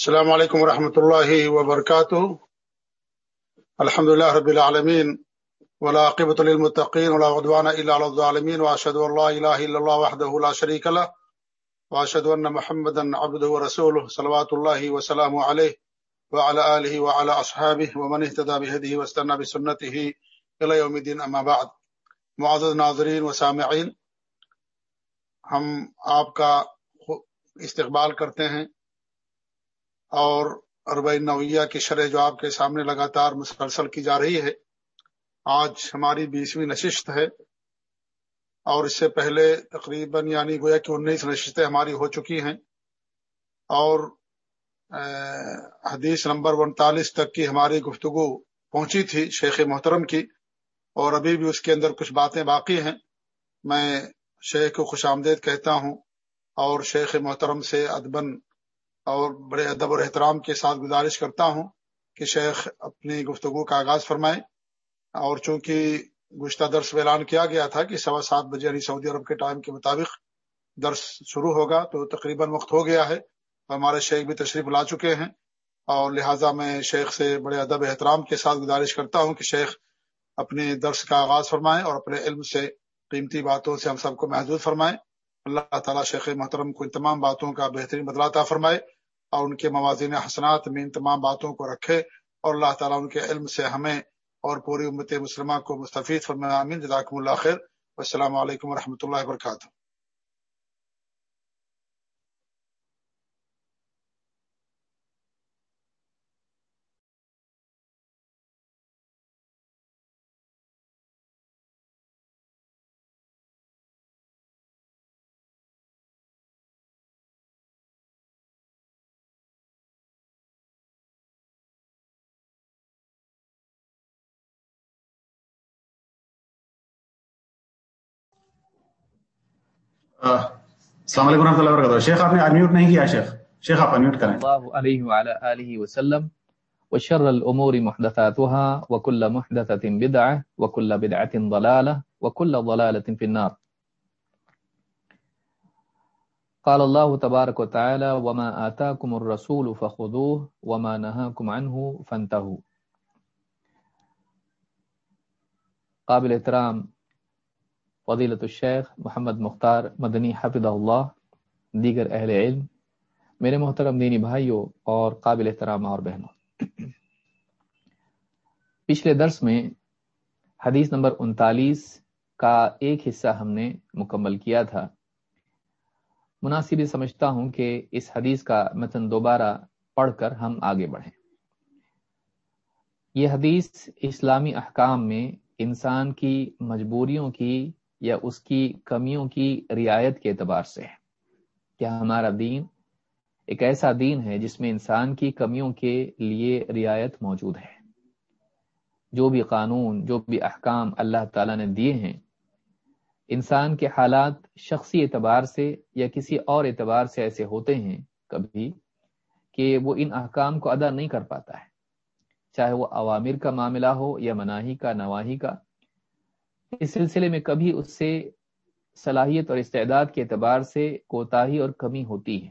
السلام علیکم ورحمۃ اللہ وبرکاتہ الحمد لله رب العالمين، ولا عقبة للمتقين، ولا عدوان الا على الظالمين واشهد ان لا اله الا الله وحده لا شريك له واشهد ان محمدا عبده ورسوله صلوات الله وسلامه عليه، وعلى اله وعلى اصحابه ومن اهتدى بهديه واستنى بسنته الى يوم الدين اما بعد. معزز ناظرین و سامعین، ہم آپ کا استقبال کرتے ہیں. اور عربۂ نویہ کی شرح جو آپ کے سامنے لگاتار مسلسل کی جا رہی ہے، آج ہماری بیسویں نشست ہے۔ اور اس سے پہلے تقریباً یعنی گویا کہ انیس نشستیں ہماری ہو چکی ہیں۔ اور حدیث نمبر انتالیس تک کی ہماری گفتگو پہنچی تھی شیخ محترم کی، اور ابھی بھی اس کے اندر کچھ باتیں باقی ہیں۔ میں شیخ کو خوش آمدید کہتا ہوں اور شیخ محترم سے ادبن اور بڑے ادب اور احترام کے ساتھ گزارش کرتا ہوں کہ شیخ اپنی گفتگو کا آغاز فرمائیں اور چونکہ گزشتہ درس میں اعلان کیا گیا تھا کہ سوا سات بجے یعنی سعودی عرب کے ٹائم کے مطابق درس شروع ہوگا، تو تقریباً وقت ہو گیا ہے۔ ہمارے شیخ بھی تشریف لا چکے ہیں۔ اور لہٰذا میں شیخ سے بڑے ادب، احترام کے ساتھ گزارش کرتا ہوں کہ شیخ اپنے درس کا آغاز فرمائیں اور اپنے علم سے قیمتی باتوں سے ہم سب کو محدود فرمائیں اللہ تعالیٰ شیخ محترم کو ان تمام باتوں کا بہترین بدلاتا فرمائے۔ اور ان کے موازین حسنات میں ان تمام باتوں کو رکھے اور اللہ تعالیٰ ان کے علم سے ہمیں اور پوری امت مسلمہ کو مستفید فرمائے امین جزاکم اللہ خیر السلام علیکم ورحمۃ اللہ وبرکاتہ۔ السلام علیکم ورحمۃ اللہ وبرکاتہ۔ شیخ، آپ نے انمیوٹ نہیں کیا شیخ۔ شیخ، آپ انمیوٹ کریں۔ اللہ علیہ وعلى آلہ وسلم، وشر الامور محدثاتها وكل محدثة بدعة وكل بدعة ضلالة وكل ضلالة في النار۔ قال الله تبارك وتعالى وما آتاكم الرسول فخذوه وما نهاكم عنه فانتهوا. قابل احترام فضیلت الشیخ محمد مختار مدنی حفظ اللہ، دیگر اہل علم، میرے محترم دینی بھائیوں اور قابل احترام اور بہنوں۔ پچھلے درس میں حدیث نمبر انتالیس کا ایک حصہ ہم نے مکمل کیا تھا۔ مناسب سمجھتا ہوں کہ اس حدیث کا متن دوبارہ پڑھ کر ہم آگے بڑھیں۔ یہ حدیث اسلامی احکام میں انسان کی مجبوریوں کی یا اس کی کمیوں کی رعایت کے اعتبار سے ہے۔ کیا ہمارا دین ایک ایسا دین ہے جس میں انسان کی کمیوں کے لیے رعایت موجود ہے؟ جو بھی قانون، جو بھی احکام اللہ تعالیٰ نے دیے ہیں، انسان کے حالات شخصی اعتبار سے یا کسی اور اعتبار سے ایسے ہوتے ہیں کبھی کہ وہ ان احکام کو ادا نہیں کر پاتا ہے۔ چاہے وہ عوامر کا معاملہ ہو یا مناہی کا نواحی کا اس سلسلے میں کبھی اس سے صلاحیت اور استعداد کے اعتبار سے کوتاہی اور کمی ہوتی ہے۔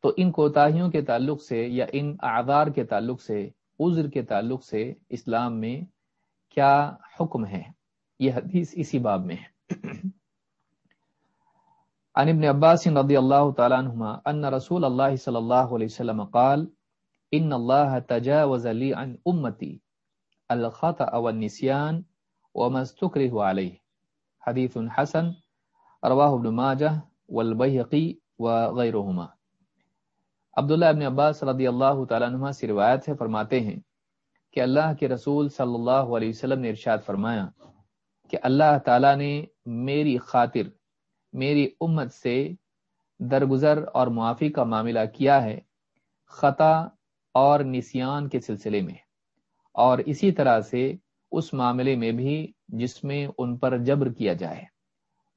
تو ان کوتاہیوں کے تعلق سے یا ان اعذار کے تعلق سے، عذر کے تعلق سے اسلام میں کیا حکم ہے؟ یہ حدیث اسی باب میں ہے۔ عن ابن عباس رضی اللہ تعالیٰ عنہما ان رسول اللہ صلی اللہ علیہ وسلم قال، ان اللہ تجاوز لی عن امتی الخطا والنسيان وما استكره عليه. حديث حسن، رواه ابن ماجه والبيهقي وغيرهما. عبداللہ ابن عباس رضی اللہ تعالیٰ عنہ سے روایت ہے، فرماتے ہیں کہ اللہ کے رسول صلی اللہ علیہ وسلم نے ارشاد فرمایا کہ اللہ تعالیٰ نے میری خاطر، میری امت سے درگزر اور معافی کا معاملہ کیا ہے خطا اور نسیان کے سلسلے میں۔ اور اسی طرح سے اس معاملے میں بھی جس میں ان پر جبر کیا جائے،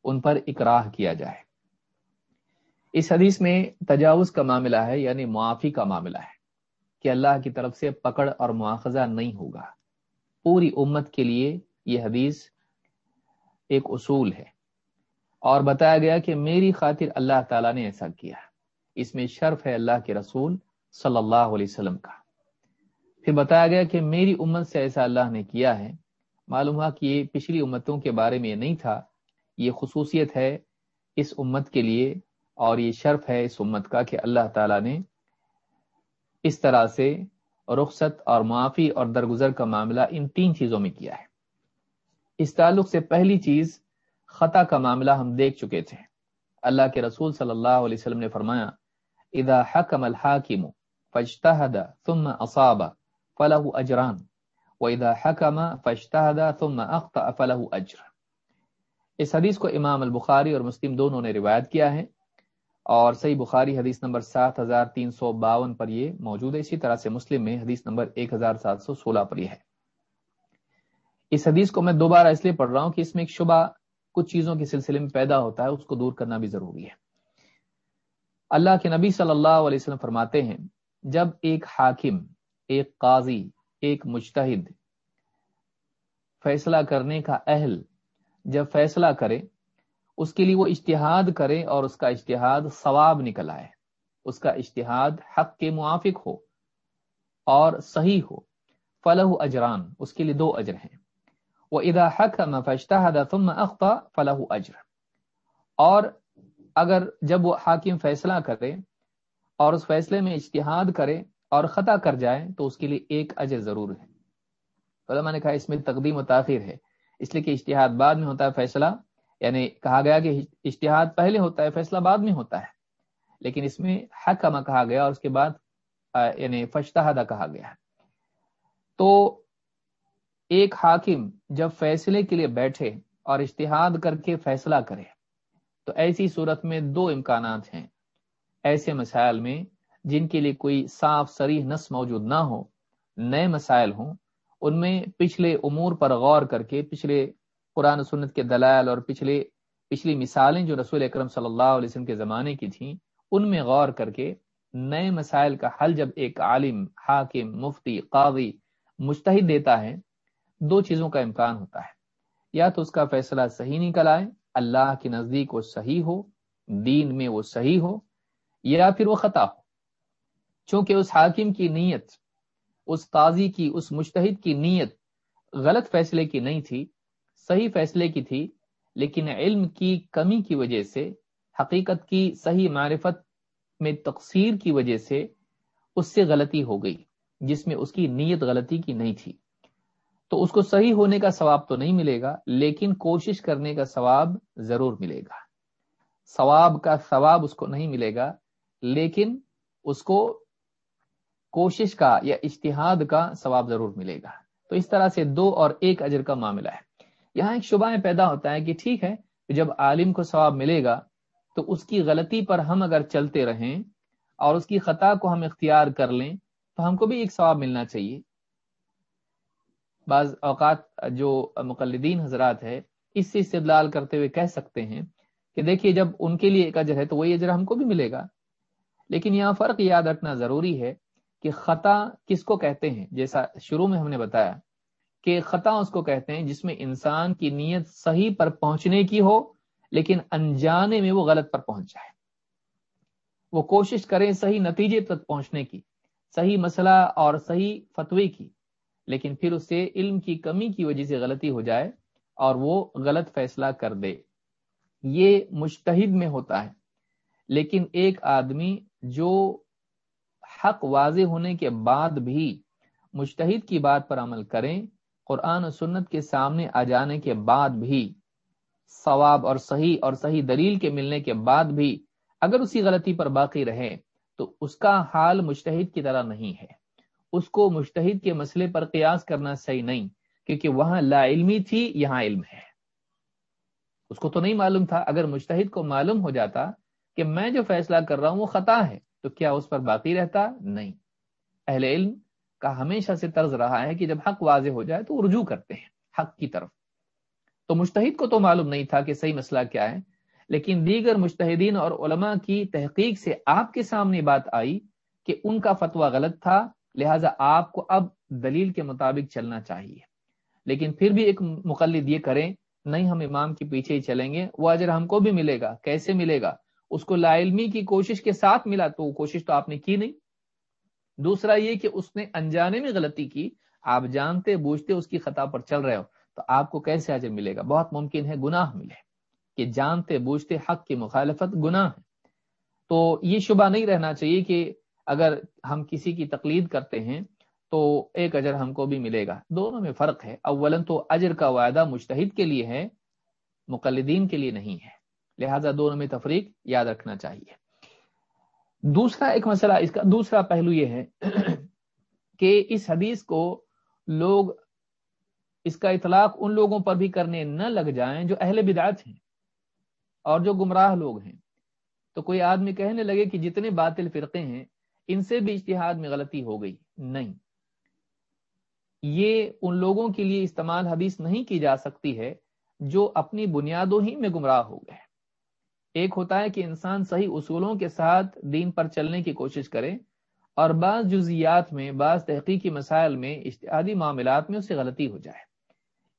ان پر اکراہ کیا جائے۔ اس حدیث میں تجاوز کا معاملہ ہے یعنی معافی کا معاملہ ہے، کہ اللہ کی طرف سے پکڑ اور مواخذہ نہیں ہوگا۔ پوری امت کے لیے یہ حدیث ایک اصول ہے۔ اور بتایا گیا کہ میری خاطر اللہ تعالیٰ نے ایسا کیا۔ اس میں شرف ہے اللہ کے رسول صلی اللہ علیہ وسلم کا۔ پھر بتایا گیا کہ میری امت سے ایسا اللہ نے کیا ہے۔ معلوم ہوا کہ یہ پچھلی امتوں کے بارے میں یہ نہیں تھا۔ یہ خصوصیت ہے اس امت کے لیے اور یہ شرف ہے اس امت کا کہ اللہ تعالیٰ نے اس طرح سے رخصت اور معافی اور درگزر کا معاملہ ان تین چیزوں میں کیا ہے۔ اس تعلق سے پہلی چیز خطا کا معاملہ ہم دیکھ چکے تھے۔ اللہ کے رسول صلی اللہ علیہ وسلم نے فرمایا، اذا حکم الحاکم فاجتہد ثم اصاب فلہ اجران وَإِذَا حَكَمَ فَاجْتَهَدَ ثُمَّ أَخْطَأَ فَلَهُ أَجْرٌ۔ اس حدیث کو امام البخاری اور مسلم دونوں نے روایت کیا ہے اور صحیح بخاری حدیث نمبر سات ہزار تین سو باون پر یہ موجود ہے۔ اسی طرح سے مسلم میں حدیث نمبر ایک ہزار سات سو سولہ پر یہ ہے۔ اس حدیث کو میں دوبارہ اس لیے پڑھ رہا ہوں کہ اس میں ایک شبہ کچھ چیزوں کے سلسلے میں پیدا ہوتا ہے، اس کو دور کرنا بھی ضروری ہے۔ اللہ کے نبی صلی اللہ علیہ وسلم فرماتے ہیں، جب ایک حاکم ایک قاضی، ایک مجتہد۔ فیصلہ کرنے کا اہل جب فیصلہ کرے، اس کے لیے وہ اشتہاد کرے اور اس کا اشتہاد ثواب نکل آئے۔ اس کا اشتہاد حق کے موافق ہو اور صحیح ہو۔ فلح اجران، اس کے لیے دو اجر ہیں۔ وہ ادا حق ثم اخطا فلاح اجر اور اگر جب وہ حاکم فیصلہ کرے اور اس فیصلے میں اشتہاد کرے اور خطا کر جائے تو اس کے لیے ایک اجر ضرور ہے۔ علماء نے کہا، اس میں تقدیم و تاخیر ہے۔ اس لیے کہ اشتہاد بعد میں ہوتا ہے، فیصلہ یعنی کہا گیا کہ اشتہاد پہلے ہوتا ہے، فیصلہ بعد میں ہوتا ہے۔ لیکن اس میں حکمہ کہا گیا اور اس کے بعد یعنی فشتہدہ کہا گیا تو ایک حاکم جب فیصلے کے لیے بیٹھے اور اشتہاد کر کے فیصلہ کرے، تو ایسی صورت میں دو امکانات ہیں۔ ایسے مسائل میں جن کے لیے کوئی صاف سریح نس موجود نہ ہو، نئے مسائل ہوں، ان میں پچھلے امور پر غور کر کے، پچھلے قرآن و سنت کے دلائل اور پچھلے، پچھلی مثالیں جو رسول اکرم صلی اللہ علیہ وسلم کے زمانے کی تھیں، ان میں غور کر کے نئے مسائل کا حل جب ایک عالم، حاکم، مفتی، قاضی مشتحد دیتا ہے، دو چیزوں کا امکان ہوتا ہے۔ یا تو اس کا فیصلہ صحیح نکل آئے، اللہ کے نزدیک وہ صحیح ہو، دین میں وہ صحیح ہو، یا پھر وہ خطا ہو۔ چونکہ اس حاکم کی نیت، اس قاضی کی، اس مشتحد کی نیت غلط فیصلے کی نہیں تھی، صحیح فیصلے کی تھی، لیکن علم کی کمی کی وجہ سے، حقیقت کی صحیح معرفت میں تقسیر کی وجہ سے اس سے غلطی ہو گئی، جس میں اس کی نیت غلطی کی نہیں تھی۔ تو اس کو صحیح ہونے کا ثواب تو نہیں ملے گا، لیکن کوشش کرنے کا ثواب ضرور ملے گا۔ ثواب کا ثواب اس کو نہیں ملے گا، لیکن اس کو کوشش کا یا اشتہاد کا ثواب ضرور ملے گا۔ تو اس طرح سے دو اور ایک اجر کا معاملہ ہے۔ یہاں ایک شبہ پیدا ہوتا ہے کہ ٹھیک ہے، جب عالم کو ثواب ملے گا تو اس کی غلطی پر ہم اگر چلتے رہیں اور اس کی خطا کو ہم اختیار کر لیں تو ہم کو بھی ایک ثواب ملنا چاہیے۔ بعض اوقات جو مقلدین حضرات ہے اس سے استدلال کرتے ہوئے کہہ سکتے ہیں کہ دیکھیے جب ان کے لیے ایک اجر ہے تو وہی اجر ہم کو بھی ملے گا۔ لیکن یہاں فرق یاد رکھنا ضروری ہے کہ خطا کس کو کہتے ہیں؟ جیسا شروع میں ہم نے بتایا کہ خطا اس کو کہتے ہیں جس میں انسان کی نیت صحیح پر پہنچنے کی ہو، لیکن انجانے میں وہ غلط پر پہنچ جائے۔ وہ کوشش کرے صحیح نتیجے تک پہنچنے کی، صحیح مسئلہ اور صحیح فتوی کی، لیکن پھر اس سے علم کی کمی کی وجہ سے غلطی ہو جائے اور وہ غلط فیصلہ کر دے۔ یہ مشتحد میں ہوتا ہے، لیکن ایک آدمی جو حق واضح ہونے کے بعد بھی مشتحد کی بات پر عمل کریں، قرآن و سنت کے سامنے آ جانے کے بعد بھی، ثواب اور صحیح اور صحیح دلیل کے ملنے کے بعد بھی اگر اسی غلطی پر باقی رہے تو اس کا حال مشتحد کی طرح نہیں ہے۔ اس کو مشتحد کے مسئلے پر قیاس کرنا صحیح نہیں، کیونکہ وہاں لا علمی تھی، یہاں علم ہے۔ اس کو تو نہیں معلوم تھا، اگر مشتحد کو معلوم ہو جاتا کہ میں جو فیصلہ کر رہا ہوں وہ خطا ہے۔ تو کیا اس پر باقی رہتا؟ نہیں۔ اہل علم کا ہمیشہ سے طرز رہا ہے کہ جب حق واضح ہو جائے تو رجوع کرتے ہیں، حق کی طرف۔ تو مشتحد کو تو معلوم نہیں تھا کہ صحیح مسئلہ کیا ہے، لیکن دیگر مشتحدین اور علماء کی تحقیق سے آپ کے سامنے بات آئی کہ ان کا فتویٰ غلط تھا، لہٰذا آپ کو اب دلیل کے مطابق چلنا چاہیے۔ لیکن پھر بھی ایک مقلد یہ کریں، نہیں، ہم امام کے پیچھے ہی چلیں گے، وہ اجر ہم کو بھی ملے گا، کیسے ملے گا؟ اس کو لا علمی کی کوشش کے ساتھ ملا تو وہ کوشش تو آپ نے کی نہیں۔ دوسرا یہ کہ اس نے انجانے میں غلطی کی۔ آپ جانتے، بوجھتے اس کی خطا پر چل رہے ہو۔ تو آپ کو کیسے اجر ملے گا؟ بہت ممکن ہے گناہ ملے۔ کہ جانتے، بوجھتے حق کی مخالفت گناہ ہے۔ تو یہ شبہ نہیں رہنا چاہیے کہ اگر ہم کسی کی تقلید کرتے ہیں تو ایک اجر ہم کو بھی ملے گا۔ دونوں میں فرق ہے۔ اولن تو اجر کا وعدہ مشتحد کے لیے ہے، مقلدین کے لیے نہیں ہے۔ لہذا دونوں میں تفریق یاد رکھنا چاہیے۔ دوسرا ایک مسئلہ، اس کا دوسرا پہلو یہ ہے کہ اس حدیث کو لوگ، اس کا اطلاق ان لوگوں پر بھی کرنے نہ لگ جائیں جو اہل بدعت ہیں اور جو گمراہ لوگ ہیں۔ تو کوئی آدمی کہنے لگے کہ جتنے باطل فرقے ہیں، ان سے بھی اشتہاد میں غلطی ہو گئی۔ نہیں۔ یہ ان لوگوں کے لیے استعمال حدیث نہیں کی جا سکتی ہے جو اپنی بنیادوں ہی میں گمراہ ہو گئے۔ ایک ہوتا ہے کہ انسان صحیح اصولوں کے ساتھ دین پر چلنے کی کوشش کرے اور بعض جزیات میں، بعض تحقیقی مسائل میں اشتہادی معاملات میں اسے غلطی ہو جائے۔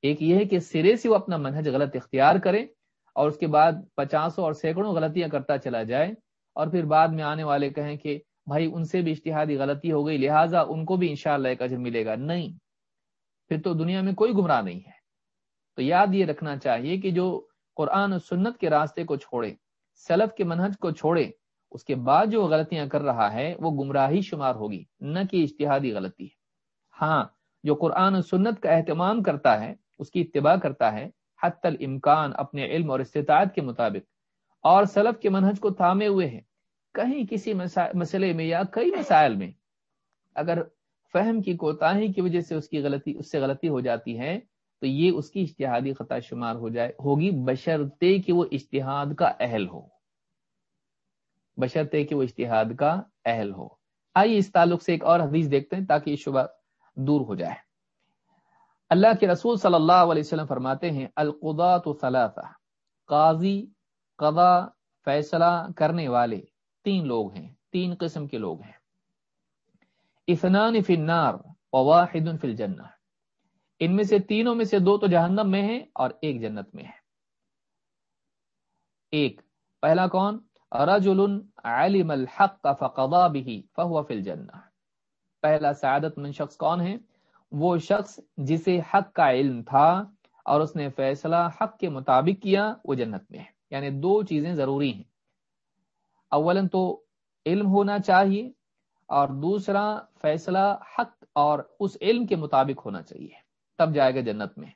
ایک یہ ہے کہ سرے سے وہ اپنا منہج غلط اختیار کرے اور اس کے بعد پچاسوں اور سینکڑوں غلطیاں کرتا چلا جائے اور پھر بعد میں آنے والے کہیں کہ بھائی ان سے بھی اشتہادی غلطی ہو گئی، لہٰذا ان کو بھی انشاءاللہ ایک اجر ملے گا۔ نہیں، پھر تو دنیا میں کوئی گمراہ نہیں ہے۔ تو یاد یہ رکھنا چاہیے کہ جو قرآن و سنت کے راستے کو چھوڑے سلف کے منہج کو چھوڑے، اس کے بعد جو غلطیاں کر رہا ہے، وہ گمراہی شمار ہوگی، نہ کہ اشتہادی غلطی ہے۔ ہاں جو قرآن و سنت کا اہتمام کرتا ہے، اس کی اتباع کرتا ہے حت الامکان اپنے علم اور استطاعت کے مطابق۔ اور سلف کے منہج کو تھامے ہوئے ہیں۔ کہیں کسی مسئلے میں یا کئی مسائل میں، اگر فہم کی کوتاہی کی وجہ سے اس کی غلطی، اس سے غلطی ہو جاتی ہے تو یہ اس کی اشتہادی خطا شمار ہو جائے، ہوگی بشرطے کہ وہ اشتہاد کا اہل ہو۔ بشرطے کہ وہ اشتہاد کا اہل ہو۔ آئیے اس تعلق سے ایک اور حدیث دیکھتے ہیں تاکہ یہ شبہ دور ہو جائے۔ اللہ کے رسول صلی اللہ علیہ وسلم فرماتے ہیں القدا تو قاضی، قضا، فیصلہ کرنے والے تین لوگ ہیں، تین قسم کے لوگ ہیں۔ اثنان فی النار وواحد فی الجنہ۔ ان میں سے تینوں میں سے دو تو جہنم میں ہیں اور ایک جنت میں ہے ایک، پہلا کون؟ رجل علم الحق فقضا به فهو فی الجنہ۔ پہلا سعادت من شخص کون ہے؟ وہ شخص جسے حق کا علم تھا اور اس نے فیصلہ حق کے مطابق کیا، وہ جنت میں ہے۔ یعنی دو چیزیں ضروری ہیں۔ اولن تو علم ہونا چاہیے اور دوسرا، فیصلہ حق اور اس علم کے مطابق ہونا چاہیے۔ تب جائے گا جنت میں۔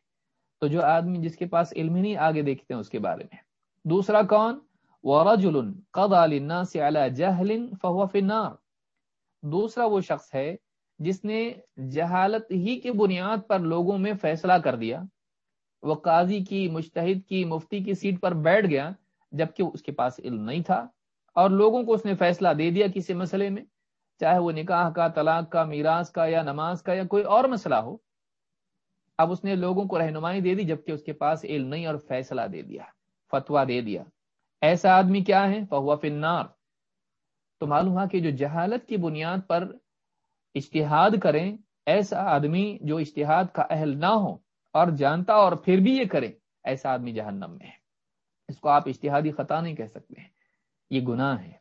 تو جو آدمی جس کے پاس علم ہی نہیں، آگے دیکھتے ہیں اس کے بارے میں۔ دوسرا کون؟ ورجل قضى للناس على جهل فهو في النار۔ دوسرا وہ شخص ہے جس نے جہالت ہی کی بنیاد پر لوگوں میں فیصلہ کر دیا۔ وہ قاضی کی مشتحد کی، مفتی کی سیٹ پر بیٹھ گیا، جبکہ اس کے پاس علم نہیں تھا۔ اور لوگوں کو اس نے فیصلہ دے دیا کسی مسئلے میں، چاہے وہ نکاح کا، طلاق کا، میراث کا یا نماز کا یا کوئی اور مسئلہ ہو۔ اب اس نے لوگوں کو رہنمائی دے دی، جبکہ اس کے پاس علم نہیں اور فیصلہ دے دیا فتوا دے دیا۔ ایسا آدمی کیا ہے؟ فہوا فنار تو معلوم ہوا کہ جو جہالت کی بنیاد پر اشتہاد کریں، ایسا آدمی جو اشتہاد کا اہل نہ ہو اور جانتا اور پھر بھی یہ کرے، ایسا آدمی جہنم میں ہے۔ اس کو آپ اشتہادی خطا نہیں کہہ سکتے۔ ہیں یہ گناہ ہے،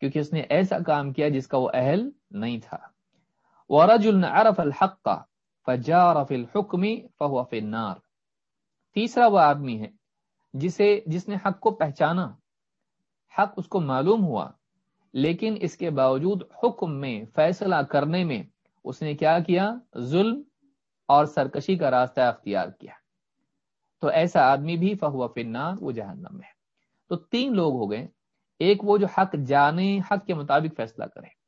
کیونکہ اس نے ایسا کام کیا جس کا وہ اہل نہیں تھا۔ ورجل عرف الحق۔ فجار في الحكم فهو في النار۔ تیسرا وہ آدمی ہے جسے جس نے حق کو پہچانا، حق اس کو معلوم ہوا، لیکن اس کے باوجود حکم میں فیصلہ کرنے میں اس نے کیا کیا؟ ظلم اور سرکشی کا راستہ اختیار کیا۔ تو ایسا آدمی بھی فہو فنار وہ جہنم میں تو تین لوگ ہو گئے۔ ایک وہ جو حق جانے، حق کے مطابق فیصلہ کرے۔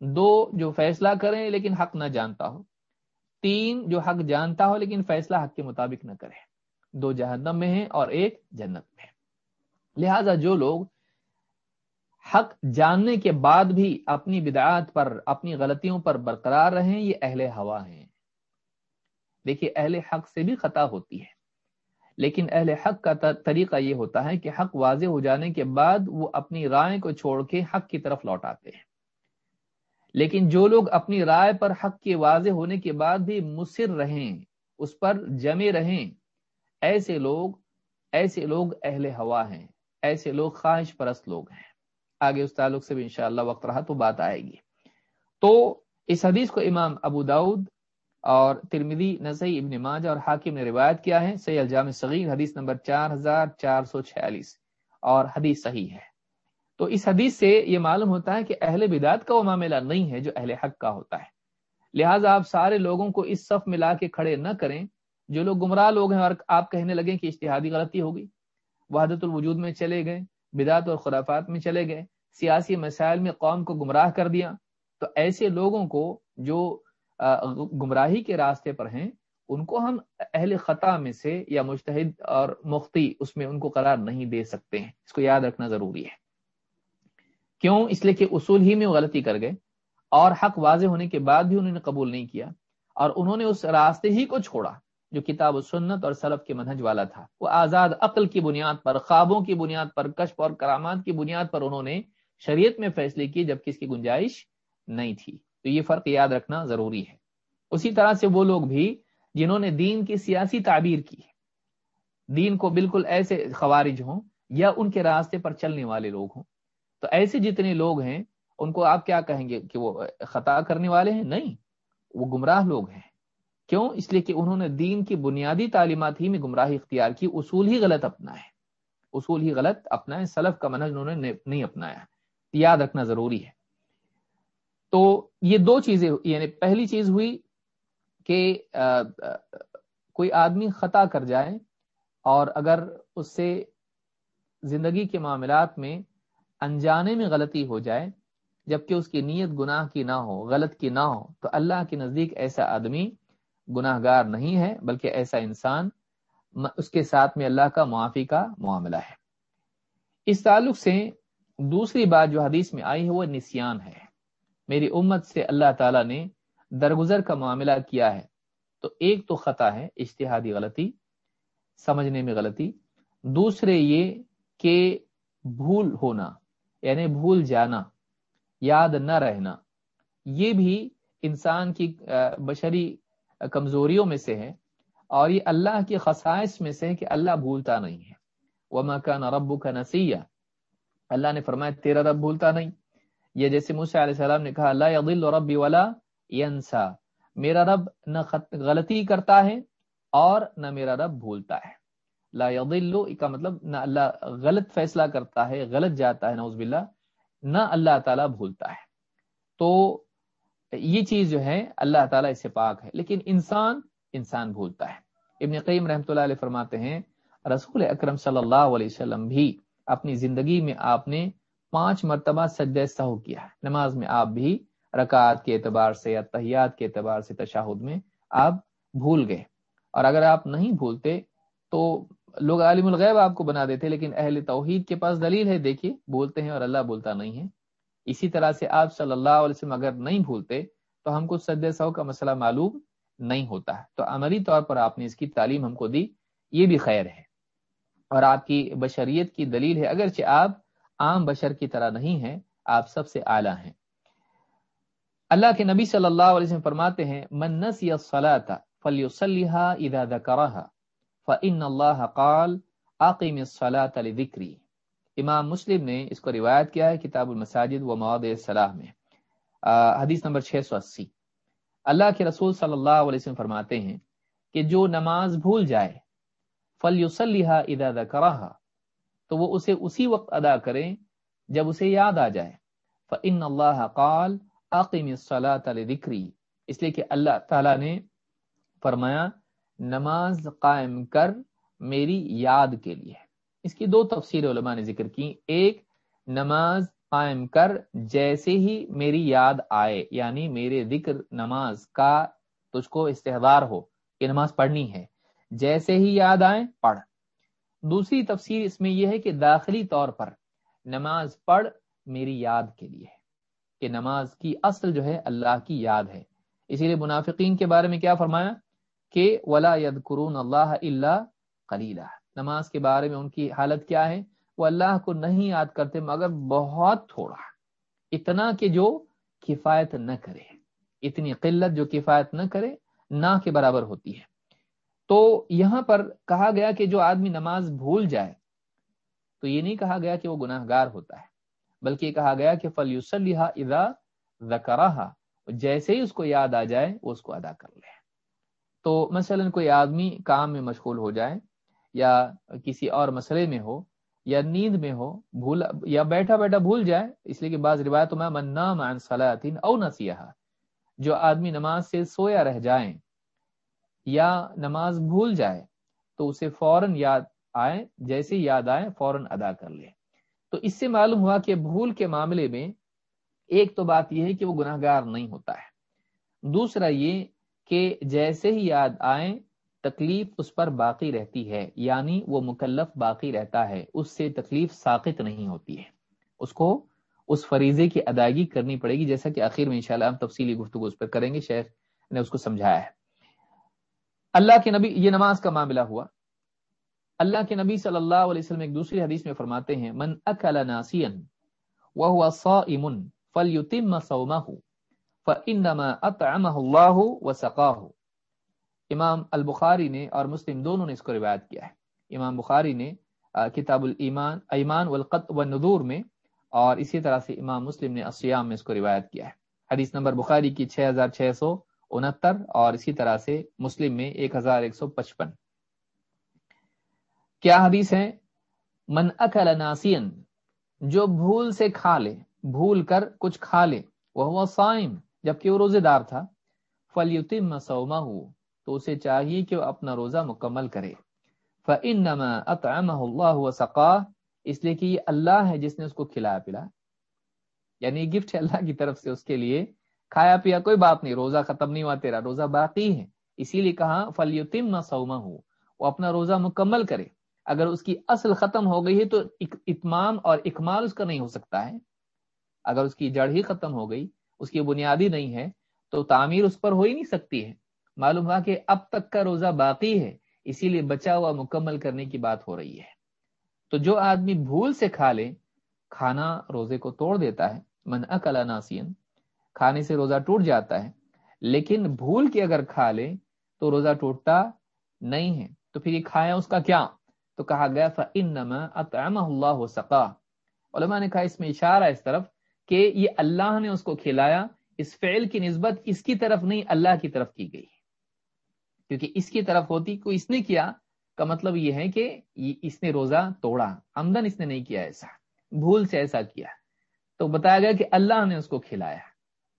دو جو فیصلہ کریں لیکن حق نہ جانتا ہو۔ تین جو حق جانتا ہو لیکن فیصلہ حق کے مطابق نہ کرے۔ دو جہنم میں ہیں اور ایک جنت میں لہذا جو لوگ حق جاننے کے بعد بھی اپنی بدعات پر، اپنی غلطیوں پر برقرار رہیں، یہ اہل ہوا ہیں۔ دیکھیے، اہل حق سے بھی خطا ہوتی ہے۔ لیکن اہل حق کا طریقہ یہ ہوتا ہے کہ حق واضح ہو جانے کے بعد وہ اپنی رائے کو چھوڑ کے حق کی طرف لوٹ آتے ہیں۔ لیکن جو لوگ اپنی رائے پر حق کے واضح ہونے کے بعد بھی مصر رہیں، اس پر جمے رہیں، ایسے لوگ ایسے لوگ اہل ہوا ہیں، ایسے لوگ خواہش پرست لوگ ہیں۔ آگے اس تعلق سے بھی انشاءاللہ وقت رہا تو بات آئے گی۔ تو اس حدیث کو امام ابو داود اور ترمدی نسائی، ابن ماجہ اور حاکم نے روایت کیا ہے۔ سی الجام صغیر حدیث نمبر چار ہزار چار سو چھیالیس اور حدیث صحیح ہے۔ تو اس حدیث سے یہ معلوم ہوتا ہے کہ اہل بدات کا وہ معاملہ نہیں ہے جو اہل حق کا ہوتا ہے۔ لہٰذا آپ سارے لوگوں کو اس صف میں لا کے کھڑے نہ کریں۔ جو لوگ گمراہ لوگ ہیں اور آپ کہنے لگیں کہ اشتہادی غلطی ہوگی وحدت الوجود میں چلے گئے، بدعت اور خرافات میں چلے گئے، سیاسی مسائل میں قوم کو گمراہ کر دیا، تو ایسے لوگوں کو جو گمراہی کے راستے پر ہیں، ان کو ہم اہل خطا میں سے یا مشتحد اور مفتی اس میں ان کو قرار نہیں دے سکتے ہیں۔ اس کو یاد رکھنا ضروری ہے۔ کیوں؟ اس لیے کہ اصول ہی میں وہ غلطی کر گئے اور حق واضح ہونے کے بعد بھی انہوں نے قبول نہیں کیا اور انہوں نے اس راستے ہی کو چھوڑا جو کتاب و سنت اور سلف کے منہج والا تھا۔ وہ آزاد عقل کی بنیاد پر، خوابوں کی بنیاد پر، کشف اور کرامات کی بنیاد پر انہوں نے شریعت میں فیصلے کی جبکہ اس کی گنجائش نہیں تھی۔ تو یہ فرق یاد رکھنا ضروری ہے۔ اسی طرح سے وہ لوگ بھی جنہوں نے دین کی سیاسی تعبیر کی، دین کو بالکل ایسے خوارج ہوں یا ان کے راستے پر چلنے والے لوگ ہوں۔ تو ایسے جتنے لوگ ہیں، ان کو آپ کیا کہیں گے کہ وہ خطا کرنے والے ہیں؟ نہیں، وہ گمراہ لوگ ہیں۔ کیوں؟ اس لیے کہ انہوں نے دین کی بنیادی تعلیمات ہی میں گمراہی اختیار کی، اصول ہی غلط اپنا ہے اصول ہی غلط اپنا ہے سلف کا منہج انہوں نے نہیں اپنایا۔ یاد رکھنا ضروری ہے۔ تو یہ دو چیزیں یعنی پہلی چیز ہوئی کہ کوئی آدمی خطا کر جائے اور اگر اس سے زندگی کے معاملات میں انجانے میں غلطی ہو جائے، جبکہ اس کی نیت گناہ کی نہ ہو، غلط کی نہ ہو، تو اللہ کے نزدیک ایسا آدمی گناہ گار نہیں ہے، بلکہ ایسا انسان اس کے ساتھ میں اللہ کا معافی کا معاملہ ہے۔ اس تعلق سے دوسری بات جو حدیث میں آئی ہے، وہ نسیان ہے۔ میری امت سے اللہ تعالیٰ نے درگزر کا معاملہ کیا ہے۔ تو ایک تو خطا ہے اشتہادی غلطی، سمجھنے میں غلطی۔ دوسرے یہ کہ بھول ہونا۔ یعنی بھول جانا، یاد نہ رہنا۔ یہ بھی انسان کی بشری کمزوریوں میں سے ہے اور یہ اللہ کی خصائص میں سے ہے کہ اللہ بھولتا نہیں ہے۔ وہ مکان ربو کا نسیہ اللہ نے فرمایا، تیرا رب بھولتا نہیں۔ یہ جیسے علیہ السلام نے کہا اللہ عدل ربی والا ینسا میرا رب نہ غلطی کرتا ہے اور نہ میرا رب بھولتا ہے۔ لا یضل کا مطلب نہ اللہ غلط فیصلہ کرتا ہے، غلط جاتا ہے، نعوذ باللہ، نہ اللہ تعالیٰ بھولتا ہے۔ تو یہ چیز جو ہے، اللہ تعالیٰ اس سے پاک ہے۔ لیکن انسان انسان بھولتا ہے۔ ابن قیم رحمۃ اللہ علیہ فرماتے ہیں، رسول اکرم صلی اللہ علیہ وسلم بھی اپنی زندگی میں آپ نے پانچ مرتبہ سجدہ سہو کیا ہے۔ نماز میں آپ بھی رکعت کے اعتبار سے یا تحیات کے اعتبار سے تشاہد میں آپ بھول گئے۔ اور اگر آپ نہیں بھولتے، تو لوگ عالم الغیب آپ کو بنا دیتے لیکن اہل توحید کے پاس دلیل ہے، دیکھیے، بولتے ہیں اور اللہ بولتا نہیں ہے۔ اسی طرح سے آپ صلی اللہ علیہ وسلم اگر نہیں بھولتے، تو ہم کو سد سو کا مسئلہ معلوم نہیں ہوتا۔ ہے تو عملی طور پر آپ نے اس کی تعلیم ہم کو دی، یہ بھی خیر ہے۔ اور آپ کی بشریت کی دلیل ہے، اگرچہ آپ عام بشر کی طرح نہیں ہیں، آپ سب سے اعلیٰ ہیں۔ اللہ کے نبی صلی اللہ علیہ وسلم فرماتے ہیں، من نسی الصلاة فلیصلیها اذا ذکرها فان اللہ قال اقیم الصلاة لذکری امام مسلم نے اس کو روایت کیا ہے کتاب المساجد و مواد صلاح میں۔ حدیث نمبر 680 اللہ کے رسول صلی اللہ علیہ وسلم فرماتے ہیں کہ جو نماز بھول جائے فلیصلیها اذا ذکرها تو وہ اسے اسی وقت ادا کریں جب اسے یاد آ جائے۔ فان اللہ قال عقیم ذکری اس لیے کہ اللہ تعالیٰ نے فرمایا نماز قائم کر میری یاد کے لیے۔ اس کی دو تفسیر علماء نے ذکر کی۔ ایک، نماز قائم کر جیسے ہی میری یاد آئے یعنی میرے ذکر نماز کا تجھ کو استحدار ہو کہ نماز پڑھنی ہے، جیسے ہی یاد آئے، پڑھ۔ دوسری تفسیر اس میں یہ ہے کہ داخلی طور پر نماز پڑھ میری یاد کے لیے کہ نماز کی اصل جو ہے اللہ کی یاد ہے۔ اسی لیے منافقین کے بارے میں کیا فرمایا؟ کہ ولا ید قرون اللہ اللہ کلیلہ نماز کے بارے میں ان کی حالت کیا ہے؟ وہ اللہ کو نہیں یاد کرتے مگر بہت تھوڑا۔ اتنا کہ جو کفایت نہ کرے۔ اتنی قلت جو کفایت نہ کرے، نہ کے برابر ہوتی ہے۔ تو یہاں پر کہا گیا کہ جو آدمی نماز بھول جائے، تو یہ نہیں کہا گیا کہ وہ گناہ گار ہوتا ہے، بلکہ یہ کہا گیا کہ فل ادا زکراہ جیسے ہی اس کو یاد آ جائے، وہ اس کو ادا کر لے۔ تو مثلا کوئی آدمی کام میں مشغول ہو جائے یا کسی اور مسئلے میں ہو یا نیند میں ہو، بھول، یا بیٹھا بیٹھا بھول جائے، اس لیے کہ بعض روایتوں میں من نام عن صلاۃ او نسیہ جو آدمی نماز سے سویا رہ جائیں یا نماز بھول جائے تو اسے فوراً یاد آئے، جیسے یاد آئے، فوراً ادا کر لے۔ تو اس سے معلوم ہوا کہ بھول کے معاملے میں ایک تو بات یہ ہے کہ وہ گناہ گار نہیں ہوتا ہے۔ دوسرا یہ کہ جیسے ہی یاد آئے تکلیف اس پر باقی رہتی ہے یعنی وہ مکلف باقی رہتا ہے، اس سے تکلیف ساقت نہیں ہوتی ہے۔ اس کو اس فریضے کی ادائیگی کرنی پڑے گی، جیسا کہ آخر میں انشاءاللہ ہم تفصیلی گفتگو اس پر کریں گے، شیخ نے اس کو سمجھایا ہے۔ اللہ کے نبی، یہ نماز کا معاملہ ہوا۔ اللہ کے نبی صلی اللہ علیہ وسلم ایک دوسری حدیث میں فرماتے ہیں، من اکل ناسیا وهو صائم فليتم صومه فانما اطعمه الله وسقاه۔ امام البخاری نے اور مسلم دونوں نے اس کو روایت کیا ہے۔ امام بخاری نے کتاب الایمان، ایمان والقط والنذور میں، اور اسی طرح سے امام مسلم نے اسیام میں اس کو روایت کیا ہے۔ حدیث نمبر بخاری کی 6600 انہتر اور اسی طرح سے مسلم میں ایک ہزار ایک سو پچپن۔ کیا حدیث ہے من اکل ناسین جو بھول سے کھا لے، بھول کر کچھ کھا لے وہ سائم جبکہ وہ روزے دار تھا۔ فلیتم سوما ہو تو اسے چاہیے کہ وہ اپنا روزہ مکمل کرے۔ فانما اطعمه الله وسقاه، اس لیے کہ یہ اللہ ہے جس نے اس کو کھلایا پلا۔ یعنی گفٹ ہے اللہ کی طرف سے اس کے لیے۔ کھایا پیا کوئی بات نہیں، روزہ ختم نہیں ہوا تیرا، روزہ باقی ہے۔ اسی لیے کہا فلیتم سوما ہو وہ اپنا روزہ مکمل کرے۔ اگر اس کی اصل ختم ہو گئی ہے تو اتمام اور اکمال اس کا نہیں ہو سکتا ہے۔ اگر اس کی جڑ ہی ختم ہو گئی اس کی بنیادی نہیں ہے، تو تعمیر اس پر ہو ہی نہیں سکتی ہے۔ معلوم ہوا کہ اب تک کا روزہ باقی ہے، اسی لیے بچا ہوا مکمل کرنے کی بات ہو رہی ہے۔ تو جو آدمی بھول سے کھا لے، کھانا روزے کو توڑ دیتا ہے۔ من اکلا ناسین کھانے سے روزہ ٹوٹ جاتا ہے۔ لیکن بھول کے اگر کھا لے، تو روزہ ٹوٹتا نہیں ہے۔ تو پھر یہ کھایا اس کا کیا؟ تو کہا گیا، فَإِنَّمَا أَطْعَمَهُ اللَّهُ سَقَى علماء نے کہا، اس میں اشارہ اس طرف کہ یہ اللہ نے اس کو کھلایا، اس فعل کی نسبت اس کی طرف نہیں، اللہ کی طرف کی گئی۔ کیونکہ اس کی طرف ہوتی کو اس نے کیا، کا مطلب یہ ہے کہ اس نے روزہ توڑا، آمدن اس نے نہیں کیا ایسا، بھول سے ایسا کیا۔ تو بتایا گیا کہ اللہ نے اس کو کھلایا۔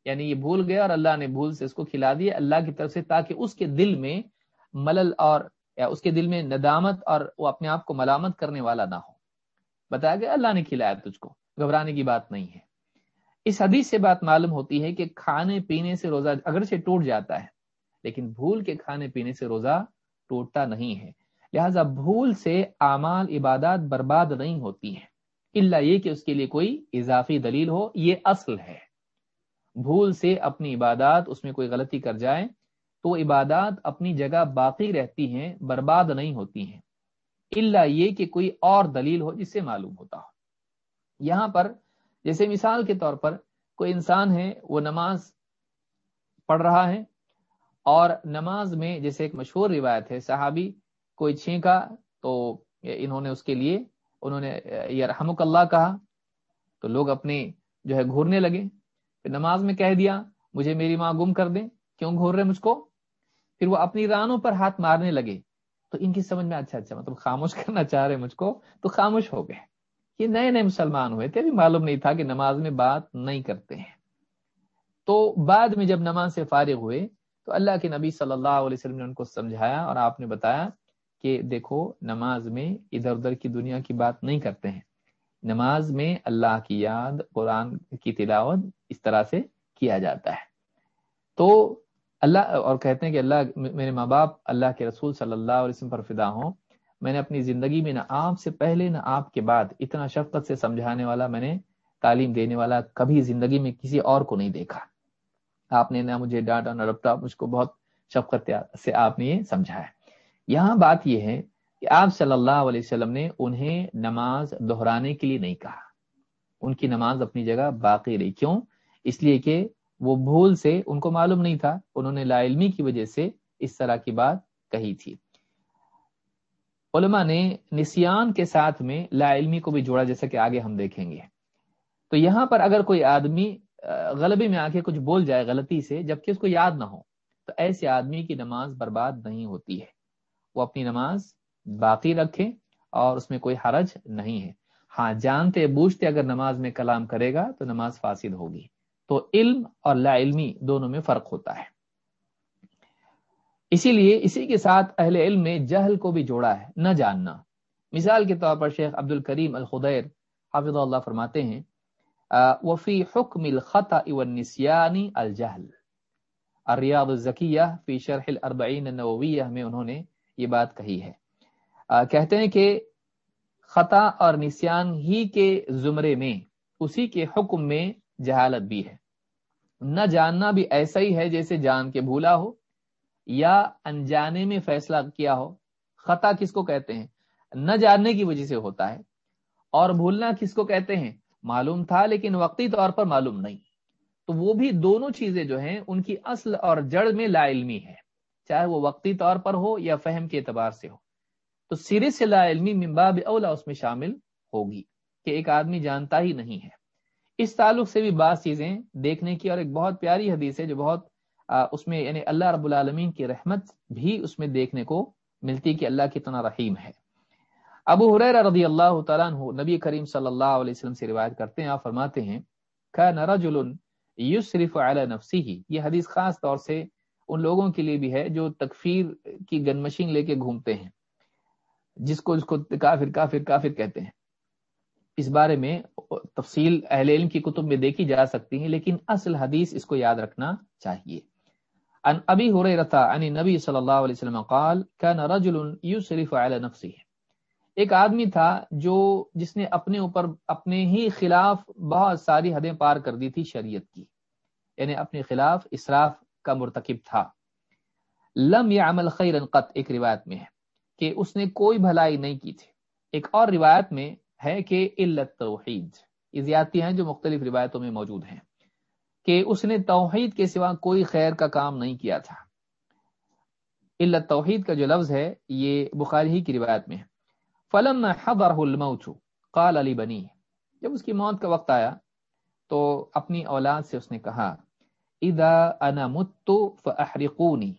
یعنی یہ بھول گیا اور اللہ نے بھول سے اس کو کھلا دیا، اللہ کی طرف سے، تاکہ اس کے دل میں ملل اور یا اس کے دل میں ندامت اور وہ اپنے آپ کو ملامت کرنے والا نہ ہو۔ بتایا گیا اللہ نے کھلایا تجھ کو، گھبرانے کی بات نہیں ہے۔ اس حدیث سے بات معلوم ہوتی ہے کہ کھانے پینے سے روزہ اگر سے ٹوٹ جاتا ہے، لیکن بھول کے کھانے پینے سے روزہ ٹوٹتا نہیں ہے۔ لہذا بھول سے اعمال، عبادات برباد نہیں ہوتی ہیں۔ اللہ یہ کہ اس کے لیے کوئی اضافی دلیل ہو، یہ اصل ہے۔ بھول سے اپنی عبادات، اس میں کوئی غلطی کر جائے تو عبادات اپنی جگہ باقی رہتی ہیں، برباد نہیں ہوتی ہیں۔ اللہ یہ کہ کوئی اور دلیل ہو، جس سے معلوم ہوتا ہو۔ یہاں پر جیسے مثال کے طور پر کوئی انسان ہے، وہ نماز پڑھ رہا ہے اور نماز میں جیسے ایک مشہور روایت ہے، صحابی کوئی چھینکا تو انہوں نے اس کے لیے، انہوں نے یہ رحمک اللہ کہا، تو لوگ اپنے جو ہے گھورنے لگے۔ پھر نماز میں کہہ دیا، مجھے میری ماں گم کر دیں، کیوں گھور رہے مجھ کو؟ پھر وہ اپنی رانوں پر ہاتھ مارنے لگے۔ تو ان کی سمجھ میں اچھا اچھا مطلب خاموش کرنا چاہ رہے مجھ کو، تو خاموش ہو گئے۔ یہ نئے نئے مسلمان ہوئے تھے، ابھی معلوم نہیں تھا کہ نماز میں بات نہیں کرتے ہیں۔ تو بعد میں جب نماز سے فارغ ہوئے، تو اللہ کے نبی صلی اللہ علیہ وسلم نے ان کو سمجھایا اور آپ نے بتایا کہ دیکھو، نماز میں ادھر ادھر کی دنیا کی بات نہیں کرتے ہیں۔ نماز میں اللہ کی یاد، قرآن کی تلاوت اس طرح سے کیا جاتا ہے۔ تو اللہ اور کہتے ہیں کہ اللہ، میرے ماں باپ اللہ کے رسول صلی اللہ علیہ وسلم پر فدا ہوں میں نے اپنی زندگی میں نہ آپ سے پہلے نہ آپ کے بعد اتنا شفقت سے سمجھانے والا میں نے تعلیم دینے والا کبھی زندگی میں کسی اور کو نہیں دیکھا۔ آپ نے نہ مجھے ڈانٹا نہ رپٹا مجھ کو بہت شفقت سے آپ نے یہ سمجھایا۔ یہاں بات یہ ہے کہ آپ صلی اللہ علیہ وسلم نے انہیں نماز دہرانے کے لیے نہیں کہا۔ ان کی نماز اپنی جگہ باقی رہی۔ کیوں؟ اس لیے کہ وہ بھول سے ان کو معلوم نہیں تھا۔ انہوں نے لا علمی کی وجہ سے اس طرح کی بات کہی تھی۔ علماء نے نسیان کے ساتھ میں لا علمی کو بھی جوڑا، جیسا کہ آگے ہم دیکھیں گے۔ تو یہاں پر اگر کوئی آدمی غلبی میں آ کے کچھ بول جائے غلطی سے، جبکہ اس کو یاد نہ ہو، تو ایسے آدمی کی نماز برباد نہیں ہوتی ہے۔ وہ اپنی نماز باقی رکھے اور اس میں کوئی حرج نہیں ہے۔ ہاں جانتے بوجھتے اگر نماز میں کلام کرے گا تو نماز فاسد ہوگی۔ تو علم اور لا علمی دونوں میں فرق ہوتا ہے۔ اسی لیے اسی کے ساتھ اہل علم نے جہل کو بھی جوڑا ہے، نہ جاننا۔ مثال کے طور پر شیخ عبد الکریم الخدیر حافظ اللہ فرماتے ہیں وفی حکم الخط والنسیان الجہل۔ الریاض الزکیہ فی شرح الاربعین النوویہ میں انہوں نے یہ بات کہی ہے۔ کہتے ہیں کہ خطا اور نسیان ہی کے زمرے میں، اسی کے حکم میں جہالت بھی ہے۔ نہ جاننا بھی ایسا ہی ہے جیسے جان کے بھولا ہو یا انجانے میں فیصلہ کیا ہو، خطا کس کو کہتے ہیں؟ نہ جاننے کی وجہ سے ہوتا ہے، اور بھولنا کس کو کہتے ہیں؟ معلوم تھا لیکن وقتی طور پر معلوم نہیں۔ تو وہ بھی دونوں چیزیں جو ہیں، ان کی اصل اور جڑ میں لا علمی ہے، چاہے وہ وقتی طور پر ہو یا فہم کے اعتبار سے ہو۔ تو سرے سے لا علمی ممباب اولا، اس میں شامل ہوگی کہ ایک آدمی جانتا ہی نہیں ہے۔ اس تعلق سے بھی بعض چیزیں دیکھنے کی اور ایک بہت پیاری حدیث ہے جو بہت اس میں یعنی اللہ رب العالمین کی رحمت بھی اس میں دیکھنے کو ملتی کہ اللہ کتنا رحیم ہے۔ ابو حریر رضی اللہ تعالیٰ عنہ، نبی کریم صلی اللہ علیہ وسلم سے روایت کرتے ہیں، آپ فرماتے ہیں رجل یسرف علی نفسی یہ حدیث خاص طور سے ان لوگوں کے لیے بھی ہے جو تکفیر کی گن مشین لے کے گھومتے ہیں، جس کو اس کو کافر کافر کافر کہتے ہیں۔ اس بارے میں تفصیل اہل علم کی کتب میں دیکھی جا سکتی ہیں، لیکن اصل حدیث اس کو یاد رکھنا چاہیے۔ ان ابی حریرہ عن نبی صلی اللہ علیہ وسلم قال كان رجل يسرف على نفسه ایک آدمی تھا جو جس نے اپنے اوپر اپنے ہی خلاف بہت ساری حدیں پار کر دی تھی شریعت کی یعنی اپنے خلاف اسراف کا مرتکب تھا۔ لم يعمل خيرا قط، ایک روایت میں ہے کہ اس نے کوئی بھلائی نہیں کی تھی۔ ایک اور روایت میں ہے کہ علت توحید یہ زیادتی ہیں جو مختلف روایتوں میں موجود ہیں۔ کہ اس نے توحید کے سوا کوئی خیر کا کام نہیں کیا تھا۔ علت توحید کا جو لفظ ہے، یہ بخاری ہی کی روایت میں ہے۔ فلم حضر الموت قال علی بنی جب اس کی موت کا وقت آیا، تو اپنی اولاد سے اس نے کہا، اذا انا مت فاحرقوني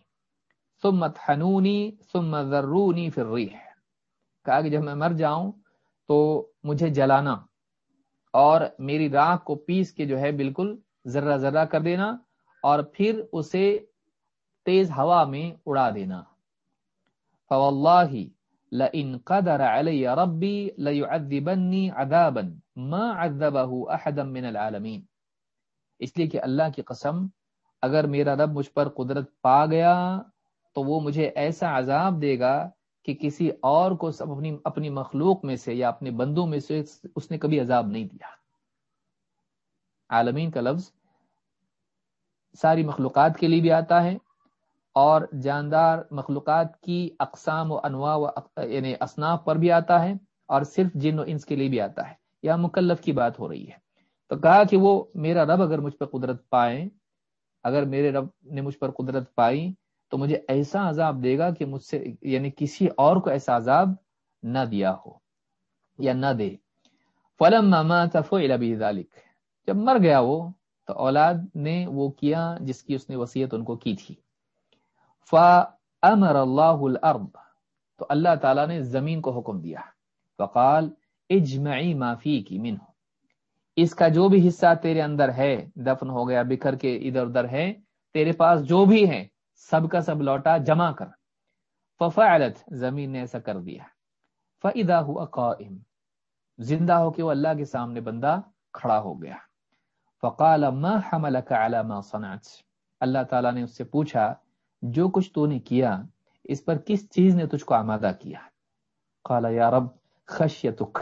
ثم اطحنوني ثم ذروني في الريح۔ کہا کہ جب میں مر جاؤں، تو مجھے جلانا اور میری راکھ کو پیس کے جو ہے بالکل ذرہ ذرہ کر دینا اور پھر اسے تیز ہوا میں اڑا دینا۔ فواللہ لئن قدر علی ربی لیعذبنی عذابا ما عذبه احدا من العالمین۔ اس لیے کہ اللہ کی قسم، اگر میرا رب مجھ پر قدرت پا گیا تو وہ مجھے ایسا عذاب دے گا کہ کسی اور کو اپنی اپنی مخلوق میں سے یا اپنے بندوں میں سے اس نے کبھی عذاب نہیں دیا۔ عالمین کا لفظ ساری مخلوقات کے لیے بھی آتا ہے اور جاندار مخلوقات کی اقسام و انواع و یعنی اصناف پر بھی آتا ہے اور صرف جن و انس کے لیے بھی آتا ہے یا مکلف کی بات ہو رہی ہے۔ تو کہا کہ وہ میرا رب اگر مجھ پر قدرت پائے اگر میرے رب نے مجھ پر قدرت پائی، تو مجھے ایسا عذاب دے گا کہ مجھ سے یعنی کسی اور کو ایسا عذاب نہ دیا ہو یا نہ دے۔ فلم ماما ذالک جب مر گیا وہ، تو اولاد نے وہ کیا جس کی اس نے وصیت ان کو کی تھی۔ فَأَمَرَ اللَّهُ الْأَرْض۔ تو اللہ تعالیٰ نے زمین کو حکم دیا۔ فقال اجمعی ما فیکی منہ اس کا جو بھی حصہ تیرے اندر ہے، دفن ہو گیا، بکھر کے ادھر ادھر ہے، تیرے پاس جو بھی ہے سب کا سب لوٹا، جمع کر۔ ففعلت، زمین نے ایسا کر دیا۔ فَإِذَا هُوَ قَائِمٌ۔ زندہ ہو کے وہ اللہ کے سامنے بندہ کھڑا ہو گیا۔ فقال، ما حملك على ما صنعت؟ اللہ تعالیٰ نے اس سے پوچھا، جو کچھ تو نے کیا، اس پر کس چیز نے تجھ کو آمادہ کیا؟ قال، یا رب، خشیتک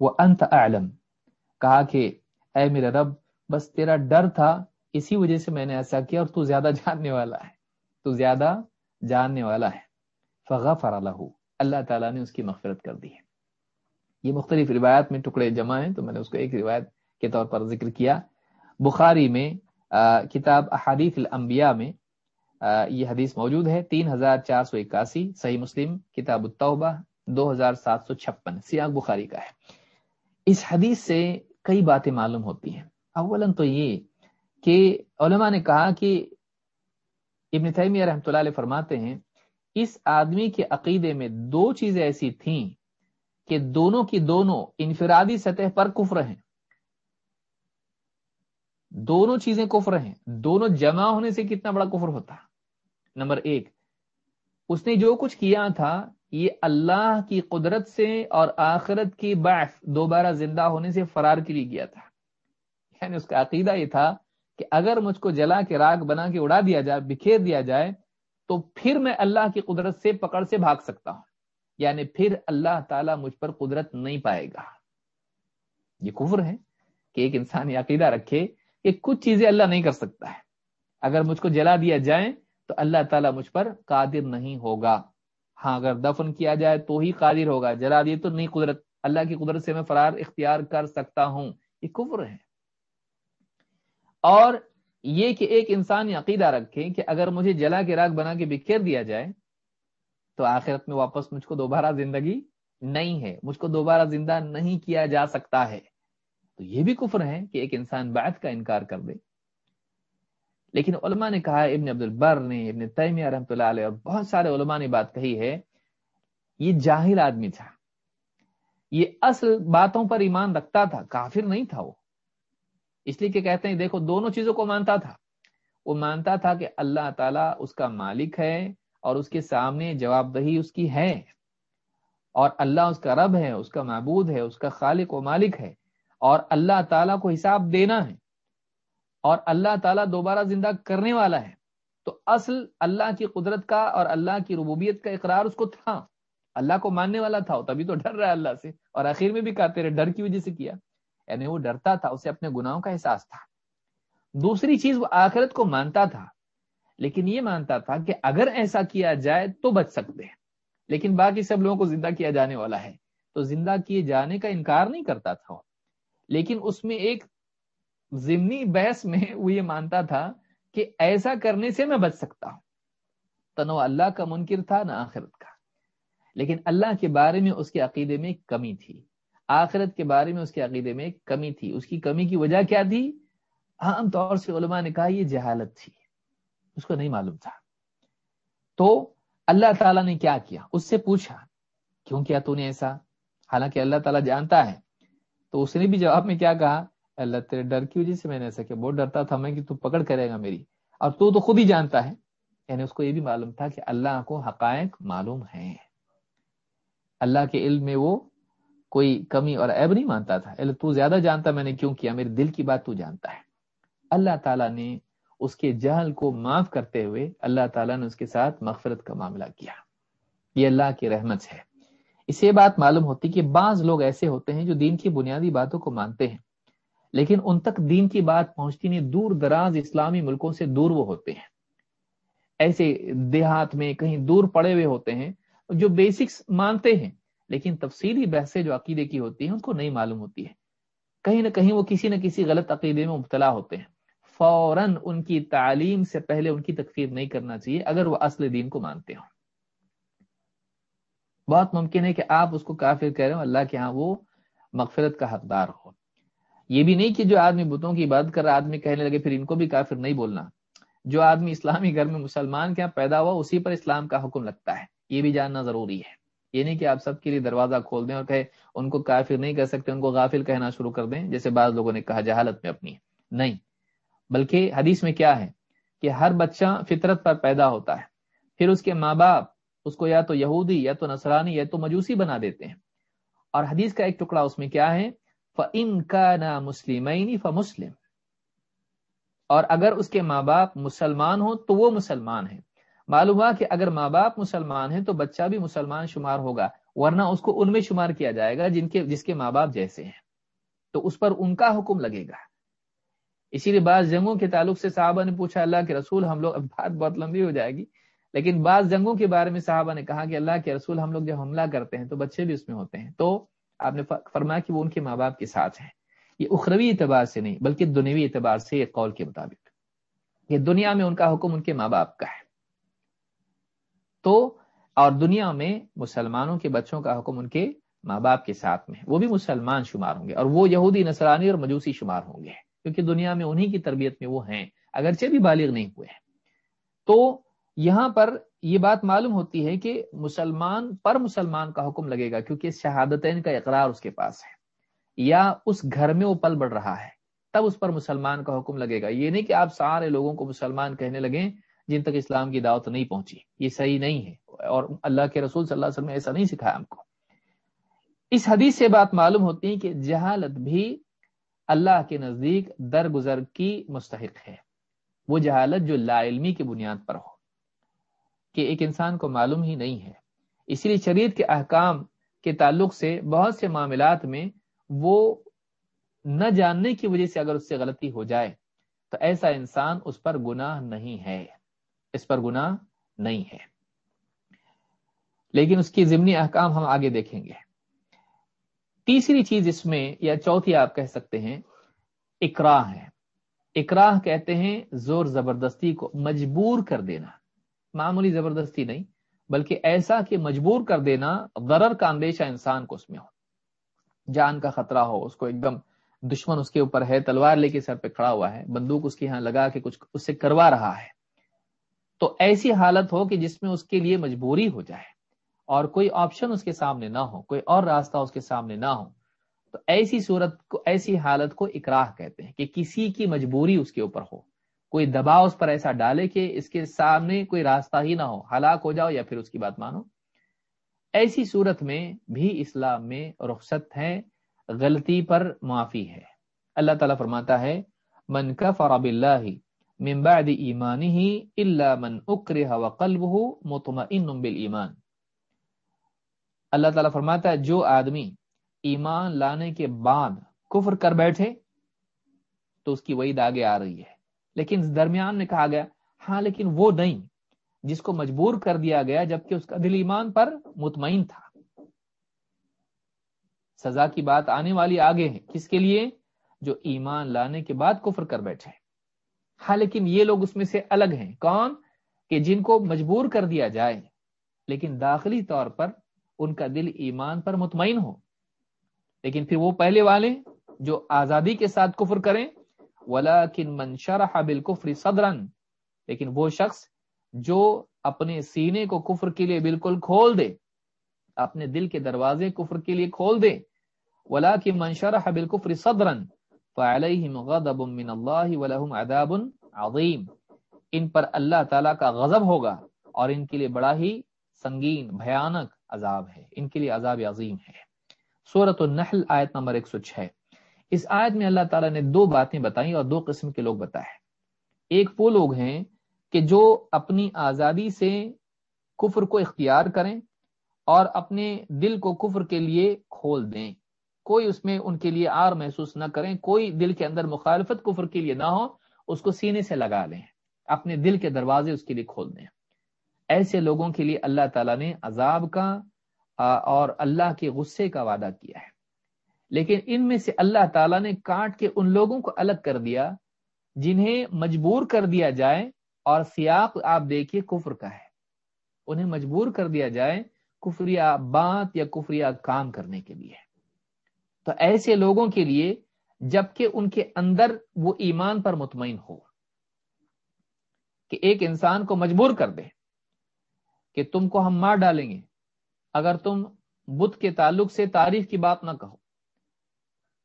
وانت اعلم. کہا کہ، اے میرے رب، بس تیرا ڈر تھا، اسی وجہ سے میں نے ایسا کیا اور تو زیادہ جاننے والا ہے، تو زیادہ جاننے والا ہے۔ فغفر له۔ اللہ تعالیٰ نے اس کی مغفرت کر دی ہے۔ یہ مختلف روایات میں ٹکڑے جمع ہیں، تو میں نے اس کو ایک روایت کے طور پر ذکر کیا۔ بخاری میں کتاب احادیث الانبیاء میں یہ حدیث موجود ہے، تین ہزار چار سو اکاسی، صحیح مسلم، کتاب التوبہ، دو ہزار سات سو چھپن، سیاق بخاری کا ہے۔ اس حدیث سے کئی باتیں معلوم ہوتی ہیں۔ اول تو یہ کہ علماء نے کہا کہ ابن تیمیہ رحمۃ اللہ علیہ فرماتے ہیں، اس آدمی کے عقیدے میں دو چیزیں ایسی تھیں کہ دونوں کی دونوں انفرادی سطح پر کفر ہیں۔ دونوں چیزیں کفر ہیں۔ دونوں جمع ہونے سے کتنا بڑا کفر ہوتا نمبر ایک، اس نے جو کچھ کیا تھا، یہ اللہ کی قدرت سے اور آخرت کی بعث دوبارہ زندہ ہونے سے فرار کے لیے گیا تھا۔ یعنی اس کا عقیدہ یہ تھا کہ اگر مجھ کو جلا کے راگ بنا کے اڑا دیا جائے، بکھیر دیا جائے، تو پھر میں اللہ کی قدرت سے پکڑ سے بھاگ سکتا ہوں۔ یعنی پھر اللہ تعالیٰ مجھ پر قدرت نہیں پائے گا۔ یہ کفر ہے کہ ایک انسان یہ عقیدہ رکھے کہ کچھ چیزیں اللہ نہیں کر سکتا ہے۔ اگر مجھ کو جلا دیا جائے تو اللہ تعالیٰ مجھ پر قادر نہیں ہوگا۔ ہاں اگر دفن کیا جائے تو ہی قادر ہوگا۔ جلا دیے تو نہیں قدرت۔ اللہ کی قدرت سے میں فرار اختیار کر سکتا ہوں۔ یہ کفر ہے۔ اور یہ کہ ایک انسان عقیدہ رکھے کہ اگر مجھے جلا کے راگ بنا کے بکھیر دیا جائے تو آخرت میں واپس مجھ کو دوبارہ زندگی نہیں ہے۔ مجھ کو دوبارہ زندہ نہیں کیا جا سکتا ہے۔ تو یہ بھی کفر ہے کہ ایک انسان بعد کا انکار کر دے۔ لیکن علماء نے کہا، ابن عبد البر نے، ابن تیمیہ رحمۃ اللہ علیہ، اور بہت سارے علماء نے بات کہی ہے، یہ جاہل آدمی تھا۔ یہ اصل باتوں پر ایمان رکھتا تھا، کافر نہیں تھا وہ۔ اس لیے کہ کہتے ہیں، دیکھو، دونوں چیزوں کو مانتا تھا۔ وہ مانتا تھا کہ اللہ تعالیٰ اس کا مالک ہے اور اس کے سامنے جواب دہی اس کی ہے۔ اور اللہ اس کا رب ہے، اس کا معبود ہے، اس کا خالق و مالک ہے۔ اور اللہ تعالیٰ کو حساب دینا ہے اور اللہ تعالیٰ دوبارہ زندہ کرنے والا ہے تو اصل اللہ کی قدرت کا اور اللہ کی ربوبیت کا اقرار اس کو تھا۔ اللہ کو ماننے والا تھا، تبھی تو ڈر رہا ہے اللہ سے۔ اور آخر میں بھی کہا، تیرے ڈر کی وجہ سے کیا۔ یعنی وہ ڈرتا تھا، اسے اپنے گناہوں کا احساس تھا۔ دوسری چیز، وہ آخرت کو مانتا تھا۔ لیکن یہ مانتا تھا کہ اگر ایسا کیا جائے تو بچ سکتے ہیں۔ لیکن باقی سب لوگوں کو زندہ کیا جانے والا ہے۔ تو زندہ کیے جانے کا انکار نہیں کرتا تھا۔ لیکن اس میں ایک ضمنی بحث میں وہ یہ مانتا تھا کہ ایسا کرنے سے میں بچ سکتا ہوں۔ تنو اللہ کا منکر تھا نہ آخرت کا۔ لیکن اللہ کے بارے میں اس کے عقیدے میں کمی تھی۔ آخرت کے بارے میں اس کے عقیدے میں کمی تھی۔ اس کی کمی کی وجہ کیا تھی؟ ہاں، عام طور سے علماء نے کہا یہ جہالت تھی۔ اس کو نہیں معلوم تھا۔ تو اللہ تعالیٰ نے کیا کیا؟ اس سے پوچھا، کیوں کیا تو نے ایسا؟ حالانکہ اللہ تعالیٰ جانتا ہے۔ تو اس نے بھی جواب میں کیا کہا؟ اللہ تیرے ڈر کی وجہ سے میں نے ایسا کیا، بہت ڈرتا تھا میں کہ تو پکڑ کرے گا میری۔ اور تو تو خود ہی جانتا ہے۔ یعنی اس کو یہ بھی معلوم تھا کہ اللہ کو حقائق معلوم ہیں۔ اللہ کے علم میں وہ کوئی کمی اور عیب نہیں مانتا تھا۔ تو زیادہ جانتا میں نے کیوں کیا؟ میرے دل کی بات تو جانتا ہے۔ اللہ تعالیٰ نے اس کے جہل کو معاف کرتے ہوئے اللہ تعالیٰ نے اس کے ساتھ مغفرت کا معاملہ کیا۔ یہ اللہ کی رحمت ہے۔ اسے بات معلوم ہوتی کہ بعض لوگ ایسے ہوتے ہیں جو دین کی بنیادی باتوں کو مانتے ہیں، لیکن ان تک دین کی بات پہنچتی نہیں، دور دراز اسلامی ملکوں سے دور وہ ہوتے ہیں۔ ایسے دیہات میں کہیں دور پڑے ہوئے ہوتے ہیں جو بیسکس مانتے ہیں، لیکن تفصیلی بحثیں جو عقیدے کی ہوتی ہیں، ان کو نہیں معلوم ہوتی ہے۔ کہیں نہ کہیں وہ کسی نہ کسی غلط عقیدے میں مبتلا ہوتے ہیں۔ فوراً ان کی تعلیم سے پہلے ان کی تکفیر نہیں کرنا چاہیے اگر وہ اصل دین کو مانتے ہوں۔ بہت ممکن ہے کہ آپ اس کو کافر کہہ رہے ہو اللہ کے ہاں وہ مغفرت کا حقدار ہو۔ یہ بھی نہیں کہ جو آدمی بتوں کی بات کر رہا آدمی کہنے لگے پھر ان کو بھی کافر نہیں بولنا۔ جو آدمی اسلامی گھر میں مسلمان کے ہاں پیدا ہوا، اسی پر اسلام کا حکم لگتا ہے۔ یہ بھی جاننا ضروری ہے۔ یہ نہیں کہ آپ سب کے لیے دروازہ کھول دیں اور کہے ان کو کافر نہیں کہہ سکتے، ان کو غافل کہنا شروع کر دیں، جیسے بعض لوگوں نے کہا جہالت میں اپنی۔ نہیں۔ بلکہ حدیث میں کیا ہے کہ ہر بچہ فطرت پر پیدا ہوتا ہے۔ پھر اس کے ماں باپ اس کو یا تو یہودی، یا تو نصرانی، یا تو مجوسی بنا دیتے ہیں۔ اور حدیث کا ایک ٹکڑا اس میں کیا ہے؟ ان کا نا مسلم مسلم اور اگر اس کے ماں باپ مسلمان ہو تو وہ مسلمان ہے معلوم ہوا کہ اگر ماں باپ مسلمان ہیں تو بچہ بھی مسلمان شمار ہوگا، ورنہ اس کو ان میں شمار کیا جائے گا جن کے، جس کے ماں باپ جیسے ہیں۔ تو اس پر ان کا حکم لگے گا۔ اسی لیے بعض جنگوں کے تعلق سے صحابہ نے پوچھا، اللہ کے رسول، ہم لوگ اب بات بہت لمبی ہو جائے گی۔ لیکن بعض جنگوں کے بارے میں صحابہ نے کہا کہ اللہ کے رسول ہم لوگ جب حملہ کرتے ہیں تو بچے بھی اس میں ہوتے ہیں۔ تو آپ نے فرمایا کہ وہ ان کے ماں باپ کے ساتھ ہیں۔ یہ اخروی اعتبار سے نہیں، بلکہ دنوی اعتبار سے ایک قول کے مطابق۔ یہ دنیا میں ان کا حکم ان کے ماں باپ کا ہے۔ تو اور دنیا میں مسلمانوں کے بچوں کا حکم ان کے ماں باپ کے ساتھ میں وہ بھی مسلمان شمار ہوں گے اور وہ یہودی، نصرانی اور مجوسی شمار ہوں گے۔ کیونکہ دنیا میں انہی کی تربیت میں وہ ہیں، اگرچہ بھی بالغ نہیں ہوئے ہیں۔ تو یہاں پر یہ بات معلوم ہوتی ہے کہ مسلمان پر مسلمان کا حکم لگے گا کیونکہ شہادتین کا اقرار اس کے پاس ہے، یا اس گھر میں وہ پل بڑھ رہا ہے، تب اس پر مسلمان کا حکم لگے گا۔ یہ نہیں کہ آپ سارے لوگوں کو مسلمان کہنے لگیں جن تک اسلام کی دعوت نہیں پہنچی۔ یہ صحیح نہیں ہے اور اللہ کے رسول صلی اللہ علیہ وسلم نے ایسا نہیں سکھایا ہم کو۔ اس حدیث سے بات معلوم ہوتی ہے کہ جہالت بھی اللہ کے نزدیک درگزر کی مستحق ہے۔ وہ جہالت جو لا علمی کی بنیاد پر ہو۔ کہ ایک انسان کو معلوم ہی نہیں ہے۔ اس لیے شریعت کے احکام کے تعلق سے بہت سے معاملات میں وہ نہ جاننے کی وجہ سے اگر اس سے غلطی ہو جائے تو ایسا انسان اس پر گناہ نہیں ہے۔ اس پر گناہ نہیں ہے۔ لیکن اس کی ضمنی احکام ہم آگے دیکھیں گے۔ تیسری چیز اس میں یا چوتھی آپ کہہ سکتے ہیں، اکراہ ہے۔ اکراہ کہتے ہیں زور زبردستی کو مجبور کر دینا۔ معمولی زبردستی نہیں، بلکہ ایسا کہ مجبور کر دینا ضرر کا اندیشہ انسان کو اس میں ہو۔ جان کا خطرہ ہو، اس کو ایک دم دشمن اس کے اوپر ہے، تلوار لے کے سر پہ کھڑا ہوا ہے، بندوق اس کے یہاں لگا کے کچھ اس سے کروا رہا ہے۔ تو ایسی حالت ہو کہ جس میں اس کے لیے مجبوری ہو جائے اور کوئی آپشن اس کے سامنے نہ ہو، کوئی اور راستہ اس کے سامنے نہ ہو، تو ایسی صورت کو، ایسی حالت کو اکراہ کہتے ہیں کہ کسی کی مجبوری اس کے اوپر ہو۔ کوئی دباؤ اس پر ایسا ڈالے کہ اس کے سامنے کوئی راستہ ہی نہ ہو، ہلاک ہو جاؤ یا پھر اس کی بات مانو۔ ایسی صورت میں بھی اسلام میں رخصت ہے غلطی پر معافی ہے۔ اللہ تعالیٰ فرماتا ہے، من کفر باللہ من بعد ایمانہ الا من اکرہ وقلبہ مطمئن بالایمان۔ اللہ تعالیٰ فرماتا ہے، جو آدمی ایمان لانے کے بعد کفر کر بیٹھے، تو اس کی وعید آگے آ رہی ہے۔ لیکن درمیان میں کہا گیا ہاں لیکن وہ نہیں، جس کو مجبور کر دیا گیا جبکہ اس کا دل ایمان پر مطمئن تھا۔ سزا کی بات آنے والی آگے ہے۔ کس کے لیے؟ جو ایمان لانے کے بعد کفر کر بیٹھے۔ ہاں لیکن یہ لوگ اس میں سے الگ ہیں۔ کون؟ کہ جن کو مجبور کر دیا جائے، لیکن داخلی طور پر ان کا دل ایمان پر مطمئن ہو۔ لیکن پھر وہ پہلے والے جو آزادی کے ساتھ کفر کریں ولاکن من شرح بالکفر صدرا لیکن وہ شخص جو اپنے سینے کو کفر کے لیے بالکل کھول دے، اپنے دل کے دروازے کفر کے لیے کھول دے ولاکن من شرح بالکفر صدرا فعليهم غضب من الله ولهم عذاب عظیم ان پر اللہ تعالی کا غضب ہوگا اور ان کے لیے بڑا ہی سنگین، بھیانک عذاب ہے۔ ان کے لیے عذاب عظیم ہے۔ سورت النحل آیت نمبر 106 اس آیت میں اللہ تعالیٰ نے دو باتیں بتائیں اور دو قسم کے لوگ بتائے ایک وہ لوگ ہیں کہ جو اپنی آزادی سے کفر کو اختیار کریں اور اپنے دل کو کفر کے لیے کھول دیں۔ کوئی اس میں ان کے لیے آر محسوس نہ کریں، کوئی دل کے اندر مخالفت کفر کے لیے نہ ہو، اس کو سینے سے لگا لیں، اپنے دل کے دروازے اس کے لیے کھول دیں۔ ایسے لوگوں کے لیے اللہ تعالیٰ نے عذاب کا اور اللہ کے غصے کا وعدہ کیا ہے۔ لیکن ان میں سے اللہ تعالیٰ نے کاٹ کے ان لوگوں کو الگ کر دیا جنہیں مجبور کر دیا جائے اور سیاق آپ دیکھیے کفر کا ہے۔ انہیں مجبور کر دیا جائے کفریا بات یا کفریا کام کرنے کے لیے۔ تو ایسے لوگوں کے لیے جبکہ ان کے اندر وہ ایمان پر مطمئن ہو کہ ایک انسان کو مجبور کر دے کہ تم کو ہم مار ڈالیں گے، اگر تم بدھ کے تعلق سے تاریخ کی بات نہ کہو۔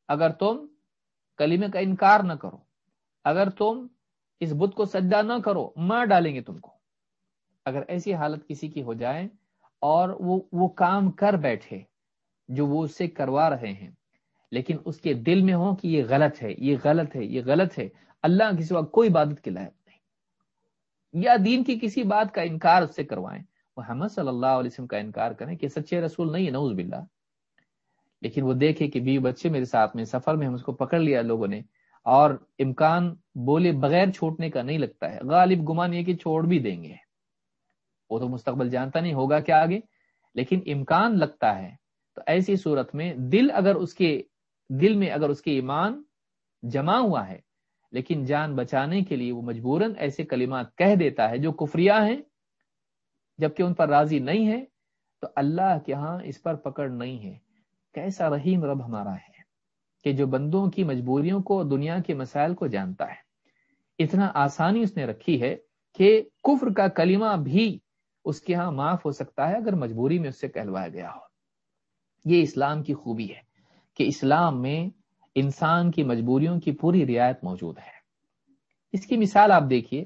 اگر تم کلیمے کا انکار نہ کرو، اگر تم اس بدھ کو سجدہ نہ کرو مار ڈالیں گے تم کو۔ اگر ایسی حالت کسی کی ہو جائے اور وہ وہ کام کر بیٹھے جو وہ اس سے کروا رہے ہیں، لیکن اس کے دل میں ہو کہ یہ غلط ہے، یہ غلط ہے، یہ غلط ہے، اللہ کسی وقت کوئی عبادت کے لائق نہیں۔ یا دین کی کسی بات کا انکار اس سے کروائیں۔ محمد صلی اللہ علیہ وسلم کا انکار کریں کہ سچے رسول نہیں ہے نوز باللہ۔ لیکن وہ دیکھے کہ بیوی بچے میرے ساتھ میں سفر میں ہم اس کو پکڑ لیا لوگوں نے اور امکان بولے بغیر چھوٹنے کا نہیں لگتا ہے۔ غالب گمان یہ کہ چھوڑ بھی دیں گے۔ وہ تو مستقبل جانتا نہیں ہوگا کیا آگے، لیکن امکان لگتا ہے۔ تو ایسی صورت میں دل اگر اس کے، دل میں اگر اس کے ایمان جمع ہوا ہے، لیکن جان بچانے کے لیے وہ مجبوراً ایسے کلمات کہہ دیتا ہے جو کفریا ہیں، جبکہ ان پر راضی نہیں ہے، تو اللہ کے ہاں اس پر پکڑ نہیں ہے۔ کیسا رحیم رب ہمارا ہے کہ جو بندوں کی مجبوریوں کو دنیا کے مسائل کو جانتا ہے۔ اتنا آسانی اس نے رکھی ہے کہ کفر کا کلمہ بھی اس کے ہاں معاف ہو سکتا ہے اگر مجبوری میں اس سے کہلوایا گیا ہو۔ یہ اسلام کی خوبی ہے کہ اسلام میں انسان کی مجبوریوں کی پوری رعایت موجود ہے۔ اس کی مثال آپ دیکھیے۔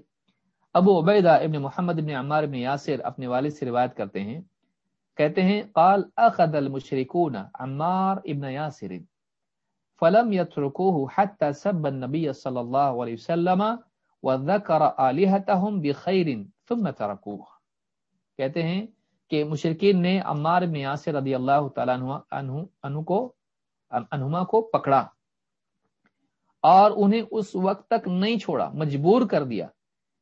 ابو عبیدہ ابن محمد ابن عمار ابن یاسر اپنے والد سے روایت کرتے ہیں کہتے ہیں، قال اخذ المشركون عمار ابن یاسر، فلم يتركوه حتى سب النبي صلى الله عليه وسلم وذكر آلهتهم بخير ثم تركوه کہتے ہیں کہ مشرقین نے عمار بن یاسر رضی اللہ تعالیٰ عنہ عنہ کو انہما کو پکڑا اور انہیں اس وقت تک نہیں چھوڑا، مجبور کر دیا۔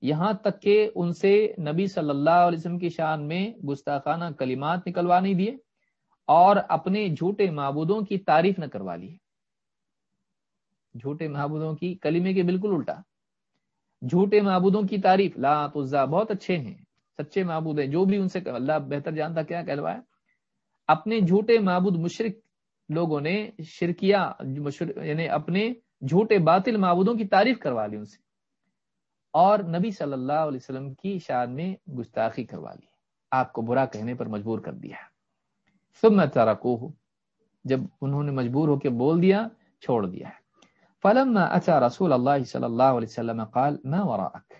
یہاں تک کہ ان سے نبی صلی اللہ علیہ وسلم کی شان میں گستاخانہ کلمات نکلوا نہیں دیے اور اپنے جھوٹے معبودوں کی تعریف نہ کروا لی جھوٹے معبودوں کی کلمے کے بالکل الٹا۔ جھوٹے معبودوں کی تعریف، لا تزا، بہت اچھے ہیں، سچے معبود ہیں، جو بھی ان سے اللہ بہتر جانتا کیا کہلوایا۔ اپنے جھوٹے معبود مشرق لوگوں نے شرکیا یعنی اپنے جھوٹے باطل معبودوں کی تعریف کروا لی ان سے۔ اور نبی صلی اللہ علیہ وسلم کی شان میں گستاخی کروا لی۔ آپ کو برا کہنے پر مجبور کر دیا۔ سب میں جب انہوں نے مجبور ہو کے بول دیا، چھوڑ دیا۔ فلم اچھا رسول اللہ صلی اللہ علیہ وسلم قال، ما وراءک؟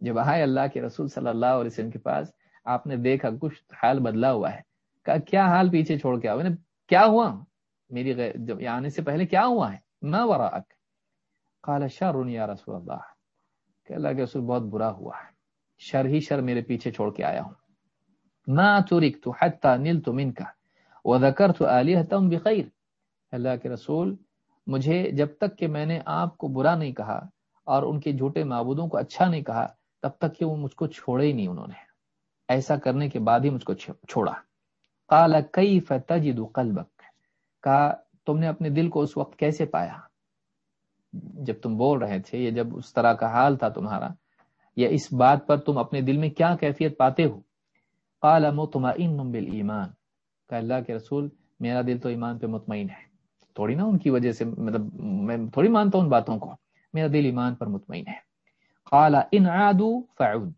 جب آئے اللہ کے رسول صلی اللہ علیہ وسلم کے پاس، آپ نے دیکھا کچھ حال بدلا ہوا ہے۔ کہا، کیا حال پیچھے چھوڑ کے آؤ؟ کیا ہوا؟ میری جب آنے سے پہلے کیا ہوا ہے؟ ما وراءک؟ قال، شر یا رسول اللہ کہ اللہ کے رسول بہت برا ہوا ہے۔ شر ہی شر میرے پیچھے چھوڑ کے آیا ہوں۔ ما ترکت حتی نلت منکا وذکرت آلیہتم بخیر۔ اللہ کے رسول، مجھے جب تک کہ میں نے آپ کو برا نہیں کہا اور ان کے جھوٹے معبودوں کو اچھا نہیں کہا، تب تک کہ وہ مجھ کو چھوڑے ہی نہیں انہوں نے۔ ایسا کرنے کے بعد ہی مجھ کو چھوڑا۔ کالا کئی فتجد قلبک؟ کہا، تم نے اپنے دل کو اس وقت کیسے پایا؟ جب تم بول رہے تھے یا جب اس طرح کا حال تھا تمہارا، یا اس بات پر تم اپنے دل میں کیا کیفیت پاتے ہو؟ کالا مطمئن بالایمان۔ کہ اللہ کے رسول، میرا دل تو ایمان پہ مطمئن ہے۔ تھوڑی نا ان کی وجہ سے مطلب میں تھوڑی مانتا ہوں ان باتوں کو۔ میرا دل ایمان پر مطمئن ہے۔ قال ان عادوا فعود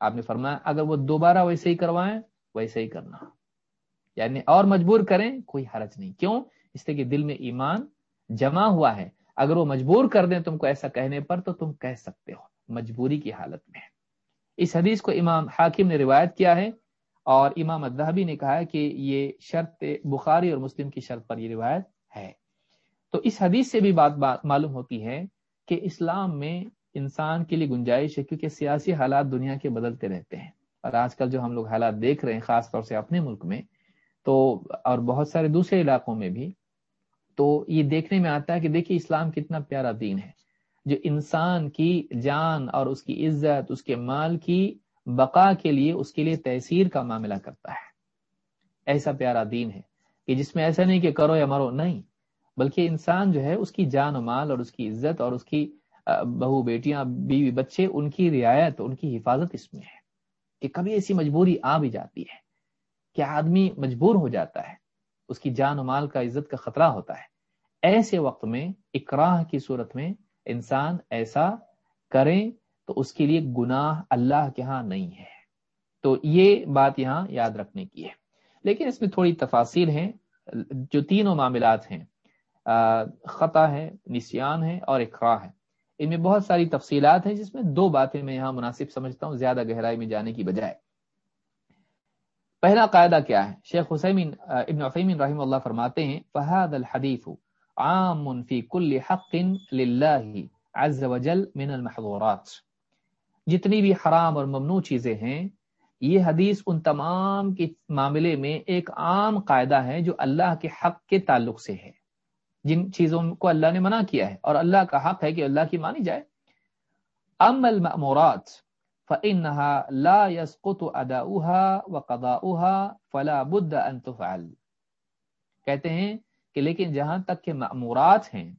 آپ نے فرمایا، اگر وہ دوبارہ ویسے ہی کروائیں، ویسے ہی کرنا۔ یعنی اور مجبور کریں، کوئی حرج نہیں۔ کیوں؟ اس لیے کہ دل میں ایمان جمع ہوا ہے۔ اگر وہ مجبور کر دیں تم کو ایسا کہنے پر تو تم کہہ سکتے ہو مجبوری کی حالت میں۔ اس حدیث کو امام حاکم نے روایت کیا ہے اور امام الذہبی نے کہا کہ یہ شرط بخاری اور مسلم کی شرط پر یہ روایت ہے۔ تو اس حدیث سے بھی بات, بات معلوم ہوتی ہے کہ اسلام میں انسان کے لیے گنجائش ہے کیونکہ سیاسی حالات دنیا کے بدلتے رہتے ہیں۔ اور آج کل جو ہم لوگ حالات دیکھ رہے ہیں خاص طور سے اپنے ملک میں تو اور بہت سارے دوسرے علاقوں میں بھی تو یہ دیکھنے میں آتا ہے کہ دیکھیے اسلام کتنا پیارا دین ہے۔ جو انسان کی جان اور اس کی عزت، اس کے مال کی بقا کے لیے اس کے لیے تحصیر کا معاملہ کرتا ہے۔ ایسا پیارا دین ہے کہ جس میں ایسا نہیں کہ کرو یا مرو، نہیں۔ بلکہ انسان جو ہے، اس کی جان و مال اور اس کی عزت اور اس کی بہو، بیٹیاں، بیوی، بچے، ان کی رعایت، ان کی حفاظت اس میں ہے۔ کہ کبھی ایسی مجبوری آ بھی جاتی ہے۔ کہ آدمی مجبور ہو جاتا ہے؟ اس کی جان و مال کا عزت کا خطرہ ہوتا ہے۔ ایسے وقت میں، اکراہ کی صورت میں انسان ایسا کریں تو اس کے لیے گناہ اللہ کے ہاں نہیں ہے۔ تو یہ بات یہاں یاد رکھنے کی ہے۔ لیکن اس میں تھوڑی تفاصیر ہیں۔ جو تینوں معاملات ہیں خطا ہے، نسیان ہے اور اقرا ہے۔ ان میں بہت ساری تفصیلات ہیں جس میں دو باتیں میں یہاں مناسب سمجھتا ہوں زیادہ گہرائی میں جانے کی بجائے۔ پہلا قاعدہ کیا ہے؟ شیخ حسین، ابن عثیمین رحم اللہ فرماتے ہیں فہد الحدیث عام فی کل حق للہ عز وجل من المحظورات۔ جتنی بھی حرام اور ممنوع چیزیں ہیں، یہ حدیث ان تمام کے معاملے میں ایک عام قاعدہ ہے جو اللہ کے حق کے تعلق سے ہے۔ جن چیزوں کو اللہ نے منع کیا ہے اور اللہ کا حق ہے کہ اللہ کی مانی جائے۔ ام المأمورات فإنها لا يسقط أداؤها وقضاؤها فلا بد ان تفعل۔ کہتے ہیں کہ لیکن جہاں تک کہ مأمورات ہیں،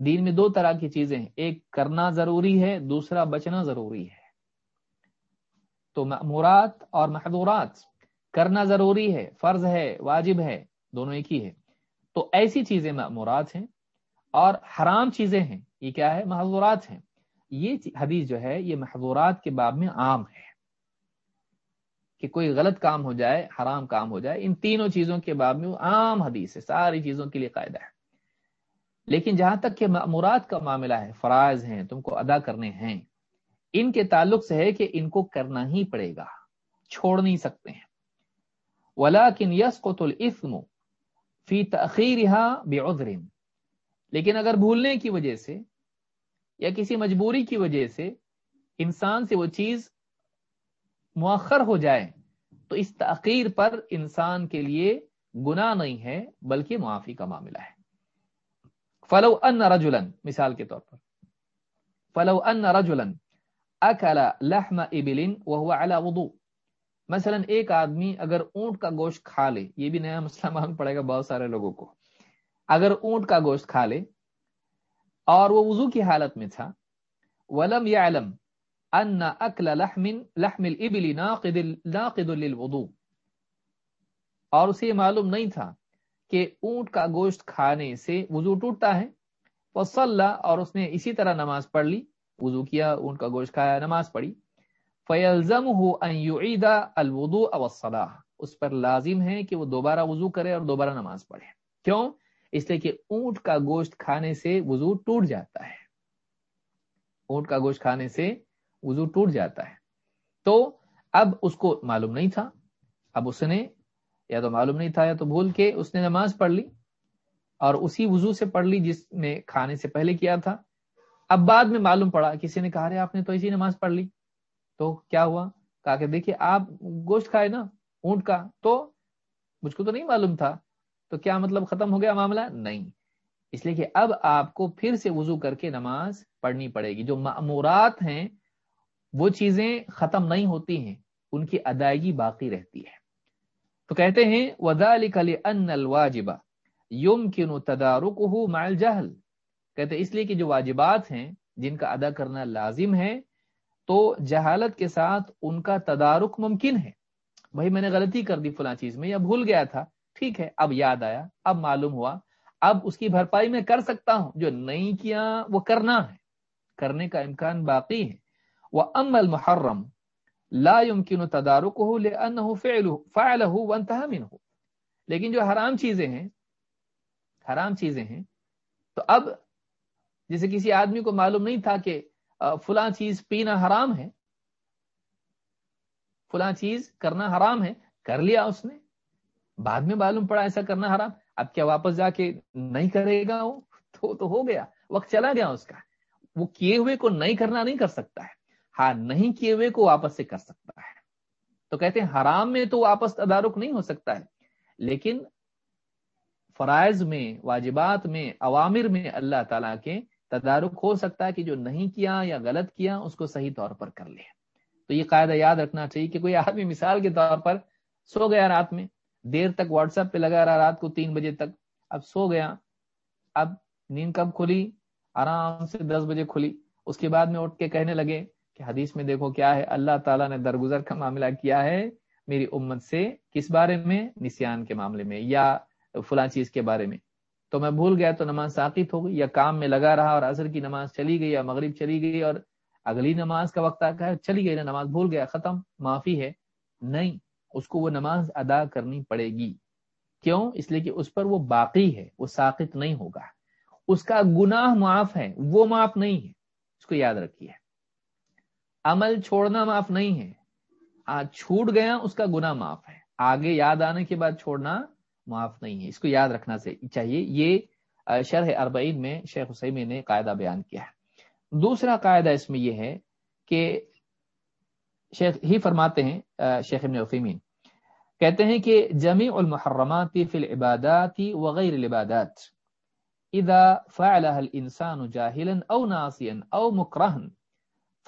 دین میں دو طرح کی چیزیں ہیں، ایک کرنا ضروری ہے، دوسرا بچنا ضروری ہے۔ تو معمورات اور محدورات کرنا ضروری ہے، فرض ہے، واجب ہے، دونوں ایک ہی ہے۔ تو ایسی چیزیں معمورات ہیں اور حرام چیزیں ہیں، یہ کیا ہے؟ محضورات ہیں۔ یہ حدیث جو ہے، یہ محضورات کے باب میں عام ہے کہ کوئی غلط کام ہو جائے، حرام کام ہو جائے، ان تینوں چیزوں کے باب میں عام حدیث ہے، ساری چیزوں کے لیے قاعدہ ہے۔ لیکن جہاں تک کہ معمورات کا معاملہ ہے، فرائض ہیں، تم کو ادا کرنے ہیں، ان کے تعلق سے ہے کہ ان کو کرنا ہی پڑے گا، چھوڑ نہیں سکتے ہیں۔ ولاکن یس کو فی تخیرہ بعذر۔ لیکن اگر بھولنے کی وجہ سے یا کسی مجبوری کی وجہ سے انسان سے وہ چیز مؤخر ہو جائے، تو اس تاخیر پر انسان کے لیے گناہ نہیں ہے، بلکہ معافی کا معاملہ ہے۔ فلو ان رجلن مثال کے طور پر۔ فلو ان رجلن اکل لحم ابل وهو على وضوء۔ مثلا ایک آدمی اگر اونٹ کا گوشت کھا لے، یہ بھی نیا مسئلہ معلوم پڑے گا بہت سارے لوگوں کو۔ اگر اونٹ کا گوشت کھا لے اور وہ وضو کی حالت میں تھا۔ ولم يعلم ان اکل لحم لحم الابل ناقض ناقض للوضوء۔ اور اسے معلوم نہیں تھا کہ اونٹ کا گوشت کھانے سے وضو ٹوٹتا ہے۔ وصلى اور اس نے اسی طرح نماز پڑھ لی۔ وضو کیا، اونٹ کا گوشت کھایا، نماز پڑھی۔ فیلزمه ان يعيد الوضوء والصلاه اس پر لازم ہے کہ وہ دوبارہ وضو کرے اور دوبارہ نماز پڑھے۔ کیوں؟ اس لیے کہ اونٹ کا گوشت کھانے سے وضو ٹوٹ جاتا ہے۔ اونٹ کا گوشت کھانے سے وضو ٹوٹ جاتا ہے۔ تو اب اس کو معلوم نہیں تھا۔ اب اس نے یا تو معلوم نہیں تھا یا تو بھول کے اس نے نماز پڑھ لی اور اسی وضو سے پڑھ لی جس نے کھانے سے پہلے کیا تھا۔ اب بعد میں معلوم پڑا کسی نے کہا رہے آپ نے تو اسی نماز پڑھ لی۔ تو کیا ہوا؟ کہا کہ دیکھیے، آپ گوشت کھائے نا، اونٹ کا، تو مجھ کو تو نہیں معلوم تھا۔ تو کیا مطلب ختم ہو گیا معاملہ؟ نہیں۔ اس لیے کہ اب آپ کو پھر سے وضو کر کے نماز پڑھنی پڑے گی۔ جو معمورات ہیں، وہ چیزیں ختم نہیں ہوتی ہیں، ان کی ادائیگی باقی رہتی ہے۔ تو کہتے ہیں، وَذَلِكَ لِأَنَّ الْوَاجِبَ يُمْكِنُ تَدَارُكُهُ مَعَ الْجَهْلِ۔ کہتے ہیں، اس لیے کہ جو واجبات ہیں، جن کا ادا کرنا لازم ہے، تو جہالت کے ساتھ ان کا تدارک ممکن ہے۔ بھائی، میں نے غلطی کر دی فلاں چیز میں یا بھول گیا تھا۔ ٹھیک ہے، اب یاد آیا، اب معلوم ہوا، اب اس کی بھرپائی میں کر سکتا ہوں۔ جو نہیں کیا، وہ کرنا ہے۔ کرنے کا امکان باقی ہے۔ وہ ام المحرم لا يمكن تداركه لانه فعله فعله وانتهى منه۔ لیکن جو حرام چیزیں ہیں، حرام چیزیں ہیں، تو اب جیسے کسی آدمی کو معلوم نہیں تھا کہ فلاں چیز پینا حرام ہے، فلاں چیز کرنا حرام ہے، کر لیا اس نے۔ بعد میں معلوم پڑا ایسا کرنا حرام۔ اب کیا واپس جا کے نہیں کرے گا وہ؟ تو تو ہو گیا۔ وقت چلا گیا اس کا۔ وہ کیے ہوئے کو نہیں کرنا نہیں کر سکتا ہے۔ ہاں نہیں کیے ہوئے کو واپس سے کر سکتا ہے۔ تو کہتے ہیں، حرام میں تو واپس تدارک نہیں ہو سکتا ہے۔ لیکن فرائض میں، واجبات میں عوامر میں اللہ تعالیٰ کے تدارک ہو سکتا ہے کہ جو نہیں کیا یا غلط کیا، اس کو صحیح طور پر کر لے۔ تو یہ قاعدہ یاد رکھنا چاہیے کہ کوئی آدمی مثال کے طور پر سو گیا رات میں۔ دیر تک واٹس ایپ پہ لگا رہا، رات کو تین بجے تک۔ اب سو گیا۔ اب نیند کب کھلی؟ آرام سے دس بجے کھلی۔ اس کے بعد میں اٹھ کے کہنے لگے کہ حدیث میں دیکھو کیا ہے۔ اللہ تعالیٰ نے درگزر کا معاملہ کیا ہے۔ میری امت سے کس بارے میں؟ نسیان کے معاملے میں یا فلاں چیز کے بارے میں۔ تو میں بھول گیا، تو نماز ثاقت ہو گئی یا کام میں لگا رہا اور عصر کی نماز چلی گئی یا مغرب چلی گئی اور اگلی نماز کا وقت آ چلی گئی نا، نماز بھول گیا، ختم، معافی ہے۔ نہیں اس کو وہ نماز ادا کرنی پڑے گی۔ کیوں؟ اس لیے کہ اس پر وہ باقی ہے، وہ ساقت نہیں ہوگا۔ اس کا گناہ معاف ہے، وہ معاف نہیں ہے۔ اس کو یاد رکھیے۔ عمل چھوڑنا معاف نہیں ہے۔ آج چھوٹ گیا، اس کا گناہ معاف ہے۔ آگے یاد آنے کے بعد چھوڑنا معاف نہیں ہے۔ اس کو یاد رکھنا چاہیے۔ یہ شرح اربعین میں شیخ حسین نے قاعدہ بیان کیا ہے۔ دوسرا قاعدہ اس میں یہ ہے کہ شیخ، ہی فرماتے ہیں شیخ ابن عثیمین۔ کہتے ہیں کہ جمیع المحرمات فی العبادات وغیر العبادات، اذا فعلها الانسان جاہلا او ناسیا او مکرہن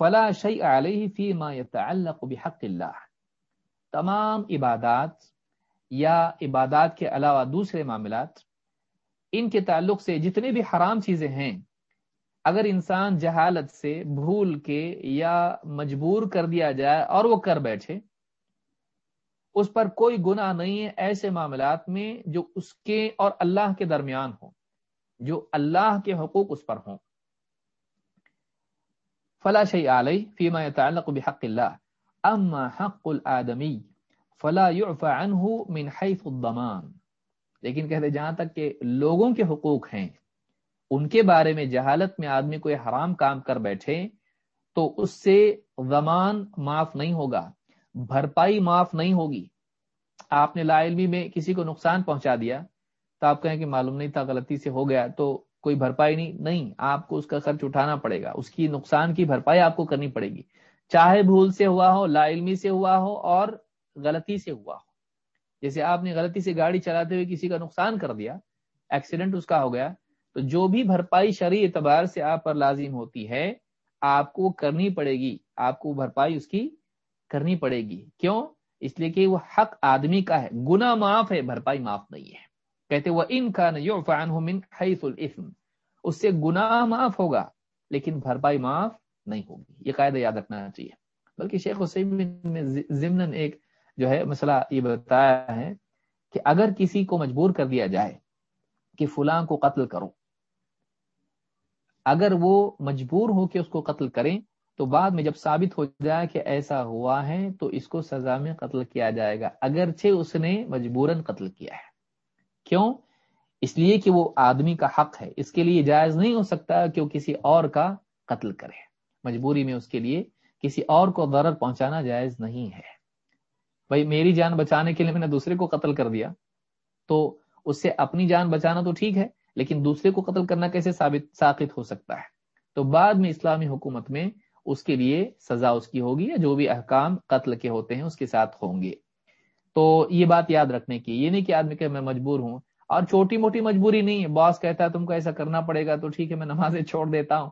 فلا شیء علیہ فیما يتعلق بحق اللہ۔ تمام عبادات یا عبادات کے علاوہ دوسرے معاملات، ان کے تعلق سے جتنے بھی حرام چیزیں ہیں، اگر انسان جہالت سے بھول کے یا مجبور کر دیا جائے اور وہ کر بیٹھے اس پر کوئی گناہ نہیں ہے، ایسے معاملات میں جو اس کے اور اللہ کے درمیان ہوں، جو اللہ کے حقوق اس پر ہوں۔ فلا شيء عليه فيما يتعلق بحق الله اما حق الادمی فلا يعفى عنه من حيث الضمان۔ لیکن کہتے جہاں تک کہ لوگوں کے حقوق ہیں، ان کے بارے میں جہالت میں آدمی کوئی حرام کام کر بیٹھے تو اس سے زمان معاف نہیں ہوگا۔ بھرپائی معاف نہیں ہوگی۔ آپ نے لا علمی میں کسی کو نقصان پہنچا دیا، تو آپ کہیں کہ معلوم نہیں تھا، غلطی سے ہو گیا، تو کوئی بھرپائی نہیں۔ نہیں، آپ کو اس کا خرچ اٹھانا پڑے گا۔ اس کی نقصان کی بھرپائی آپ کو کرنی پڑے گی۔ چاہے بھول سے ہوا ہو، لا علمی سے ہوا ہو، اور غلطی سے ہوا ہو۔ جیسے آپ نے غلطی سے گاڑی چلاتے ہوئے کسی کا نقصان کر دیا، ایکسیڈنٹ اس کا ہو گیا، تو جو بھی بھرپائی شرعی اعتبار سے آپ پر لازم ہوتی ہے، آپ کو کرنی پڑے گی۔ آپ کو بھرپائی اس کی کرنی پڑے گی۔ کیوں؟ اس لیے کہ وہ حق آدمی کا ہے۔ گنا معاف ہے، بھرپائی معاف نہیں ہے۔ کہتے وہ ان کا اس سے گناہ معاف ہوگا، لیکن بھرپائی معاف نہیں ہوگی۔ یہ قاعدہ یاد رکھنا چاہیے۔ بلکہ شیخ حسین نے ضمن ایک جو ہے مسئلہ یہ بتایا ہے کہ اگر کسی کو مجبور کر دیا جائے کہ فلاں کو قتل کرو، اگر وہ مجبور ہو کہ اس کو قتل کریں تو بعد میں جب ثابت ہو جائے کہ ایسا ہوا ہے، تو اس کو سزا میں قتل کیا جائے گا۔ اگرچہ اس نے مجبوراً قتل کیا ہے۔ کیوں؟ اس لیے کہ وہ آدمی کا حق ہے۔ اس کے لیے جائز نہیں ہو سکتا کہ وہ کسی اور کا قتل کرے۔ مجبوری میں اس کے لیے کسی اور کو ضرر پہنچانا جائز نہیں ہے۔ بھائی، میری جان بچانے کے لیے میں نے دوسرے کو قتل کر دیا۔ تو اس سے اپنی جان بچانا تو ٹھیک ہے، لیکن دوسرے کو قتل کرنا کیسے ثابت ساقت ہو سکتا ہے؟ تو بعد میں اسلامی حکومت میں اس کے لیے سزا اس کی ہوگی یا جو بھی احکام قتل کے ہوتے ہیں اس کے ساتھ ہوں گے۔ تو یہ بات یاد رکھنے کی، یہ نہیں کہ آدمی کہ میں مجبور ہوں اور چھوٹی موٹی مجبوری نہیں ہے باس کہتا ہے تم کو ایسا کرنا پڑے گا تو ٹھیک ہے میں نمازیں چھوڑ دیتا ہوں،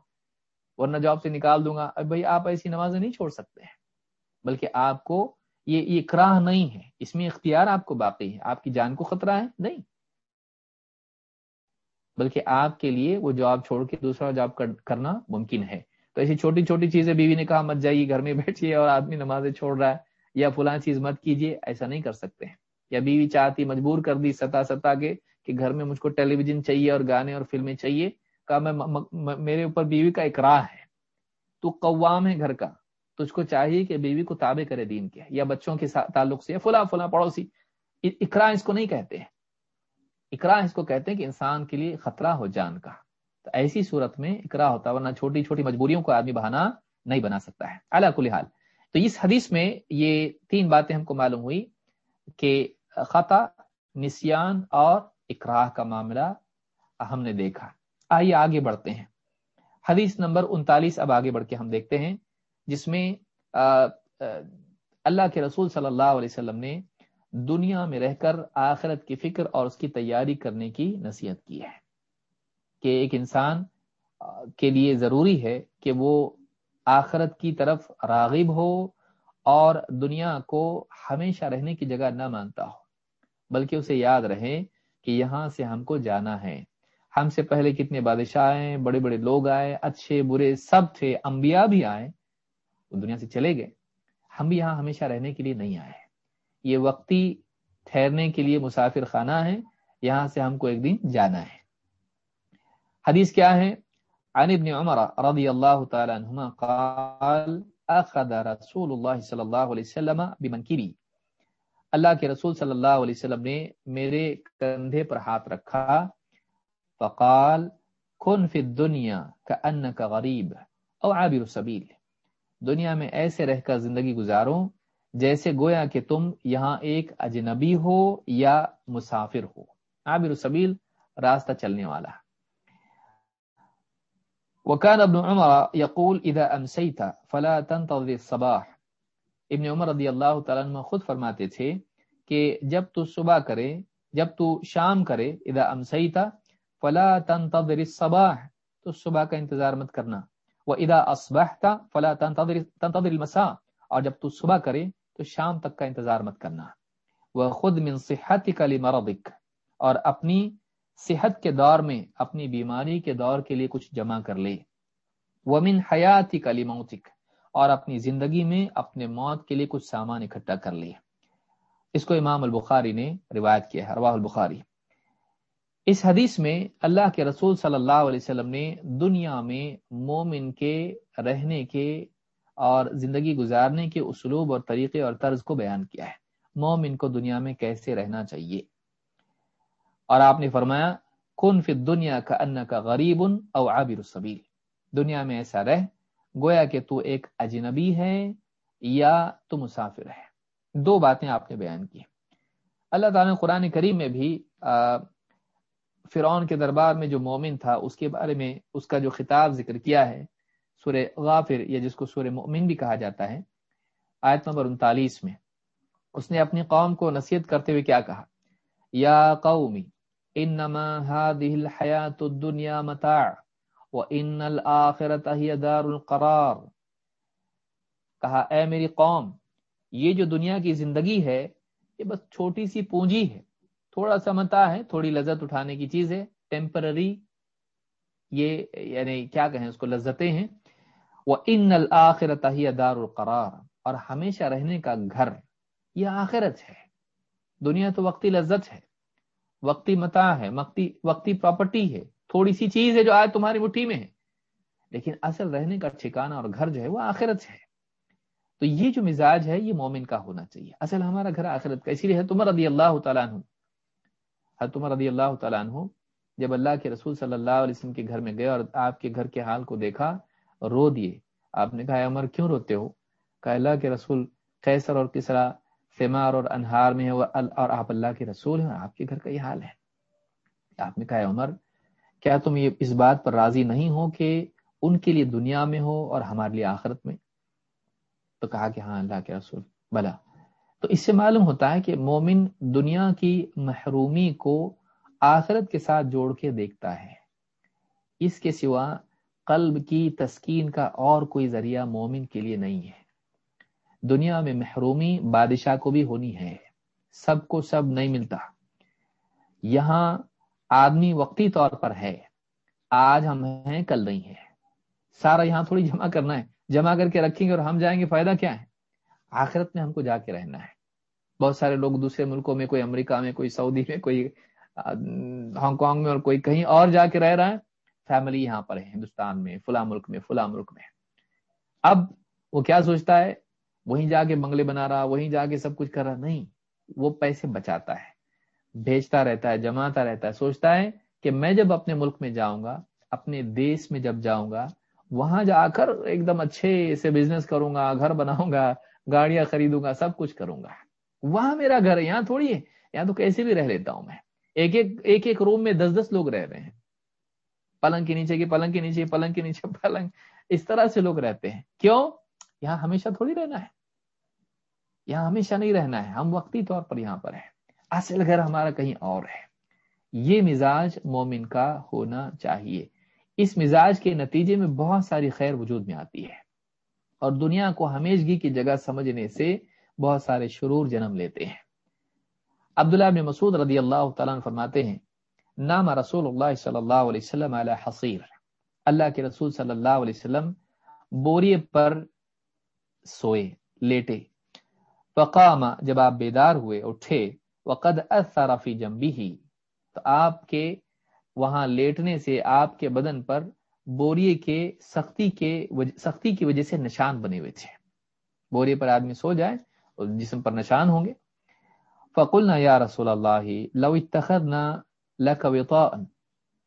ورنہ جاب سے نکال دوں گا۔ اب بھائی آپ ایسی نمازیں نہیں چھوڑ سکتے ہیں، بلکہ آپ کو یہ یہ کراہ نہیں ہے۔ اس میں اختیار آپ کو باقی ہے۔ آپ کی جان کو خطرہ ہے؟ نہیں۔ بلکہ آپ کے لیے وہ جاب چھوڑ کے دوسرا جاب کرنا ممکن ہے۔ تو ایسی چھوٹی چھوٹی چیزیں بیوی نے کہا مت جائیے، گھر میں بیٹھیے اور آدمی نمازیں چھوڑ رہا ہے یا فلاں چیز مت کیجیے، ایسا نہیں کر سکتے ہیں۔ یا بیوی چاہتی مجبور کر دی ستا ستا کے کہ گھر میں مجھ کو ٹیلی ویژن چاہیے اور گانے اور فلمیں چاہیے، کہا میں میرے اوپر بیوی کا اقرا ہے۔ تو قوام ہے گھر کا تو اس کو چاہیے کہ بیوی کو تابع کرے دین کے، یا بچوں کے تعلق سے فلاں فلاں پڑوسی۔ اقرا اس کو نہیں کہتے۔ ہیں اقرا اس کو کہتے ہیں کہ انسان کے لیے خطرہ ہو جان کا۔ تو ایسی صورت میں اقرا ہوتا ورنہ چھوٹی چھوٹی مجبوریوں کو آدمی بہانا نہیں بنا سکتا ہے۔ اللہ کل حال۔ تو اس حدیث میں یہ تین باتیں ہم کو معلوم ہوئی کہ خطا، نسیان اور اقراہ کا معاملہ ہم نے دیکھا۔ آئیے آگے بڑھتے ہیں۔ حدیث نمبر انتالیس اب آگے بڑھ کے ہم دیکھتے ہیں، جس میں اللہ کے رسول صلی اللہ علیہ وسلم نے دنیا میں رہ کر آخرت کی فکر اور اس کی تیاری کرنے کی نصیحت کی ہے۔ کہ ایک انسان کے لیے ضروری ہے کہ وہ آخرت کی طرف راغب ہو اور دنیا کو ہمیشہ رہنے کی جگہ نہ مانتا ہو، بلکہ اسے یاد رہے کہ یہاں سے ہم کو جانا ہے۔ ہم سے پہلے کتنے بادشاہ آئے، بڑے بڑے لوگ آئے، اچھے برے سب تھے، انبیاء بھی آئے، وہ دنیا سے چلے گئے۔ ہم بھی یہاں ہمیشہ رہنے کے لیے نہیں آئے۔ یہ وقتی ٹھہرنے کے لیے مسافر خانہ ہے، یہاں سے ہم کو ایک دن جانا ہے۔ حدیث کیا ہے؟ عن ابن عمر رضی اللہ تعالی عنہما قال، اخذ رسول اللہ صلی اللہ علیہ وسلم بمنکری۔ اللہ کے رسول صلی اللہ علیہ وسلم نے میرے کندھے پر ہاتھ رکھا۔ فقال، کن فی الدنیا کأنک غریب او عابر سبیل۔ دنیا میں ایسے رہ کر زندگی گزارو جیسے گویا کہ تم یہاں ایک اجنبی ہو یا مسافر ہو۔ عابر سبیل، راستہ چلنے والا۔ وكان ابن عمر يقول اذا امسيت فلا تنتظر الصباح. ابن عمر رضی اللہ تعالیٰ عنہ خود فرماتے تھے کہ جب تو صبح کرے، جب تو شام کرے اذا امسیت فلا تنتظر الصباح، تو صبح کا انتظار مت کرنا. واذا اصبحت فلا تنتظر تنتظر المساء، اور جب تو صبح کرے، تو شام تک کا انتظار مت کرنا. وہ خود من صحت کا مرضک اور اپنی صحت کے دور میں اپنی بیماری کے دور کے لیے کچھ جمع کر لے۔ ومن حیاتی کلی موتک اور اپنی زندگی میں اپنے موت کے لیے کچھ سامان اکٹھا کر لیے اس کو امام البخاری نے روایت کیا ہے، رواہ البخاری۔ اس حدیث میں اللہ کے رسول صلی اللہ علیہ وسلم نے دنیا میں مومن کے رہنے کے اور زندگی گزارنے کے اسلوب اور طریقے اور طرز کو بیان کیا ہے۔ مومن کو دنیا میں کیسے رہنا چاہیے؟ اور آپ نے فرمایا، کن فی دنیا کا ان کا غریب او عابر السبیل. دنیا میں ایسا رہ، گویا کہ تو ایک اجنبی ہے یا تو مسافر ہے۔ دو باتیں آپ نے بیان کی۔ اللہ تعالیٰ نے قرآن کریم میں بھی فرعون کے دربار میں جو مومن تھا، اس کے بارے میں اس کا جو خطاب ذکر کیا ہے، سورہ غافر یا جس کو سورہ مومن بھی کہا جاتا ہے، آیت نمبر انتالیس میں، اس نے اپنی قوم کو نصیحت کرتے ہوئے کیا کہا؟ یا قومی انما هذه الحیات الدنیا متاع وان الاخرت هي دار القرار. کہا، اے میری قوم، یہ جو دنیا کی زندگی ہے، یہ بس چھوٹی سی پونجی ہے۔ تھوڑا سا متا ہے، تھوڑی لذت اٹھانے کی چیز ہے۔ ٹیمپرری یہ یعنی کیا کہیں اس کو، لذتیں ہیں۔ وہ ان الآخرت ہی دار القرار، اور ہمیشہ رہنے کا گھر، یہ آخرت ہے۔ دنیا تو وقتی لذت ہے۔ وقتی متا ہے وقتی وقتی پراپرٹی ہے۔ تھوڑی سی چیز ہے جو آج تمہاری مٹھی میں ہے۔ لیکن اصل رہنے کا ٹھکانا اور گھر جو ہے وہ آخرت ہے۔ تو یہ جو مزاج ہے، یہ مومن کا ہونا چاہیے۔ اصل ہمارا گھر آخرت کا اسی لیے تمہر رضی اللہ تعالیٰ عنہ تمہر رضی اللہ تعالیٰ عنہ جب اللہ کے رسول صلی اللہ علیہ وسلم کے گھر میں گئے اور آپ کے گھر کے حال کو دیکھا، رو دیے۔ آپ نے کہا عمر، کیوں روتے ہو؟ کہا، اللہ کے رسول قیصر اور کسرا فمار اور انہار میں ہے اور آپ اللہ کے رسول ہیں، آپ کے گھر کا یہ حال ہے۔ آپ نے کہا ہے عمر، کیا تم یہ اس بات پر راضی نہیں ہو کہ ان کے لیے دنیا میں ہو اور ہمارے لیے آخرت میں؟ تو کہا کہ ہاں اللہ کے رسول۔ بلا۔ تو اس سے معلوم ہوتا ہے کہ مومن دنیا کی محرومی کو آخرت کے ساتھ جوڑ کے دیکھتا ہے۔ اس کے سوا قلب کی تسکین کا اور کوئی ذریعہ مومن کے لیے نہیں ہے۔ دنیا میں محرومی بادشاہ کو بھی ہونی ہے۔ سب کو سب نہیں ملتا۔ یہاں آدمی وقتی طور پر ہے۔ آج ہم ہیں، کل نہیں ہے۔ سارا یہاں تھوڑی جمع کرنا ہے۔ جمع کر کے رکھیں گے اور ہم جائیں گے، فائدہ کیا ہے؟ آخرت میں ہم کو جا کے رہنا ہے۔ بہت سارے لوگ دوسرے ملکوں میں، کوئی امریکہ میں، کوئی سعودی میں، کوئی ہانگ کانگ میں اور کوئی کہیں اور جا کے رہ رہا ہے۔ فیملی یہاں پر ہے ہندوستان میں، فلاں ملک میں، فلاں ملک میں۔ اب وہ کیا سوچتا ہے؟ وہیں جا کے بنگلے بنا رہا، وہیں جا کے سب کچھ کر رہا، نہیں، وہ پیسے بچاتا ہے، بھیجتا رہتا ہے، جماتا رہتا ہے، سوچتا ہے کہ میں جب اپنے ملک میں جاؤں گا، اپنے دیش میں جب جاؤں گا، وہاں جا کر ایک دم اچھے سے بزنس کروں گا، گھر بناؤں گا، گاڑیاں خریدوں گا، سب کچھ کروں گا۔ وہاں میرا گھر ہے، یہاں تھوڑی ہے، یہاں تو کیسے بھی رہ لیتا ہوں میں۔ ایک ایک ایک ایک روم میں دس دس لوگ رہ رہے ہیں۔ پلنگ کے نیچے کی پلنگ کے نیچے، پلنگ کے نیچے، پلنگ۔ اس طرح سے لوگ رہتے ہیں۔ کیوں؟ یہاں ہمیشہ تھوڑی رہنا ہے۔ یہاں ہمیشہ نہیں رہنا ہے۔ ہم وقتی طور پر یہاں پر ہیں۔ اصل گھر ہمارا کہیں اور ہے۔ یہ مزاج مومن کا ہونا چاہیے۔ اس مزاج کے نتیجے میں بہت ساری خیر وجود میں آتی ہے۔ اور دنیا کو ہمیشگی کی جگہ سمجھنے سے بہت سارے شرور جنم لیتے ہیں۔ عبداللہ بن مسعود رضی اللہ تعالیٰ فرماتے ہیں، نام رسول اللہ صلی اللہ علیہ وسلم علی حصیر۔ اللہ کے رسول صلی اللہ علیہ وسلم بوریے پر سوئے، لیٹے۔ فقام، جب آپ بیدار ہوئے، اٹھے، وقد اثر فی جنبی ہی تو آپ کے وہاں لیٹنے سے آپ کے بدن پر بوریے کے سختی کے سختی کی وجہ سے نشان بنے ہوئے تھے۔ بوریے پر آدمی سو جائے اور جسم پر نشان ہوں گے۔ فقلنا یا رسول اللہ، لو اتخذنا لک وطاء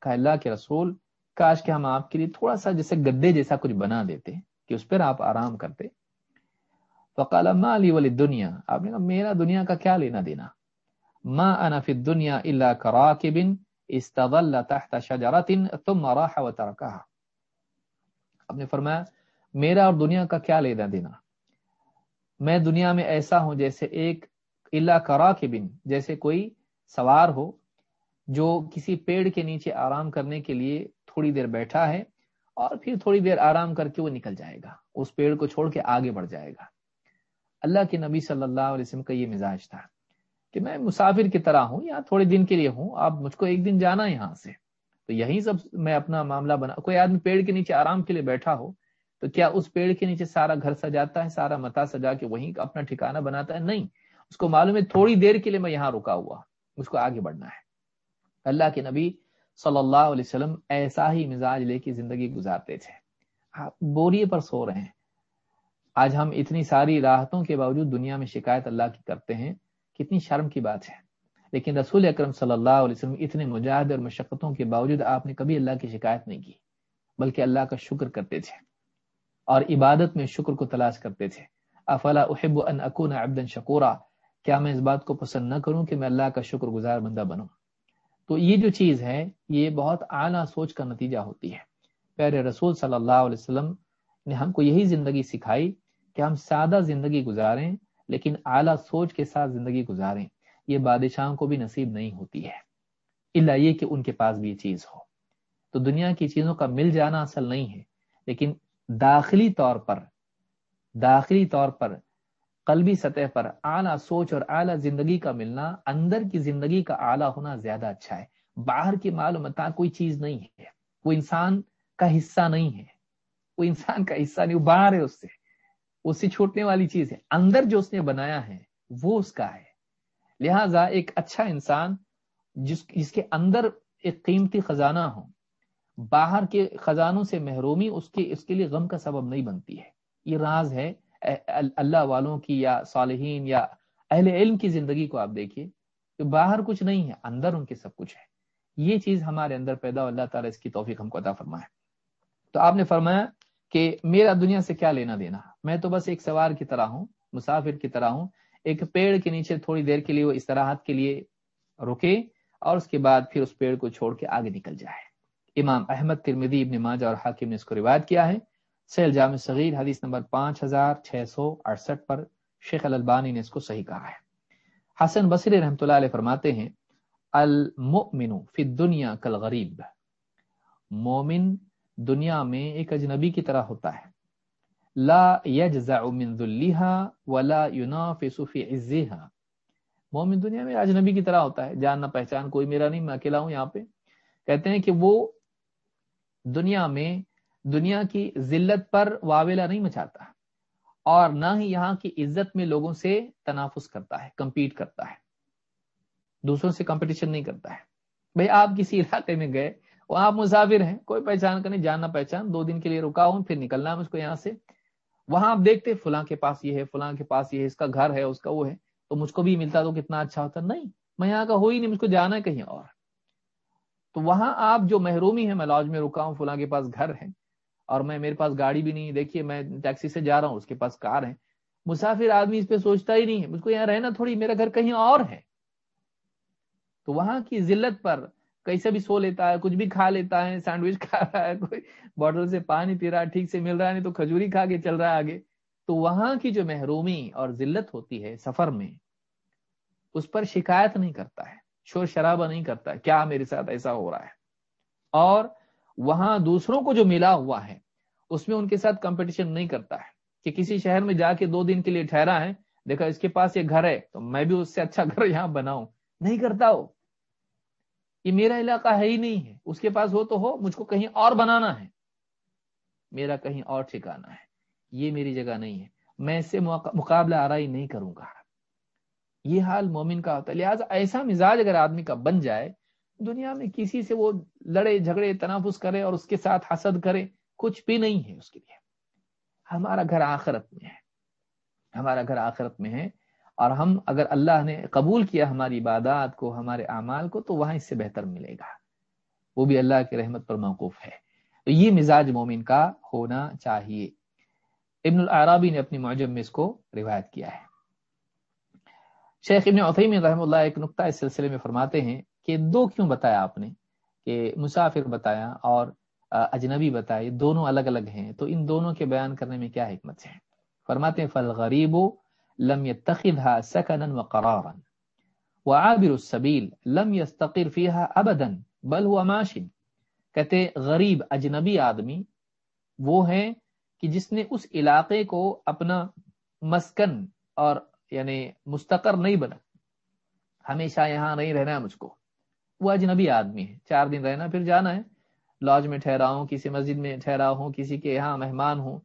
کہ اللہ کے رسول، کاش کہ ہم آپ کے لیے تھوڑا سا جیسے گدے جیسا کچھ بنا دیتے، کہ اس پر آپ آرام کرتے۔ فقال، ما لی ولی دنیا آپ نے کہا، میرا دنیا کا کیا لینا دینا؟ ما انا فی الدنیا الا کراکب استظل تحت شجرت ثم راح وترکها آپ نے فرمایا، میرا اور دنیا کا کیا لینا دینا؟ میں دنیا میں ایسا ہوں جیسے ایک اللہ کرا کے بن جیسے کوئی سوار ہو، جو کسی پیڑ کے نیچے آرام کرنے کے لیے تھوڑی دیر بیٹھا ہے اور پھر تھوڑی دیر آرام کر کے وہ نکل جائے گا، اس پیڑ کو چھوڑ کے آگے بڑھ جائے گا۔ اللہ کے نبی صلی اللہ علیہ وسلم کا یہ مزاج تھا کہ میں مسافر کی طرح ہوں یا تھوڑے دن کے لیے ہوں، آپ مجھ کو ایک دن جانا یہاں سے۔ تو یہی سب میں اپنا معاملہ بنا۔ کوئی آدمی پیڑ کے نیچے آرام کے لیے بیٹھا ہو، تو کیا اس پیڑ کے نیچے سارا گھر سجاتا ہے، سارا متا سجا کے وہیں اپنا ٹھکانا بناتا ہے؟ نہیں، اس کو معلوم ہے تھوڑی دیر کے لیے میں یہاں رکا ہوا اس کو آگے بڑھنا ہے۔ اللہ کے نبی صلی اللہ علیہ وسلم ایسا ہی مزاج لے کے زندگی گزارتے تھے۔ آپ بوریے پر سو رہے ہیں۔ آج ہم اتنی ساری راحتوں کے باوجود دنیا میں شکایت اللہ کی کرتے ہیں، کتنی شرم کی بات ہے۔ لیکن رسول اکرم صلی اللہ علیہ وسلم اتنے مجاہد اور مشقتوں کے باوجود آپ نے کبھی اللہ کی شکایت نہیں کی، بلکہ اللہ کا شکر کرتے تھے۔ اور عبادت میں شکر کو تلاش کرتے تھے۔ افلا احب ان اکون عبدا شکورا، کیا میں اس بات کو پسند نہ کروں کہ میں اللہ کا شکر گزار بندہ بنوں؟ تو یہ جو چیز ہے، یہ بہت اعلیٰ سوچ کا نتیجہ ہوتی ہے۔ پیارے رسول صلی اللہ علیہ وسلم نے ہم کو یہی زندگی سکھائی کہ ہم سادہ زندگی گزاریں، لیکن اعلیٰ سوچ کے ساتھ زندگی گزاریں، یہ بادشاہوں کو بھی نصیب نہیں ہوتی ہے۔ اللہ یہ کہ ان کے پاس بھی یہ چیز ہو۔ تو دنیا کی چیزوں کا مل جانا اصل نہیں ہے، لیکن داخلی طور پر، داخلی طور پر قلبی سطح پر اعلیٰ سوچ اور اعلیٰ زندگی کا ملنا، اندر کی زندگی کا اعلیٰ ہونا زیادہ اچھا ہے۔ باہر کی معلومات کوئی چیز نہیں ہے۔ وہ انسان کا حصہ نہیں ہے۔ وہ انسان کا حصہ نہیں، وہ باہر ہے اس سے۔ اس سے چھوٹنے والی چیز ہے۔ اندر جو اس نے بنایا ہے، وہ اس کا ہے۔ لہذا ایک اچھا انسان جس جس کے اندر ایک قیمتی خزانہ ہو، باہر کے خزانوں سے محرومی اس کے اس کے لیے غم کا سبب نہیں بنتی ہے۔ یہ راز ہے اللہ والوں کی یا صالحین یا اہل علم کی زندگی کو آپ دیکھیے کہ باہر کچھ نہیں ہے، اندر ان کے سب کچھ ہے۔ یہ چیز ہمارے اندر پیدا ہو، اللہ تعالیٰ اس کی توفیق ہم کو عطا فرمائے۔ تو آپ نے فرمایا کہ میرا دنیا سے کیا لینا دینا؟ میں تو بس ایک سوار کی طرح ہوں، مسافر کی طرح ہوں، ایک پیڑ کے نیچے تھوڑی دیر کے لیے وہ استراحت کے لیے رکے اور اس کے بعد پھر اس پیڑ کو چھوڑ کے آگے نکل جائے۔ امام احمد ترمدی ابن ماجہ اور حاکم نے اس کو روایت کیا ہے۔ سیل جامع صغیر، حدیث نمبر پانچ ہزار چھ سو اڑسٹھ پر شیخ البانی نے اس کو صحیح کہا ہے۔ حسن بصری رحمۃ اللہ علیہ فرماتے ہیں، المؤمن فی الدنیا کل غریب مومن دنیا میں ایک اجنبی کی طرح ہوتا ہے۔ لا يجزع من ذلها ولا ينافس في عزها مومن دنیا میں اجنبی کی طرح ہوتا ہے۔ جان نہ پہچان، کوئی میرا نہیں، میں اکیلا ہوں یہاں پہ۔ کہتے ہیں کہ وہ دنیا میں دنیا کی ذلت پر واویلا نہیں مچاتا اور نہ ہی یہاں کی عزت میں لوگوں سے تنافس کرتا ہے، کمپیٹ کرتا ہے۔ دوسروں سے کمپٹیشن نہیں کرتا ہے۔ بھائی، آپ کسی علاقے میں گئے وہ آپ مسافر ہیں، کوئی پہچان کا نہیں جاننا پہچان، دو دن کے لیے رکا ہوں پھر نکلنا ہے اس کو یہاں سے۔ وہاں آپ دیکھتے فلاں کے پاس یہ ہے، فلاں کے پاس یہ ہے، اس کا گھر ہے، اس کا وہ ہے۔ تو مجھ کو بھی ملتا تو کتنا اچھا ہوتا۔ نہیں، میں یہاں کا ہو ہی نہیں، مجھ کو جانا ہے کہیں اور۔ تو وہاں آپ جو محرومی ہے میں لاج میں رکا ہوں فلاں کے پاس گھر ہے اور میں، میرے پاس گاڑی بھی نہیں، دیکھیے میں ٹیکسی سے جا رہا ہوں، اس کے پاس کار ہے مسافر آدمی اس پہ سوچتا ہی نہیں ہے، مجھ کو یہاں رہنا تھوڑی، میرا گھر کہیں اور ہے۔ تو وہاں کی ذلت پر کیسے بھی سو لیتا ہے، کچھ بھی کھا لیتا ہے، سینڈوچ کھا رہا ہے، کوئی بوٹل سے پانی پی رہا ہے، ٹھیک سے مل رہا ہے، نہیں تو کھجوری کھا کے چل رہا ہے آگے۔ تو وہاں کی جو محرومی اور ذلت ہوتی ہے سفر میں، اس پر شکایت نہیں کرتا ہے، شور شرابہ نہیں کرتا ہے، کیا میرے ساتھ ایسا ہو رہا ہے؟ اور وہاں دوسروں کو جو ملا ہوا ہے، اس میں ان کے ساتھ کمپٹیشن نہیں کرتا ہے کہ کسی شہر میں جا کے دو دن کے لیے ٹھہرا ہے، دیکھا اس کے پاس یہ گھر ہے، تو میں بھی اس سے اچھا گھر یہاں بناؤں نہیں کرتا وہ۔ یہ میرا علاقہ ہے ہی نہیں ہے۔ اس کے پاس ہو تو ہو، مجھ کو کہیں اور بنانا ہے۔ میرا کہیں اور ٹھکانا ہے۔ یہ میری جگہ نہیں ہے۔ میں اس سے مقابلہ آرائی نہیں کروں گا۔ یہ حال مومن کا ہوتا ہے۔ لہٰذا ایسا مزاج اگر آدمی کا بن جائے، دنیا میں کسی سے وہ لڑے، جھگڑے، تنافس کرے اور اس کے ساتھ حسد کرے، کچھ بھی نہیں ہے اس کے لیے۔ ہمارا گھر آخرت میں ہے۔ ہمارا گھر آخرت میں ہے۔ اور ہم اگر اللہ نے قبول کیا ہماری عبادات کو، ہمارے اعمال کو، تو وہاں اس سے بہتر ملے گا۔ وہ بھی اللہ کی رحمت پر موقف ہے۔ تو یہ مزاج مومن کا ہونا چاہیے۔ ابن العرابی نے اپنی معجم میں اس کو روایت کیا ہے۔ شیخ ابن عثیم رحم اللہ ایک نقطہ اس سلسلے میں فرماتے ہیں کہ دو کیوں بتایا آپ نے؟ کہ مسافر بتایا اور اجنبی بتائے دونوں الگ الگ ہیں۔ تو ان دونوں کے بیان کرنے میں کیا حکمت ہے؟ فرماتے ہیں فل غریب لم يتخذها سكنا وقرارا. وعابر السبيل لم يستقر فيها ابدا بل هو ماش. کہتے غریب اجنبی آدمی وہ ہیں کہ جس نے اس علاقے کو اپنا مسکن اور یعنی مستقر نہیں بنا۔ ہمیشہ یہاں نہیں رہنا ہے مجھ کو۔ وہ اجنبی آدمی ہے۔ چار دن رہنا پھر جانا ہے۔ لاج میں ٹھہرا ہوں، کسی مسجد میں ٹھہرا ہوں، کسی کے یہاں مہمان ہوں،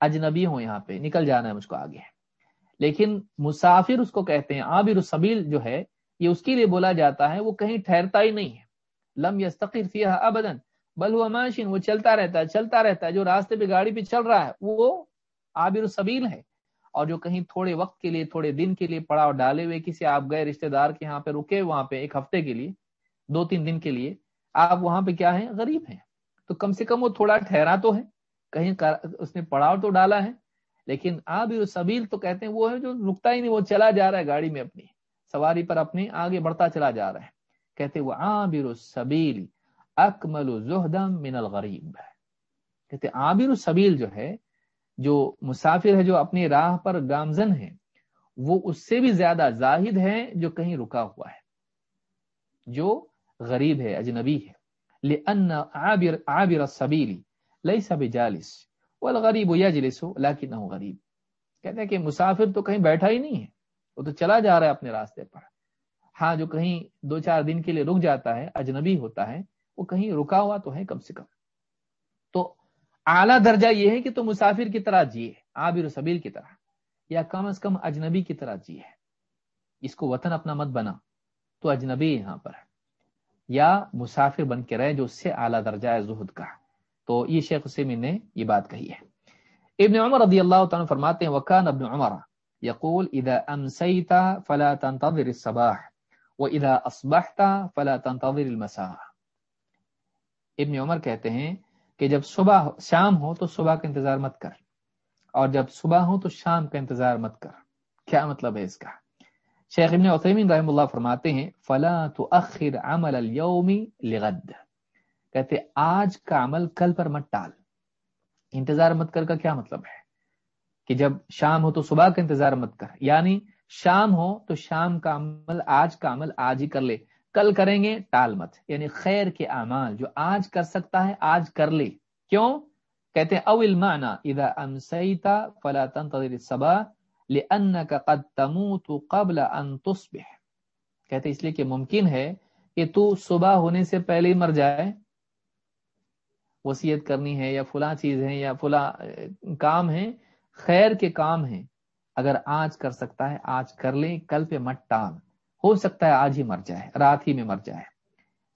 اجنبی ہوں یہاں پہ۔ نکل جانا ہے مجھ کو آگے۔ لیکن مسافر اس کو کہتے ہیں، عابر السبیل جو ہے، یہ اس کے لیے بولا جاتا ہے، وہ کہیں ٹھہرتا ہی نہیں ہے۔ لم یستقر فیہا ابدا، بل ہوا ماشین، وہ چلتا رہتا ہے، چلتا رہتا ہے، جو راستے پہ گاڑی پہ چل رہا ہے، وہ عابر السبیل ہے۔ اور جو کہیں تھوڑے وقت کے لیے، تھوڑے دن کے لیے پڑا اور ڈالے ہوئے، کسی آپ گئے رشتہ دار کے یہاں پہ رکے وہاں پہ ایک ہفتے کے لیے، دو تین دن کے لیے، آپ وہاں پہ کیا ہیں؟ غریب ہیں۔ تو کم سے کم وہ تھوڑا ٹھہرا تو ہے، کہیں اس نے پڑاؤ تو ڈالا ہے۔ لیکن عابر السبیل تو کہتے ہیں وہ ہے جو رکتا ہی نہیں، وہ چلا جا رہا ہے گاڑی میں اپنی، سواری پر اپنی آگے بڑھتا چلا جا رہا ہے۔ کہتے وہ عابر السبیل اکمل زہدم من الغریب۔ کہتے عابر السبیل جو ہے، جو مسافر ہے، جو اپنی راہ پر گامزن ہے، وہ اس سے بھی زیادہ زاہد ہے جو کہیں رکا ہوا ہے۔ جو غریب ہے، اجنبی ہے۔ لأن عابر عابر السبیل ليس بجالس۔ والغریب يجلس لكنه غریب۔ کہتے ہیں کہ مسافر تو کہیں بیٹھا ہی نہیں ہے، وہ تو چلا جا رہا ہے اپنے راستے پر۔ ہاں جو کہیں دو چار دن کے لیے رک جاتا ہے، اجنبی ہوتا ہے، وہ کہیں رکا ہوا تو ہے کم سے کم۔ تو اعلیٰ درجہ یہ ہے کہ تو مسافر کی طرح جیے عابر سبیل کی طرح، یا کم از کم اجنبی کی طرح جیے اس کو وطن اپنا مت بنا۔ تو اجنبی یہاں پر یا مسافر بن کے رہے جو اس سے اعلیٰ درجہ ہے زہد کا تو یہ شیخ حسین نے یہ بات کہی ہے۔ ابن عمر رضی اللہ تعالیٰ فرماتے ہیں، وکان ابن عمر یقول، اذا امسیت فلا تنتظر الصباح واذا اصبحت فلا تنتظر المساء ابن عمر کہتے ہیں کہ جب صبح شام ہو تو صبح کا انتظار مت کر، اور جب صبح ہو تو شام کا انتظار مت کر۔ کیا مطلب ہے اس کا؟ شیخ ابن عثیمین رحم اللہ فرماتے ہیں، فلا تؤخر عمل اليوم لغد کہتے آج کا عمل کل پر مت ٹال۔ انتظار مت کر کا کیا مطلب ہے؟ کہ جب شام ہو تو صبح کا انتظار مت کر۔ یعنی شام ہو تو شام کا عمل، آج کا عمل آج ہی کر لے۔ کل کریں گے، ٹال مت۔ یعنی خیر کے اعمال جو آج کر سکتا ہے، آج کر لے۔ کیوں؟ کہتے ہیں، اول معنی، اذا امسیت فلا تنتظر الصباح لانك قد تموت قبل ان تصبح۔ کہتے اس لیے کہ ممکن ہے کہ تو صبح ہونے سے پہلے ہی مر جائے۔ وصیت کرنی ہے یا فلاں چیز ہے یا فلاں کام ہے خیر کے کام ہیں، اگر آج کر سکتا ہے، آج کر لے کل پہ مت ٹال۔ ہو سکتا ہے آج ہی مر جائے، رات ہی میں مر جائے۔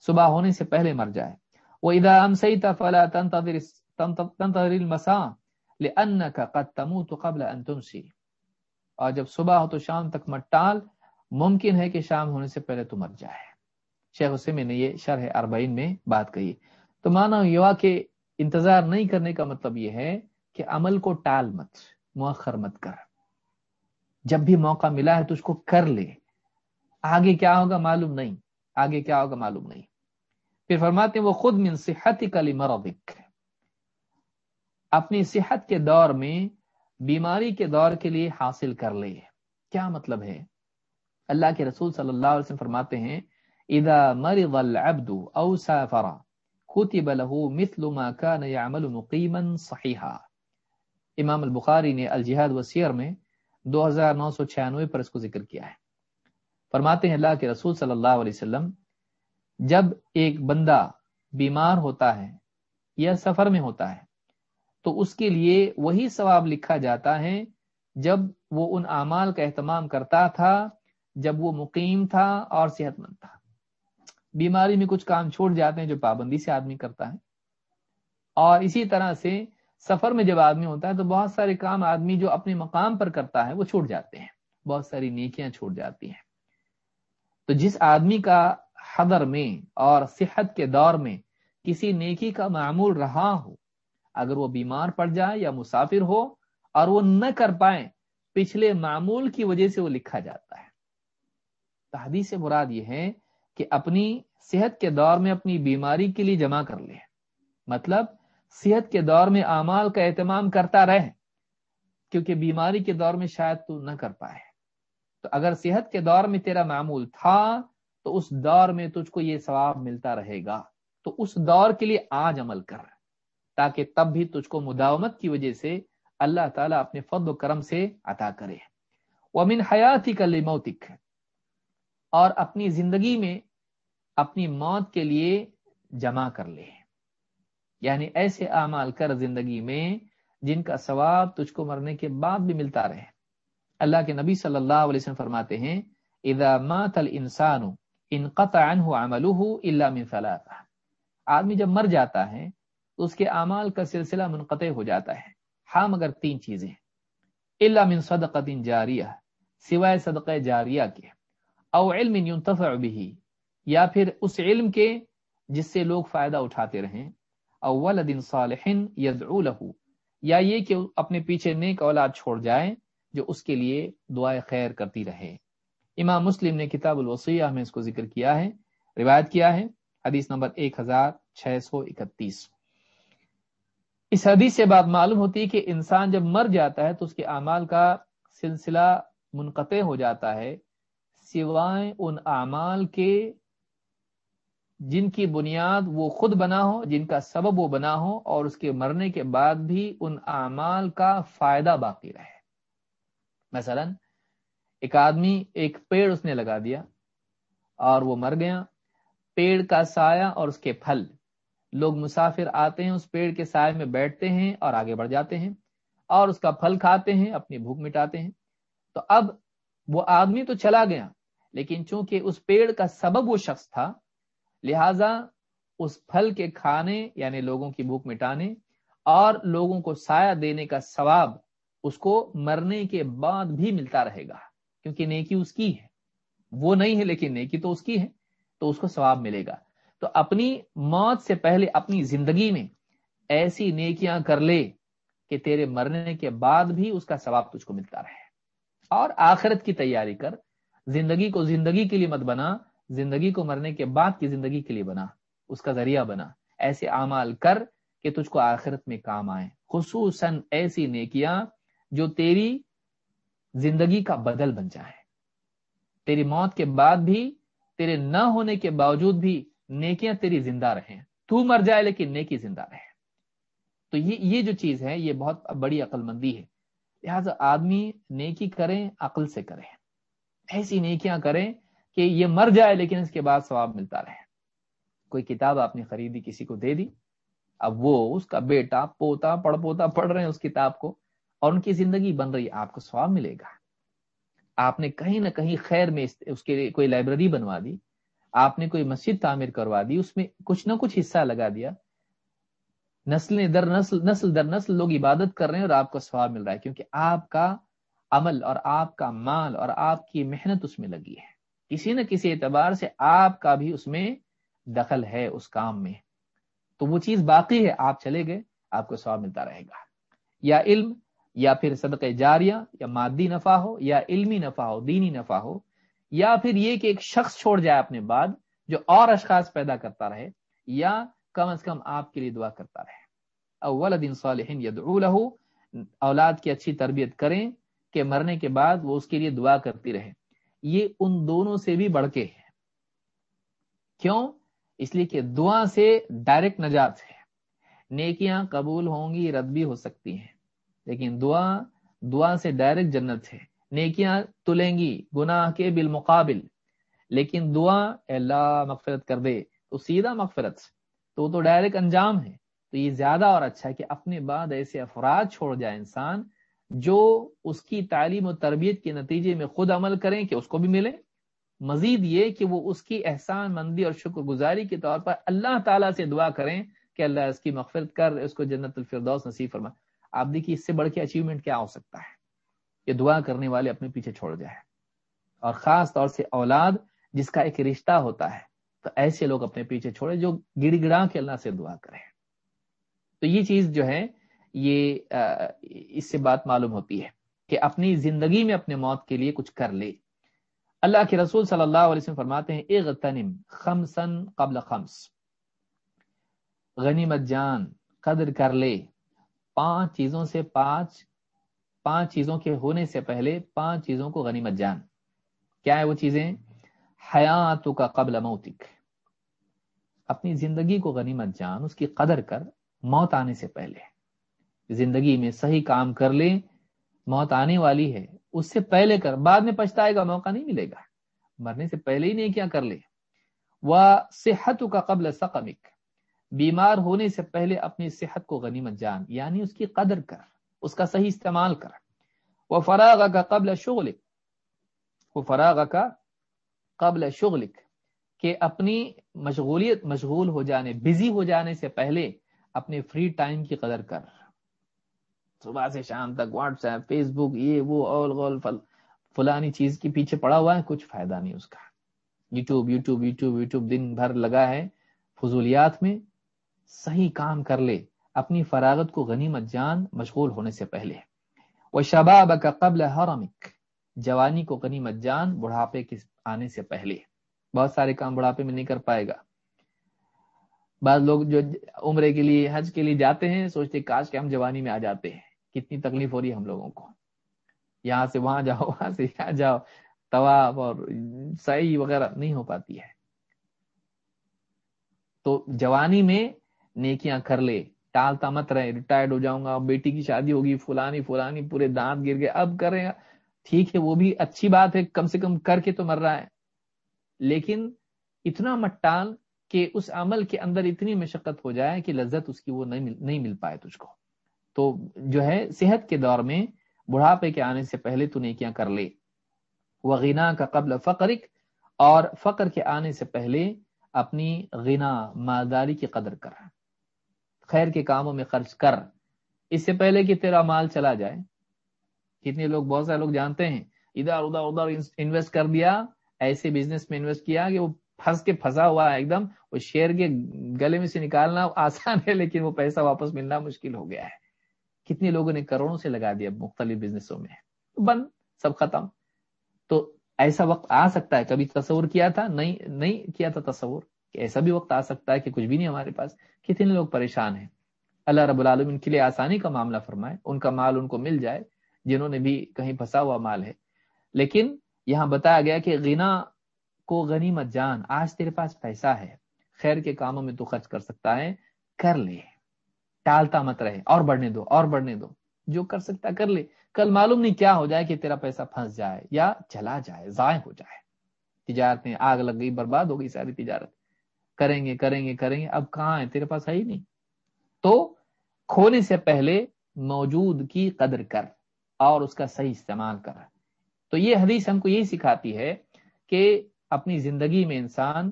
صبح ہونے سے پہلے مر جائے۔ وہ ادا ام سی فلا تنتظر المساء لانك قد تموت قبل ان تمسي۔ اور جب صبح ہو تو شام تک مت ٹال، ممکن ہے کہ شام ہونے سے پہلے تو مر جائے۔ شیخ حسین نے یہ شرح اربعین میں بات کہی۔ تو مانا یوا کہ انتظار نہیں کرنے کا مطلب یہ ہے کہ عمل کو ٹال مت، مؤخر مت کر۔ جب بھی موقع ملا ہے تو اس کو کر لے۔ آگے کیا ہوگا معلوم نہیں، آگے کیا ہوگا معلوم نہیں۔ پھر فرماتے ہیں، وہ خود من صحت کلی مرضک اپنی صحت کے دور میں بیماری کے دور کے لیے حاصل کر لے۔ کیا مطلب ہے؟ اللہ کے رسول صلی اللہ علیہ وسلم فرماتے ہیں، اذا مرض العبد او سافر۔ كتب له مثل ما كان يعمل مقيما صحيحا۔ امام البخاری نے الجہاد وسیر میں دو ہزار نو سو چھیانوے پر اس کو ذکر کیا ہے۔ فرماتے ہیں اللہ کے رسول صلی اللہ علیہ وسلم، جب ایک بندہ بیمار ہوتا ہے یا سفر میں ہوتا ہے، تو اس کے لیے وہی ثواب لکھا جاتا ہے جب وہ ان اعمال کا اہتمام کرتا تھا، جب وہ مقیم تھا اور صحت مند تھا۔ بیماری میں کچھ کام چھوڑ جاتے ہیں جو پابندی سے آدمی کرتا ہے۔ اور اسی طرح سے سفر میں جب آدمی ہوتا ہے تو بہت سارے کام آدمی جو اپنے مقام پر کرتا ہے وہ چھوٹ جاتے ہیں۔ بہت ساری نیکیاں چھوٹ جاتی ہیں۔ تو جس آدمی کا حضر میں اور صحت کے دور میں کسی نیکی کا معمول رہا ہو، اگر وہ بیمار پڑ جائے یا مسافر ہو اور وہ نہ کر پائے، پچھلے معمول کی وجہ سے وہ لکھا جاتا ہے۔ تحدیث سے مراد یہ ہے کہ اپنی صحت کے دور میں اپنی بیماری کے لیے جمع کر لے مطلب صحت کے دور میں اعمال کا اہتمام کرتا رہے، کیونکہ بیماری کے دور میں شاید تو نہ کر پائے۔ تو اگر صحت کے دور میں تیرا معمول تھا، تو اس دور میں تجھ کو یہ ثواب ملتا رہے گا۔ تو اس دور کے لیے آج عمل کر، تاکہ تب بھی تجھ کو مداومت کی وجہ سے اللہ تعالیٰ اپنے فضل و کرم سے عطا کرے۔ وہ من حیات ہی موتک اور اپنی زندگی میں اپنی موت کے لیے جمع کر لے۔ یعنی ایسے اعمال کر زندگی میں جن کا ثواب تجھ کو مرنے کے بعد بھی ملتا رہے۔ اللہ کے نبی صلی اللہ علیہ وسلم فرماتے ہیں، اذا مات الانسان انقطع عنه عمله الا من ثلاثه آدمی جب مر جاتا ہے تو اس کے اعمال کا سلسلہ منقطع ہو جاتا ہے۔ ہاں مگر تین چیزیں۔ الا من صدقۃ جاریہ، سوائے صدقہ جاریہ کے۔ او علم ينتفع به یا پھر اس علم کے جس سے لوگ فائدہ اٹھاتے رہیں۔ او ولد صالح يدعو له یا یہ کہ اپنے پیچھے نیک اولاد چھوڑ جائے جو اس کے لیے دعائیں خیر کرتی رہے امام مسلم نے کتاب الوسیہ میں اس کو ذکر کیا ہے، روایت کیا ہے۔ حدیث نمبر ایک ہزار چھ سو اکتیس۔ اس حدیث سے بات معلوم ہوتی ہے کہ انسان جب مر جاتا ہے تو اس کے اعمال کا سلسلہ منقطع ہو جاتا ہے، سوائے ان اعمال کے جن کی بنیاد وہ خود بنا ہو، جن کا سبب وہ بنا ہو، اور اس کے مرنے کے بعد بھی ان اعمال کا فائدہ باقی رہے۔ مثلا، ایک آدمی ایک پیڑ اس نے لگا دیا اور وہ مر گیا۔ پیڑ کا سایہ اور اس کے پھل۔ لوگ مسافر آتے ہیں، اس پیڑ کے سائے میں بیٹھتے ہیں اور آگے بڑھ جاتے ہیں اور اس کا پھل کھاتے ہیں، اپنی بھوک مٹاتے ہیں۔ تو اب وہ آدمی تو چلا گیا، لیکن چونکہ اس پیڑ کا سبب وہ شخص تھا لہذا اس پھل کے کھانے یعنی لوگوں کی بھوک مٹانے اور لوگوں کو سایہ دینے کا ثواب اس کو مرنے کے بعد بھی ملتا رہے گا، کیونکہ نیکی اس کی ہے۔ وہ نہیں ہے لیکن نیکی تو اس کی ہے، تو اس کو ثواب ملے گا۔ تو اپنی موت سے پہلے اپنی زندگی میں ایسی نیکیاں کر لے کہ تیرے مرنے کے بعد بھی اس کا ثواب تجھ کو ملتا رہے۔ اور آخرت کی تیاری کر، زندگی کو زندگی کے لیے مت بنا زندگی کو مرنے کے بعد کی زندگی کے لیے بنا، اس کا ذریعہ بنا۔ ایسے اعمال کر کہ تجھ کو آخرت میں کام آئے۔ خصوصاً ایسی نیکیاں جو تیری زندگی کا بدل بن جائے۔ تیری موت کے بعد بھی، تیرے نہ ہونے کے باوجود بھی نیکیاں تیری زندہ رہیں۔ تو مر جائے لیکن نیکی زندہ رہے۔ تو یہ یہ جو چیز ہے، یہ بہت بڑی عقل مندی ہے۔ لہٰذا آدمی نیکی کریں، عقل سے کریں۔ ایسی نیکیاں کریں کہ یہ مر جائے لیکن اس کے بعد ثواب ملتا رہے۔ کوئی کتاب آپ نے خریدی، کسی کو دے دی، اب وہ اس کا بیٹا پوتا پڑ پوتا پڑھ رہے ہیں اس کتاب کو اور ان کی زندگی بن رہی آپ کو سواب ملے گا۔ آپ نے کہیں نہ کہیں خیر میں اس کے لیے کوئی لائبریری بنوا دی، آپ نے کوئی مسجد تعمیر کروا دی، اس میں کچھ نہ کچھ حصہ لگا دیا۔ نسل در نسل نسل در نسل لوگ عبادت کر رہے ہیں اور آپ کو سواب مل رہا ہے کیونکہ آپ کا عمل اور آپ کا مال اور آپ کی محنت اس میں لگی ہے۔ کسی نہ کسی اعتبار سے آپ کا بھی اس میں دخل ہے اس کام میں۔ تو وہ چیز باقی ہے، آپ چلے گئے، آپ کو سواب ملتا رہے گا۔ یا علم، یا پھر صدق جاریہ، یا مادی نفع ہو، یا علمی نفع ہو، دینی نفع ہو، یا پھر یہ کہ ایک شخص چھوڑ جائے اپنے بعد جو اور اشخاص پیدا کرتا رہے، یا کم از کم آپ کے لیے دعا کرتا رہے۔ اول دن صالح یدعو له اولاد کی اچھی تربیت کریں کہ مرنے کے بعد وہ اس کے لیے دعا کرتی رہے۔ یہ ان دونوں سے بھی بڑھ کے ہے کیوں؟ اس لیے کہ دعا سے ڈائریکٹ نجات ہے۔ نیکیاں قبول ہوں گی، رد بھی ہو سکتی ہیں۔ لیکن دعا دعا سے ڈائریکٹ جنت ہے۔ نیکیاں تلیں گی، گناہ کے بالمقابل۔ لیکن دعا اللہ مغفرت کر دے، تو سیدھا مغفرت۔ تو تو ڈائریکٹ انجام ہے۔ تو یہ زیادہ اور اچھا ہے کہ اپنے بعد ایسے افراد چھوڑ جائے انسان جو اس کی تعلیم و تربیت کے نتیجے میں خود عمل کریں کہ اس کو بھی ملے۔ مزید یہ کہ وہ اس کی احسان، مندی اور شکر گزاری کے طور پر اللہ تعالیٰ سے دعا کریں کہ اللہ اس کی مغفرت کر، اس کو جنت الفردوس نصیب فرما۔ آپ دیکھیے اس سے بڑھ کے اچیومنٹ کیا ہو سکتا ہے؟ یہ دعا کرنے والے اپنے پیچھے چھوڑ جائے اور خاص طور سے اولاد جس کا ایک رشتہ ہوتا ہے، تو ایسے لوگ اپنے پیچھے چھوڑے جو گڑ گڑا کے اللہ سے دعا کرے تو یہ چیز جو ہے یہ اس سے بات معلوم ہوتی ہے کہ اپنی زندگی میں اپنے موت کے لیے کچھ کر لے۔ اللہ کے رسول صلی اللہ علیہ وسلم فرماتے ہیں، اغتنم خمسن قبل خمس۔ غنیمت جان، قدر کر لے۔ پانچ چیزوں سے پانچ پانچ چیزوں کے ہونے سے پہلے پانچ چیزوں کو غنیمت جان۔ کیا ہے وہ چیزیں؟ حیات کا قبل موتک۔ اپنی زندگی کو غنیمت جان، اس کی قدر کر موت آنے سے پہلے۔ زندگی میں صحیح کام کر لے موت آنے والی ہے۔ اس سے پہلے کر، بعد میں پچھتائے گا، موقع نہیں ملے گا۔ مرنے سے پہلے ہی نہیں کیا کر لے وہ صحت کا قبل سقمک، بیمار ہونے سے پہلے اپنی صحت کو غنیمت جان یعنی اس کی قدر کر، اس کا صحیح استعمال کر۔ وہ فراغ کا قبل شغلک وہ فراغ کا قبل شغلک، کہ اپنی مشغولیت، مشغول ہو جانے بزی ہو جانے سے پہلے اپنے فری ٹائم کی قدر کر۔ صبح سے شام تک واٹس ایپ فیس بک یہ وہ، اول غول، فل، فلانی چیز کے پیچھے پڑا ہوا ہے، کچھ فائدہ نہیں اس کا۔ یوٹیوب یوٹیوب یوٹیوب یوٹیوب دن بھر لگا ہے، فضولیات میں صحیح کام کر لے، اپنی فراغت کو غنیمت جان مشغول ہونے سے پہلے۔ وہ شباب کا قبل حرمک جوانی کو غنیمت جان بڑھاپے کے آنے سے پہلے۔ بہت سارے کام بڑھاپے میں نہیں کر پائے گا۔ بعض لوگ جو عمرے کے لیے، حج کے لیے جاتے ہیں، سوچتے کاش کہ ہم جوانی میں آ جاتے ہیں۔ کتنی تکلیف ہو رہی ہے ہم لوگوں کو۔ یہاں سے وہاں جاؤ، وہاں سے یہاں جاؤ۔ طواف اور صحیح وغیرہ نہیں ہو پاتی ہے۔ تو جوانی میں نیکیاں کر لے، ٹالتا مت رہے ریٹائرڈ ہو جاؤں گا، بیٹی کی شادی ہوگی، فلانی فلانی، پورے دانت گر گئے، اب کریں۔ گا ٹھیک ہے، وہ بھی اچھی بات ہے، کم سے کم کر کے تو مر رہا ہے۔ لیکن اتنا مت ٹال کہ اس عمل کے اندر اتنی مشقت ہو جائے کہ لذت اس کی وہ نہیں مل نہیں مل پائے تجھ کو۔ تو جو ہے صحت کے دور میں بڑھاپے کے آنے سے پہلے تو نیکیاں کر لے۔ وہ غنا کا قبل فقرک۔ اور فقر کے آنے سے پہلے اپنی غنا، مالداری کی قدر کر۔ خیر کے کاموں میں خرچ کر۔ اس سے پہلے کہ تیرا مال چلا جائے۔ کتنے لوگ، بہت سارے لوگ جانتے ہیں، ادھر ادھر ادھر انویسٹ کر دیا، ایسے بزنس میں انویسٹ کیا کہ وہ پھنس کے پھنسا ہوا ہے ایک دم، وہ شیئر کے گلے میں سے نکالنا آسان ہے، لیکن وہ پیسہ واپس ملنا مشکل ہو گیا ہے۔ کتنے لوگوں نے کروڑوں سے لگا دیا مختلف بزنسوں میں۔ بند، سب ختم۔ تو ایسا وقت آ سکتا ہے؟ کبھی تصور کیا تھا؟ نہیں نہیں کیا تھا تصور؟ کہ ایسا بھی وقت آ سکتا ہے کہ کچھ بھی نہیں ہمارے پاس۔ کتنے لوگ پریشان ہیں؟ اللہ رب العالمین کے لیے آسانی کا معاملہ فرمائے، ان کا مال ان کو مل جائے، جنہوں نے بھی کہیں پھنسا ہوا مال ہے۔ لیکن یہاں بتایا گیا کہ غنا کو غنی مت جان، آج تیرے پاس پیسہ ہے، خیر کے کاموں میں تو خرچ کر سکتا ہے، کر لے، ٹالتا مت رہے، اور بڑھنے دو، اور بڑھنے دو، جو کر سکتا کر لے۔ کل معلوم نہیں کیا ہو جائے کہ تیرا پیسہ پھنس جائے یا چلا جائے، ضائع ہو جائے۔ تجارت میں آگ لگ گئی، برباد ہو گئی ساری تجارت۔ کریں گے کریں گے کریں گے، اب کہاں ہے؟ تیرے پاس ہے ہی نہیں۔ تو کھونے سے پہلے موجود کی قدر کر اور اس کا صحیح استعمال کر۔ تو یہ حدیث ہم کو یہی سکھاتی ہے کہ اپنی زندگی میں انسان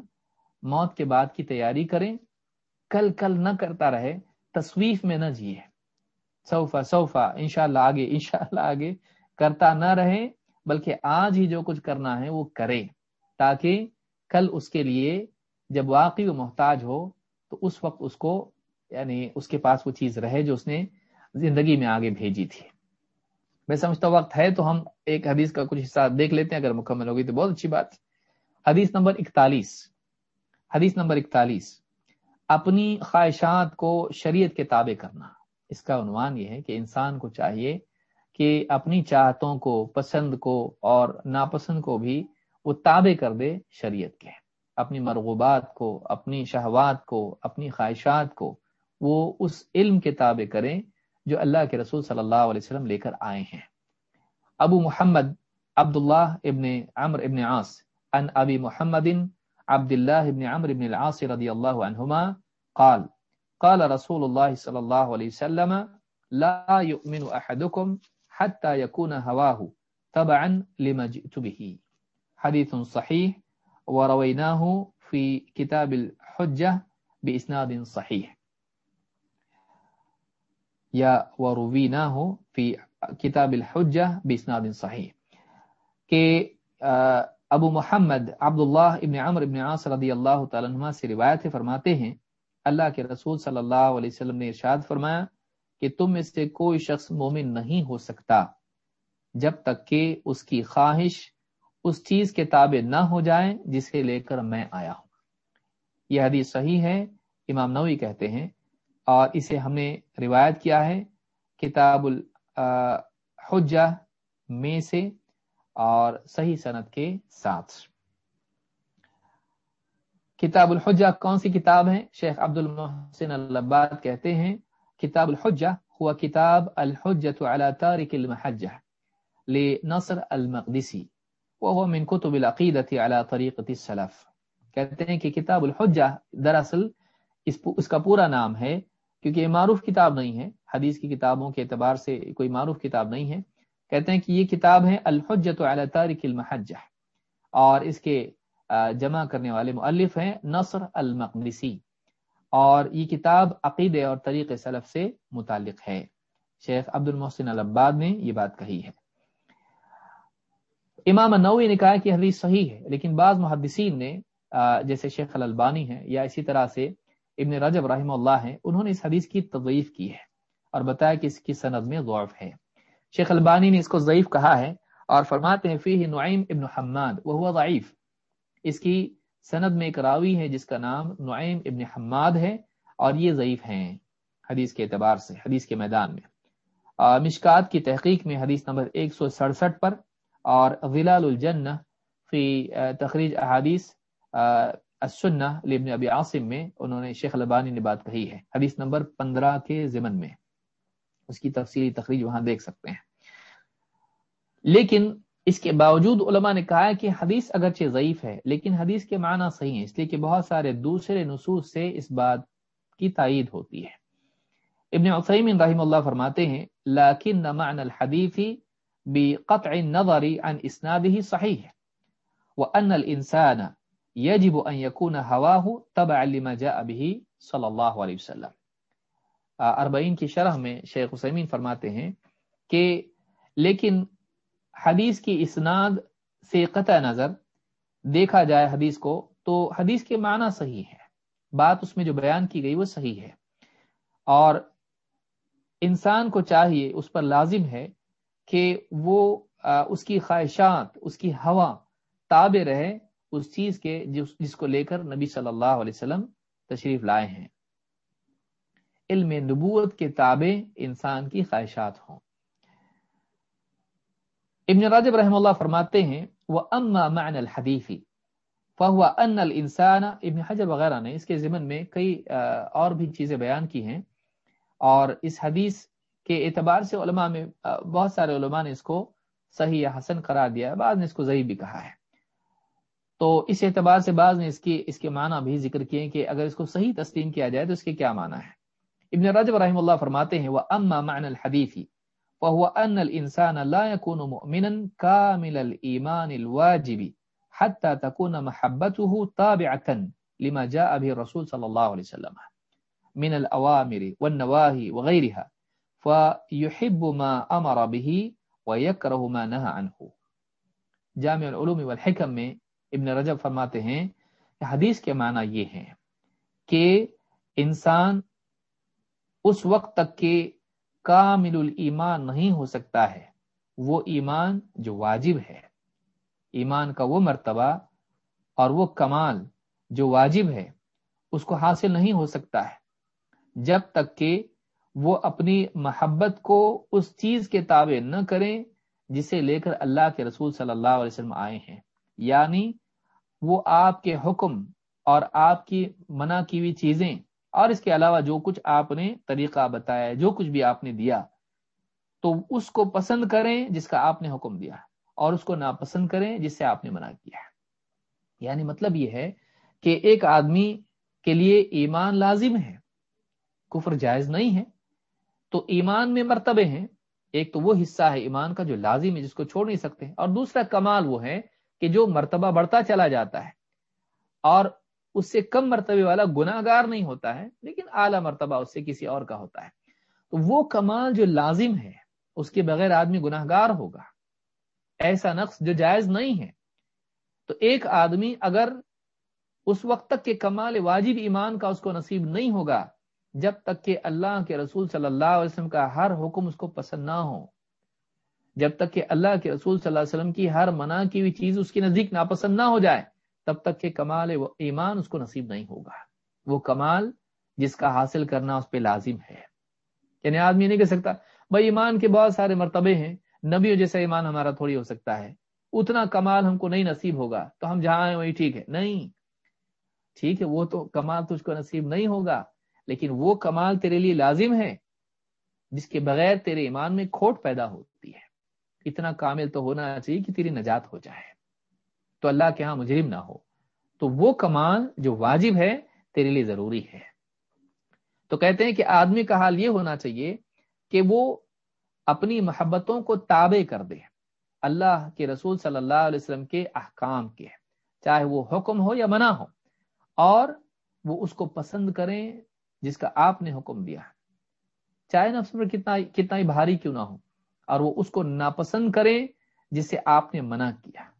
موت کے بعد کی تیاری کریں کل کل نہ کرتا رہے تصویف میں نہ جیے۔ صوفہ صوفہ انشاءاللہ آگے انشاءاللہ آگے۔ کرتا نہ رہے، بلکہ آج ہی جو کچھ کرنا ہے وہ کرے، تاکہ کل اس کے لیے جب واقعی وہ محتاج ہو، تو اس وقت اس کو یعنی اس کے پاس وہ چیز رہے جو اس نے زندگی میں آگے بھیجی تھی۔ میں سمجھتا وقت ہے، تو ہم ایک حدیث کا کچھ حصہ دیکھ لیتے ہیں، اگر مکمل ہوگی تو بہت اچھی بات۔ حدیث نمبر اکتالیس، حدیث نمبر اکتالیس، اپنی خواہشات کو شریعت کے تابع کرنا۔ اس کا عنوان یہ ہے کہ انسان کو چاہیے کہ اپنی چاہتوں کو، پسند کو اور ناپسند کو بھی وہ تابع کر دے شریعت کے۔ اپنی مرغوبات کو، اپنی شہوات کو، اپنی خواہشات کو وہ اس علم کے تابع کریں جو اللہ کے رسول صلی اللہ علیہ وسلم لے کر آئے ہیں۔ ابو محمد عبداللہ ابن عمر ابن عاص ان ابی محمد عبد الله بن عمرو بن العاص رضي الله عنهما قال قال رسول الله صلى الله عليه وسلم، لا يؤمن أحدكم حتى يكون هواه تبعا لما جئت به. حديث صحيح ورويناه في كتاب الحجة بإسناد صحيح یا ورویناه في كتاب الحجة بإسناد صحيح کہ ابو محمد عبداللہ ابن عمر ابن عاص رضی اللہ تعالیٰ عنہ سے روایت فرماتے ہیں، اللہ کے رسول صلی اللہ علیہ وسلم نے ارشاد فرمایا کہ تم میں سے کوئی شخص مومن نہیں ہو سکتا جب تک کہ اس کی خواہش اس چیز کے تابع نہ ہو جائے جسے لے کر میں آیا ہوں۔ یہ حدیث صحیح ہے، امام نوی کہتے ہیں، اور اسے ہم نے روایت کیا ہے، کتاب الحجہ میں سے اور صحیح صنعت کے ساتھ۔ کتاب الحجہ، کون سی کتاب ہے؟ شیخ عبد المحسن الباد کہتے ہیں، کتاب الحجہ ہوا کتاب الحجت على تارک المحجہ لنصر المقدسی، وهو من كتب العقیدة على طریقة السلف۔ کہتے ہیں کہ کتاب الحجہ دراصل اس اس کا پورا نام ہے، کیونکہ یہ معروف کتاب نہیں ہے، حدیث کی کتابوں کے اعتبار سے کوئی معروف کتاب نہیں ہے۔ کہتے ہیں کہ یہ کتاب ہے الحجت علی تارک المحجہ، اور اس کے جمع کرنے والے مؤلف ہیں نصر المقدسی، اور یہ کتاب عقیدے اور طریق سلف سے متعلق ہے۔ شیخ عبد المحسن العباد نے یہ بات کہی ہے۔ امام نوی نے کہا کہ حدیث صحیح ہے، لیکن بعض محدثین نے جیسے شیخ الالبانی ہے یا اسی طرح سے ابن رجب رحمہ اللہ ہے انہوں نے اس حدیث کی تضعیف کی ہے اور بتایا کہ اس کی سند میں ضعف ہے۔ شیخ البانی نے اس کو ضعیف کہا ہے اور فرماتے ہیں، فیہ نعیم ابن حماد وہ ہوا ضعیف۔ اس کی سند میں ایک راوی ہے جس کا نام نعیم ابن حماد ہے اور یہ ضعیف ہیں حدیث کے اعتبار سے، حدیث کے میدان میں۔ مشکات کی تحقیق میں حدیث نمبر ایک سو سڑسٹھ پر، اور غلال الجنہ فی تخریج احادیث السنہ لابن ابی عاصم میں انہوں نے شیخ البانی نے بات کہی ہے۔ حدیث نمبر پندرہ کے ضمن میں۔ اس کی تفصیلی تخریج وہاں دیکھ سکتے ہیں۔ لیکن اس کے باوجود علماء نے کہا کہ حدیث اگرچہ ضعیف ہے، لیکن حدیث کے معنی صحیح ہیں، اس لیے کہ بہت سارے دوسرے نصوص سے اس بات کی تائید ہوتی ہے۔ ابن عثیمین رحم اللہ فرماتے ہیں لیکن معنی الحدیث بقطع النظر عن اسناده صحیح وان الانسان يجب ان يكون هواه تبعا لما جاء به صلی اللہ علیہ وسلم۔ اربعین کی شرح میں شیخ حسین فرماتے ہیں کہ لیکن حدیث کی اسناد سے قطع نظر دیکھا جائے حدیث کو تو حدیث کے معنی صحیح ہے بات اس میں جو بیان کی گئی وہ صحیح ہے۔ اور انسان کو چاہیے اس پر لازم ہے کہ وہ اس کی خواہشات، اس کی ہوا تابع رہے اس چیز کے جس کو لے کر نبی صلی اللہ علیہ وسلم تشریف لائے ہیں۔ علم نبوت کے تابع انسان کی خواہشات ہوں۔ ابن راجب رحم اللہ فرماتے ہیں وہ اما معنی الحدیفی فہو ان الانسان ابن حجر وغیرہ نے اس کے ضمن میں کئی اور بھی چیزیں بیان کی ہیں۔ اور اس حدیث کے اعتبار سے علماء میں بہت سارے علماء نے اس کو صحیح یا حسن قرار دیا ہے، بعض نے اس کو ضعیف بھی کہا ہے۔ تو اس اعتبار سے بعض نے اس کی، اس کے معنی بھی ذکر کیے کہ اگر اس کو صحیح تسلیم کیا جائے تو اس کے کیا معنی ہے ابن رجب رحم اللہ فرماتے ہیں وہ اما معنی الحدیفی فهو ان الانسان لا يكون مؤمنا كامل الايمان الواجب حتى تكون محبته تابعه لما جاء به الرسول صلى الله عليه وسلم من الاوامر والنواهي وغيرها، فيحب ما امر به ويكره ما نهى عنه۔ جامع العلوم والحکم میں ابن رجب فرماتے ہیں کہ حدیث کے معنی یہ ہیں کہ انسان اس وقت تک کہ کامل الایمان نہیں ہو سکتا ہے۔ وہ ایمان جو واجب ہے۔ ایمان کا وہ مرتبہ اور وہ کمال جو واجب ہے، اس کو حاصل نہیں ہو سکتا ہے۔ جب تک کہ وہ اپنی محبت کو اس چیز کے تابع نہ کریں جسے لے کر اللہ کے رسول صلی اللہ علیہ وسلم آئے ہیں۔ یعنی وہ آپ کے حکم اور آپ کی منع کی ہوئی چیزیں اور اس کے علاوہ جو کچھ آپ نے طریقہ بتایا جو کچھ بھی آپ نے دیا، تو اس کو پسند کریں جس کا آپ نے حکم دیا اور اس کو ناپسند کریں جس سے آپ نے منع کیا یعنی مطلب یہ ہے کہ ایک آدمی کے لیے ایمان لازم ہے، کفر جائز نہیں ہے، تو ایمان میں مرتبے ہیں۔ ایک تو وہ حصہ ہے ایمان کا جو لازم ہے، جس کو چھوڑ نہیں سکتے۔ اور دوسرا کمال وہ ہے کہ جو مرتبہ بڑھتا چلا جاتا ہے، اور اس سے کم مرتبے والا گناہ گار نہیں ہوتا ہے، لیکن اعلیٰ مرتبہ اس سے کسی اور کا ہوتا ہے۔ تو وہ کمال جو لازم ہے، اس کے بغیر آدمی گناہ گار ہوگا۔ ایسا نقص جو جائز نہیں ہے۔ تو ایک آدمی اگر اس وقت تک کہ کمال واجب ایمان کا اس کو نصیب نہیں ہوگا، جب تک کہ اللہ کے رسول صلی اللہ علیہ وسلم کا ہر حکم اس کو پسند نہ ہو۔ جب تک کہ اللہ کے رسول صلی اللہ علیہ وسلم کی ہر منع کی ہوئی چیز اس کے نزدیک ناپسند نہ ہو جائے۔ تب تک کہ کمال وہ ایمان اس کو نصیب نہیں ہوگا۔ وہ کمال جس کا حاصل کرنا اس پہ لازم ہے۔ یعنی آدمی نہیں کہہ سکتا، بھائی ایمان کے بہت سارے مرتبے ہیں نبی جیسا ایمان ہمارا تھوڑی ہو سکتا ہے۔ اتنا کمال ہم کو نہیں نصیب ہوگا، تو ہم جہاں ہیں وہی ٹھیک ہے۔ نہیں۔ ٹھیک ہے، وہ تو کمال تجھ کو نصیب نہیں ہوگا، لیکن وہ کمال تیرے لیے لازم ہے، جس کے بغیر تیرے ایمان میں کھوٹ پیدا ہوتی ہے۔ اتنا کامل تو ہونا چاہیے کہ تیری نجات ہو جائے۔ تو اللہ کے ہاں مجرم نہ ہو۔ تو وہ کمال جو واجب ہے، تیرے لیے ضروری ہے۔ تو کہتے ہیں کہ آدمی کا حال یہ ہونا چاہیے کہ وہ اپنی محبتوں کو تابع کر دے۔ اللہ کے رسول صلی اللہ علیہ وسلم کے احکام کے، چاہے وہ حکم ہو یا منع ہو۔ اور وہ اس کو پسند کریں جس کا آپ نے حکم دیا۔ چاہے نفس پر کتنا کتنا ہی بھاری کیوں نہ ہو، اور وہ اس کو ناپسند کریں جسے آپ نے منع کیا۔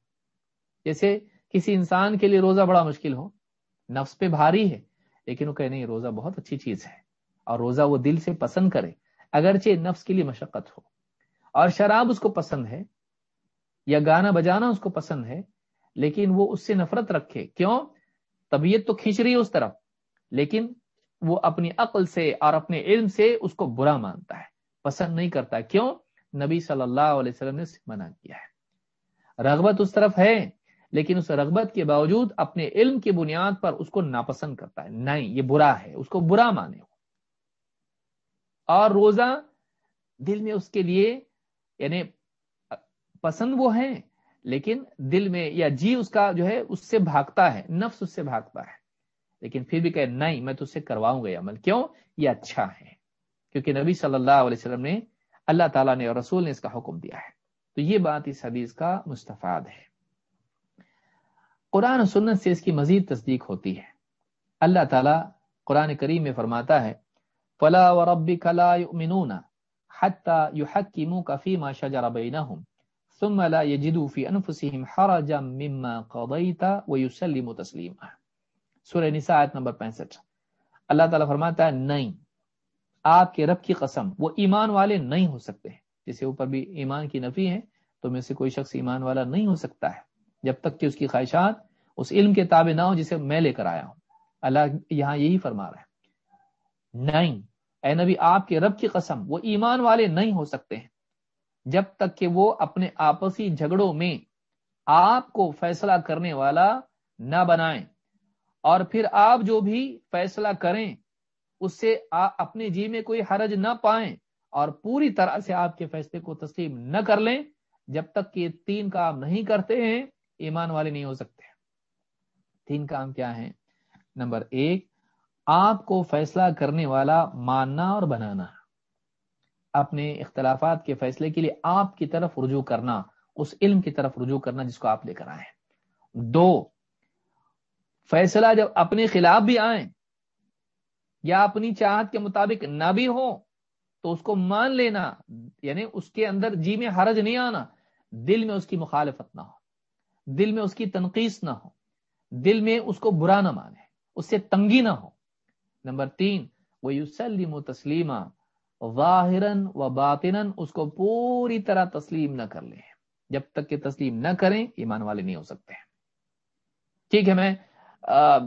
جیسے کسی انسان کے لیے روزہ بڑا مشکل ہو، نفس پہ بھاری ہے، لیکن وہ کہ نہیں، روزہ بہت اچھی چیز ہے، اور روزہ وہ دل سے پسند کرے، اگرچہ نفس کے لیے مشقت ہو، اور شراب اس کو پسند ہے، یا گانا بجانا اس کو پسند ہے، لیکن وہ اس سے نفرت رکھے۔ کیوں؟ طبیعت تو کھینچ رہی ہے اس طرف، لیکن وہ اپنی عقل سے اور اپنے علم سے اس کو برا مانتا ہے، پسند نہیں کرتا۔ کیوں؟ نبی صلی اللہ علیہ وسلم نے منع کیا ہے۔ رغبت اس طرف ہے لیکن اس رغبت کے باوجود اپنے علم کی بنیاد پر اس کو ناپسند کرتا ہے۔ نہیں، یہ برا ہے، اس کو برا مانے اور روزہ دل میں اس کے لیے یعنی پسند وہ ہے لیکن دل میں یا جی اس کا جو ہے، اس سے بھاگتا ہے، نفس اس سے بھاگتا ہے۔ لیکن پھر بھی کہ نہیں، میں تو اس سے کرواؤں گا عمل۔ کیوں؟ یہ اچھا ہے۔ کیونکہ نبی صلی اللہ علیہ وسلم نے اللہ تعالیٰ نے اور رسول نے اس کا حکم دیا ہے۔ تو یہ بات اس حدیث کا مستفاد ہے۔ قرآن و سنت سے اس کی مزید تصدیق ہوتی ہے۔ اللہ تعالیٰ قرآن کریم میں فرماتا ہے، فلا و ربی کلا فيما شجر بينهم، ثم لا يجدوا في انفسهم حرجا مما قضيت ويسلموا تسليما۔ سورہ نساء آیت نمبر 65 اللہ تعالیٰ فرماتا ہے، نہیں، آپ کے رب کی قسم، وہ ایمان والے نہیں ہو سکتے جسے اوپر بھی ایمان کی نفی ہے، تو میں سے کوئی شخص ایمان والا نہیں ہو سکتا ہے۔ جب تک کہ اس کی خواہشات اس علم کے تابع نہ ہو جسے میں لے کر آیا ہوں۔ اللہ یہاں یہی فرما رہا ہے۔ نہیں، اے نبی، آپ کے رب کی قسم، وہ ایمان والے نہیں ہو سکتے ہیں۔ جب تک کہ وہ اپنے آپسی جھگڑوں میں آپ کو فیصلہ کرنے والا نہ بنائیں، اور پھر آپ جو بھی فیصلہ کریں، اس سے اپنے جی میں کوئی حرج نہ پائیں، اور پوری طرح سے آپ کے فیصلے کو تسلیم نہ کر لیں۔ جب تک کہ تین کام نہیں کرتے ہیں، ایمان والے نہیں ہو سکتے۔ تین کام کیا ہے نمبر ایک، آپ کو فیصلہ کرنے والا ماننا اور بنانا۔ اپنے اختلافات کے فیصلے کے لیے آپ کی طرف رجوع کرنا، اس علم کی طرف رجوع کرنا جس کو آپ لے کر آئے دو، فیصلہ جب اپنے خلاف بھی آئیں یا اپنی چاہت کے مطابق نہ بھی ہو، تو اس کو مان لینا یعنی اس کے اندر جی میں حرج نہیں آنا۔ دل میں اس کی مخالفت نہ ہو۔ دل میں اس کی تنقید نہ ہو۔ دل میں اس کو برا نہ مانے، اس سے تنگی نہ ہو۔ نمبر تین وہ یوسلیم و تسلیمہ واہر و باطن اس کو پوری طرح تسلیم نہ کر لیں۔ جب تک کہ تسلیم نہ کریں، ایمان والے نہیں ہو سکتے۔ ٹھیک ہے، میں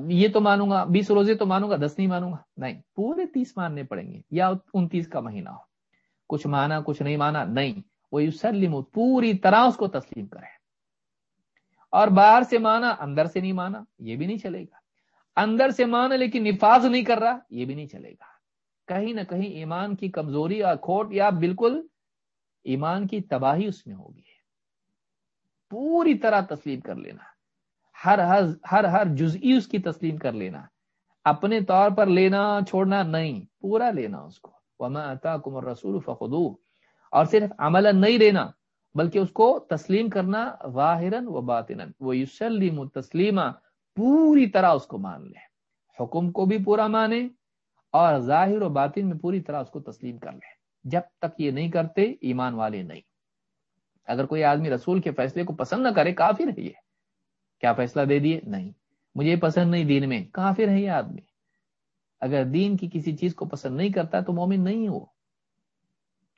یہ تو مانوں گا، بیس روزے تو مانوں گا، دس نہیں مانوں گا۔ نہیں، پورے تیس ماننے پڑیں گے، یا انتیس کا مہینہ ہو۔ کچھ مانا، کچھ نہیں مانا، نہیں۔ وہ یوسلیم پوری طرح اس کو تسلیم کرے اور باہر سے مانا، اندر سے نہیں مانا، یہ بھی نہیں چلے گا۔ اندر سے مانا لیکن نفاذ نہیں کر رہا، یہ بھی نہیں چلے گا۔ کہیں نہ کہیں ایمان کی کمزوری اور کھوٹ یا بالکل ایمان کی تباہی اس میں ہوگی۔ پوری طرح تسلیم کر لینا۔ ہر ہر ہر ہر جزئی اس کی تسلیم کر لینا۔ اپنے طور پر لینا، چھوڑنا نہیں، پورا لینا اس کو۔ وما کمر رسول فخو اور صرف عمل نہیں لینا۔ بلکہ اس کو تسلیم کرنا واہرن و باطن وہ یوسلیم تسلیمہ پوری طرح اس کو مان لے، حکم کو بھی پورا مانے اور ظاہر و باطن میں پوری طرح اس کو تسلیم کر لے۔ جب تک یہ نہیں کرتے، ایمان والے نہیں۔ اگر کوئی آدمی رسول کے فیصلے کو پسند نہ کرے کافی رہیے کیا فیصلہ دے دیے؟ نہیں۔ مجھے پسند نہیں دین میں۔ کافی رہیے آدمی۔ اگر دین کی کسی چیز کو پسند نہیں کرتا تو مومن نہیں ہو۔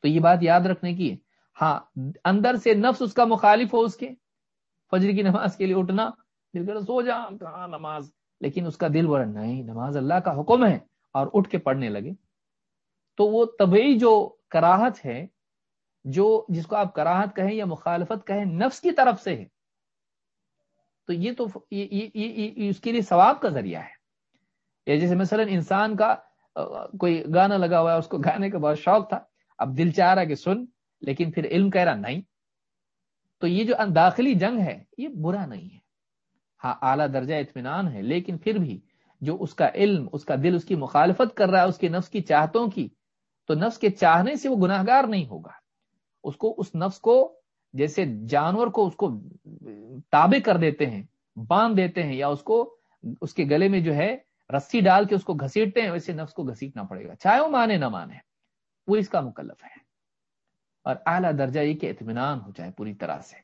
تو یہ بات یاد رکھنے کی ہاں اندر سے نفس اس کا مخالف ہو اس کے۔ فجر کی نماز کے لیے اٹھنا، دل کر سو جا، کہاں نماز؟ لیکن اس کا دل بڑا نہیں، نماز اللہ کا حکم ہے، اور اٹھ کے پڑھنے لگے۔ تو وہ طبی جو کراہت ہے، جو جس کو آپ کراہت کہیں یا مخالفت کہیں، نفس کی طرف سے ہے۔ تو یہ تو اس کے لیے ثواب کا ذریعہ ہے۔ یا جیسے مثلا انسان کا کوئی گانا لگا ہوا ہے، اس کو گانے کا بہت شوق تھا۔ اب دل چاہ رہا کہ سن لیکن پھر علم کہہ رہا، نہیں. تو یہ جو داخلی جنگ ہے، یہ برا نہیں ہے. ہاں اعلیٰ درجہ اطمینان ہے، لیکن پھر بھی جو اس کا علم، اس کا دل، اس کی مخالفت کر رہا ہے، اس کے نفس کی چاہتوں کی، تو نفس کے چاہنے سے وہ گناہ گار نہیں ہوگا. اس کو، اس نفس کو جیسے جانور کو اس کو تابع کر دیتے ہیں، باندھ دیتے ہیں، یا اس کو، اس کے گلے میں جو ہے رسی ڈال کے اس کو گھسیٹتے ہیں، ویسے نفس کو گھسیٹنا پڑے گا. چاہے وہ مانے، نہ مانے. وہ اس کا مکلف ہے. اور اعلیٰ درجہ یہ کہ اطمینان ہو جائے پوری طرح سے،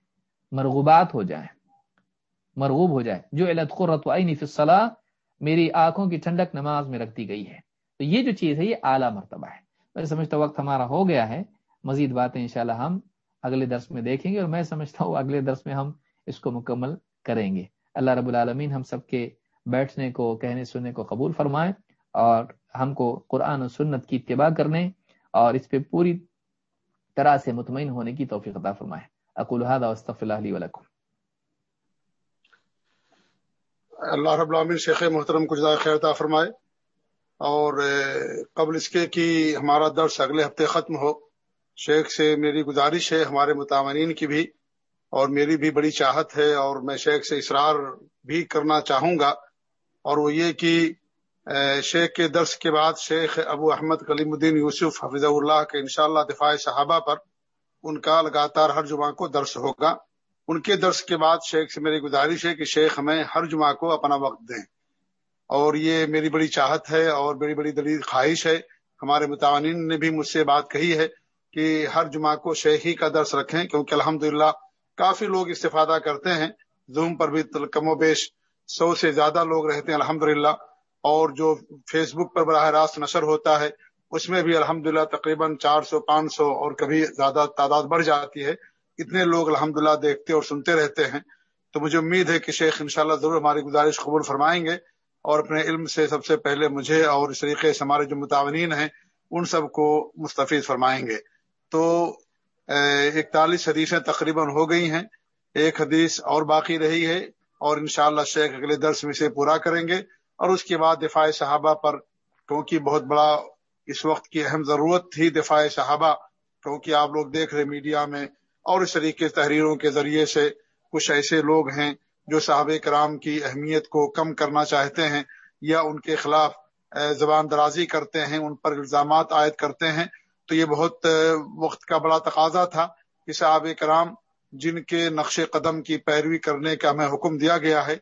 مرغوبات ہو جائیں، مرغوب ہو جائے جو علت قرت فصلاح میری آنکھوں کی ٹھنڈک نماز میں رکھ دی گئی ہے۔ تو یہ جو چیز ہے، یہ اعلیٰ مرتبہ ہے۔ میں سمجھتا وقت ہمارا ہو گیا ہے۔ مزید باتیں انشاءاللہ ہم اگلے درس میں دیکھیں گے اور میں سمجھتا ہوں اگلے درس میں ہم اس کو مکمل کریں گے۔ اللہ رب العالمین ہم سب کے بیٹھنے کو، کہنے سننے کو قبول فرمائے اور ہم کو قرآن و سنت کی اتباع کرنے اور اس پہ پوری طرح سے مطمئن ہونے کی توفیق عطا فرمائے۔ اقول هذا واستغفر الله لي ولكم۔ اللہ رب العالمین شیخ محترم کو جزائے خیر عطا فرمائے۔ اور قبل اس کے کہ ہمارا درس اگلے ہفتے ختم ہو، شیخ سے میری گزارش ہے، ہمارے متعمرین کی بھی، اور میری بھی بڑی چاہت ہے، اور میں شیخ سے اصرار بھی کرنا چاہوں گا۔ اور وہ یہ کہ شیخ کے درس کے بعد شیخ ابو احمد کلیم الدین یوسف حفظ اللہ کے انشاءاللہ دفاع صحابہ پر ان کا لگاتار ہر جمعہ کو درس ہوگا۔ ان کے درس کے بعد شیخ سے میری گزارش ہے کہ شیخ ہمیں ہر جمعہ کو اپنا وقت دیں۔ اور یہ میری بڑی چاہت ہے اور بڑی بڑی دلیل خواہش ہے۔ ہمارے متعین نے بھی مجھ سے بات کہی ہے کہ ہر جمعہ کو شیخ ہی کا درس رکھیں کیونکہ الحمدللہ کافی لوگ استفادہ کرتے ہیں۔ زوم پر بھی کم و بیش سو سے زیادہ لوگ رہتے ہیں الحمد اور جو فیس بک پر براہ راست نشر ہوتا ہے، اس میں بھی الحمد تقریباً چار سو، پانچ سو اور کبھی زیادہ تعداد بڑھ جاتی ہے۔ اتنے لوگ الحمد دیکھتے اور سنتے رہتے ہیں۔ تو مجھے امید ہے کہ شیخ انشاءاللہ ضرور ہماری گزارش قبول فرمائیں گے اور اپنے علم سے سب سے پہلے مجھے اور اس طریقے سے ہمارے جو متعین ہیں، ان سب کو مستفید فرمائیں گے۔ تو اکتالیس حدیثیں تقریباً ہو گئی ہیں۔ ایک حدیث اور باقی رہی ہے اور انشاءاللہ شیخ اگلے درس میں سے پورا کریں گے۔ اور اس کے بعد دفاع صحابہ پر کیونکہ بہت بڑا اس وقت کی اہم ضرورت تھی دفاع صحابہ کیونکہ آپ لوگ دیکھ رہے میڈیا میں اور اس طریقے تحریروں کے ذریعے سے کچھ ایسے لوگ ہیں جو صحابہ کرام کی اہمیت کو کم کرنا چاہتے ہیں یا ان کے خلاف زبان درازی کرتے ہیں، ان پر الزامات عائد کرتے ہیں۔ تو یہ بہت وقت کا بڑا تقاضا تھا کہ صحابہ کرام جن کے نقش قدم کی پیروی کرنے کا ہمیں حکم دیا گیا ہے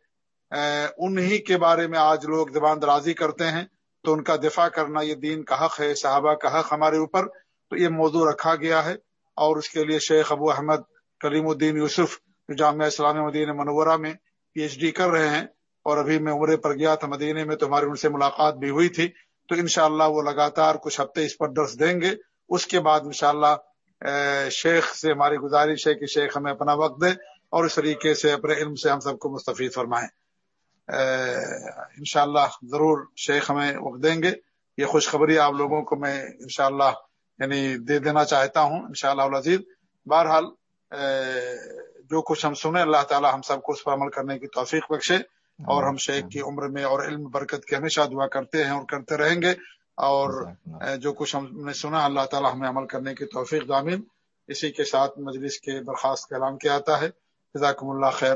انہی کے بارے میں آج لوگ زبان درازی کرتے ہیں، تو ان کا دفاع کرنا یہ دین کا حق ہے، صحابہ کا حق ہمارے اوپر، تو یہ موضوع رکھا گیا ہے۔ اور اس کے لیے شیخ ابو احمد کلیم الدین یوسف جو جامعہ اسلامی مدین منورہ میں پی ایچ ڈی کر رہے ہیں، اور ابھی میں عمرے پر گیا تھا مدینے میں، تو ہماری ان سے ملاقات بھی ہوئی تھی۔ تو انشاءاللہ وہ لگاتار کچھ ہفتے اس پر درس دیں گے۔ اس کے بعد انشاءاللہ شیخ سے ہماری گزارش ہے کہ شیخ ہمیں اپنا وقت دے اور اس طریقے سے اپنے علم سے ہم سب کو مستفید فرمائیں۔ انشاءاللہ ضرور شیخ ہمیں وقت دیں گے۔ یہ خوشخبری آپ لوگوں کو میں انشاءاللہ یعنی دے دینا چاہتا ہوں انشاءاللہ شاء بہرحال جو کچھ ہم سنیں اللہ تعالی ہم سب کو اس پر عمل کرنے کی توفیق بخشے۔ اور ہم شیخ کی عمر میں اور علم برکت کی ہمیشہ دعا کرتے ہیں اور کرتے رہیں گے۔ اور جو کچھ ہم نے سنا اللہ تعالی ہمیں عمل کرنے کی توفیق دامن اسی کے ساتھ مجلس کے برخاست کا اعلان کیا آتا ہے۔ جزاکم اللہ خیر۔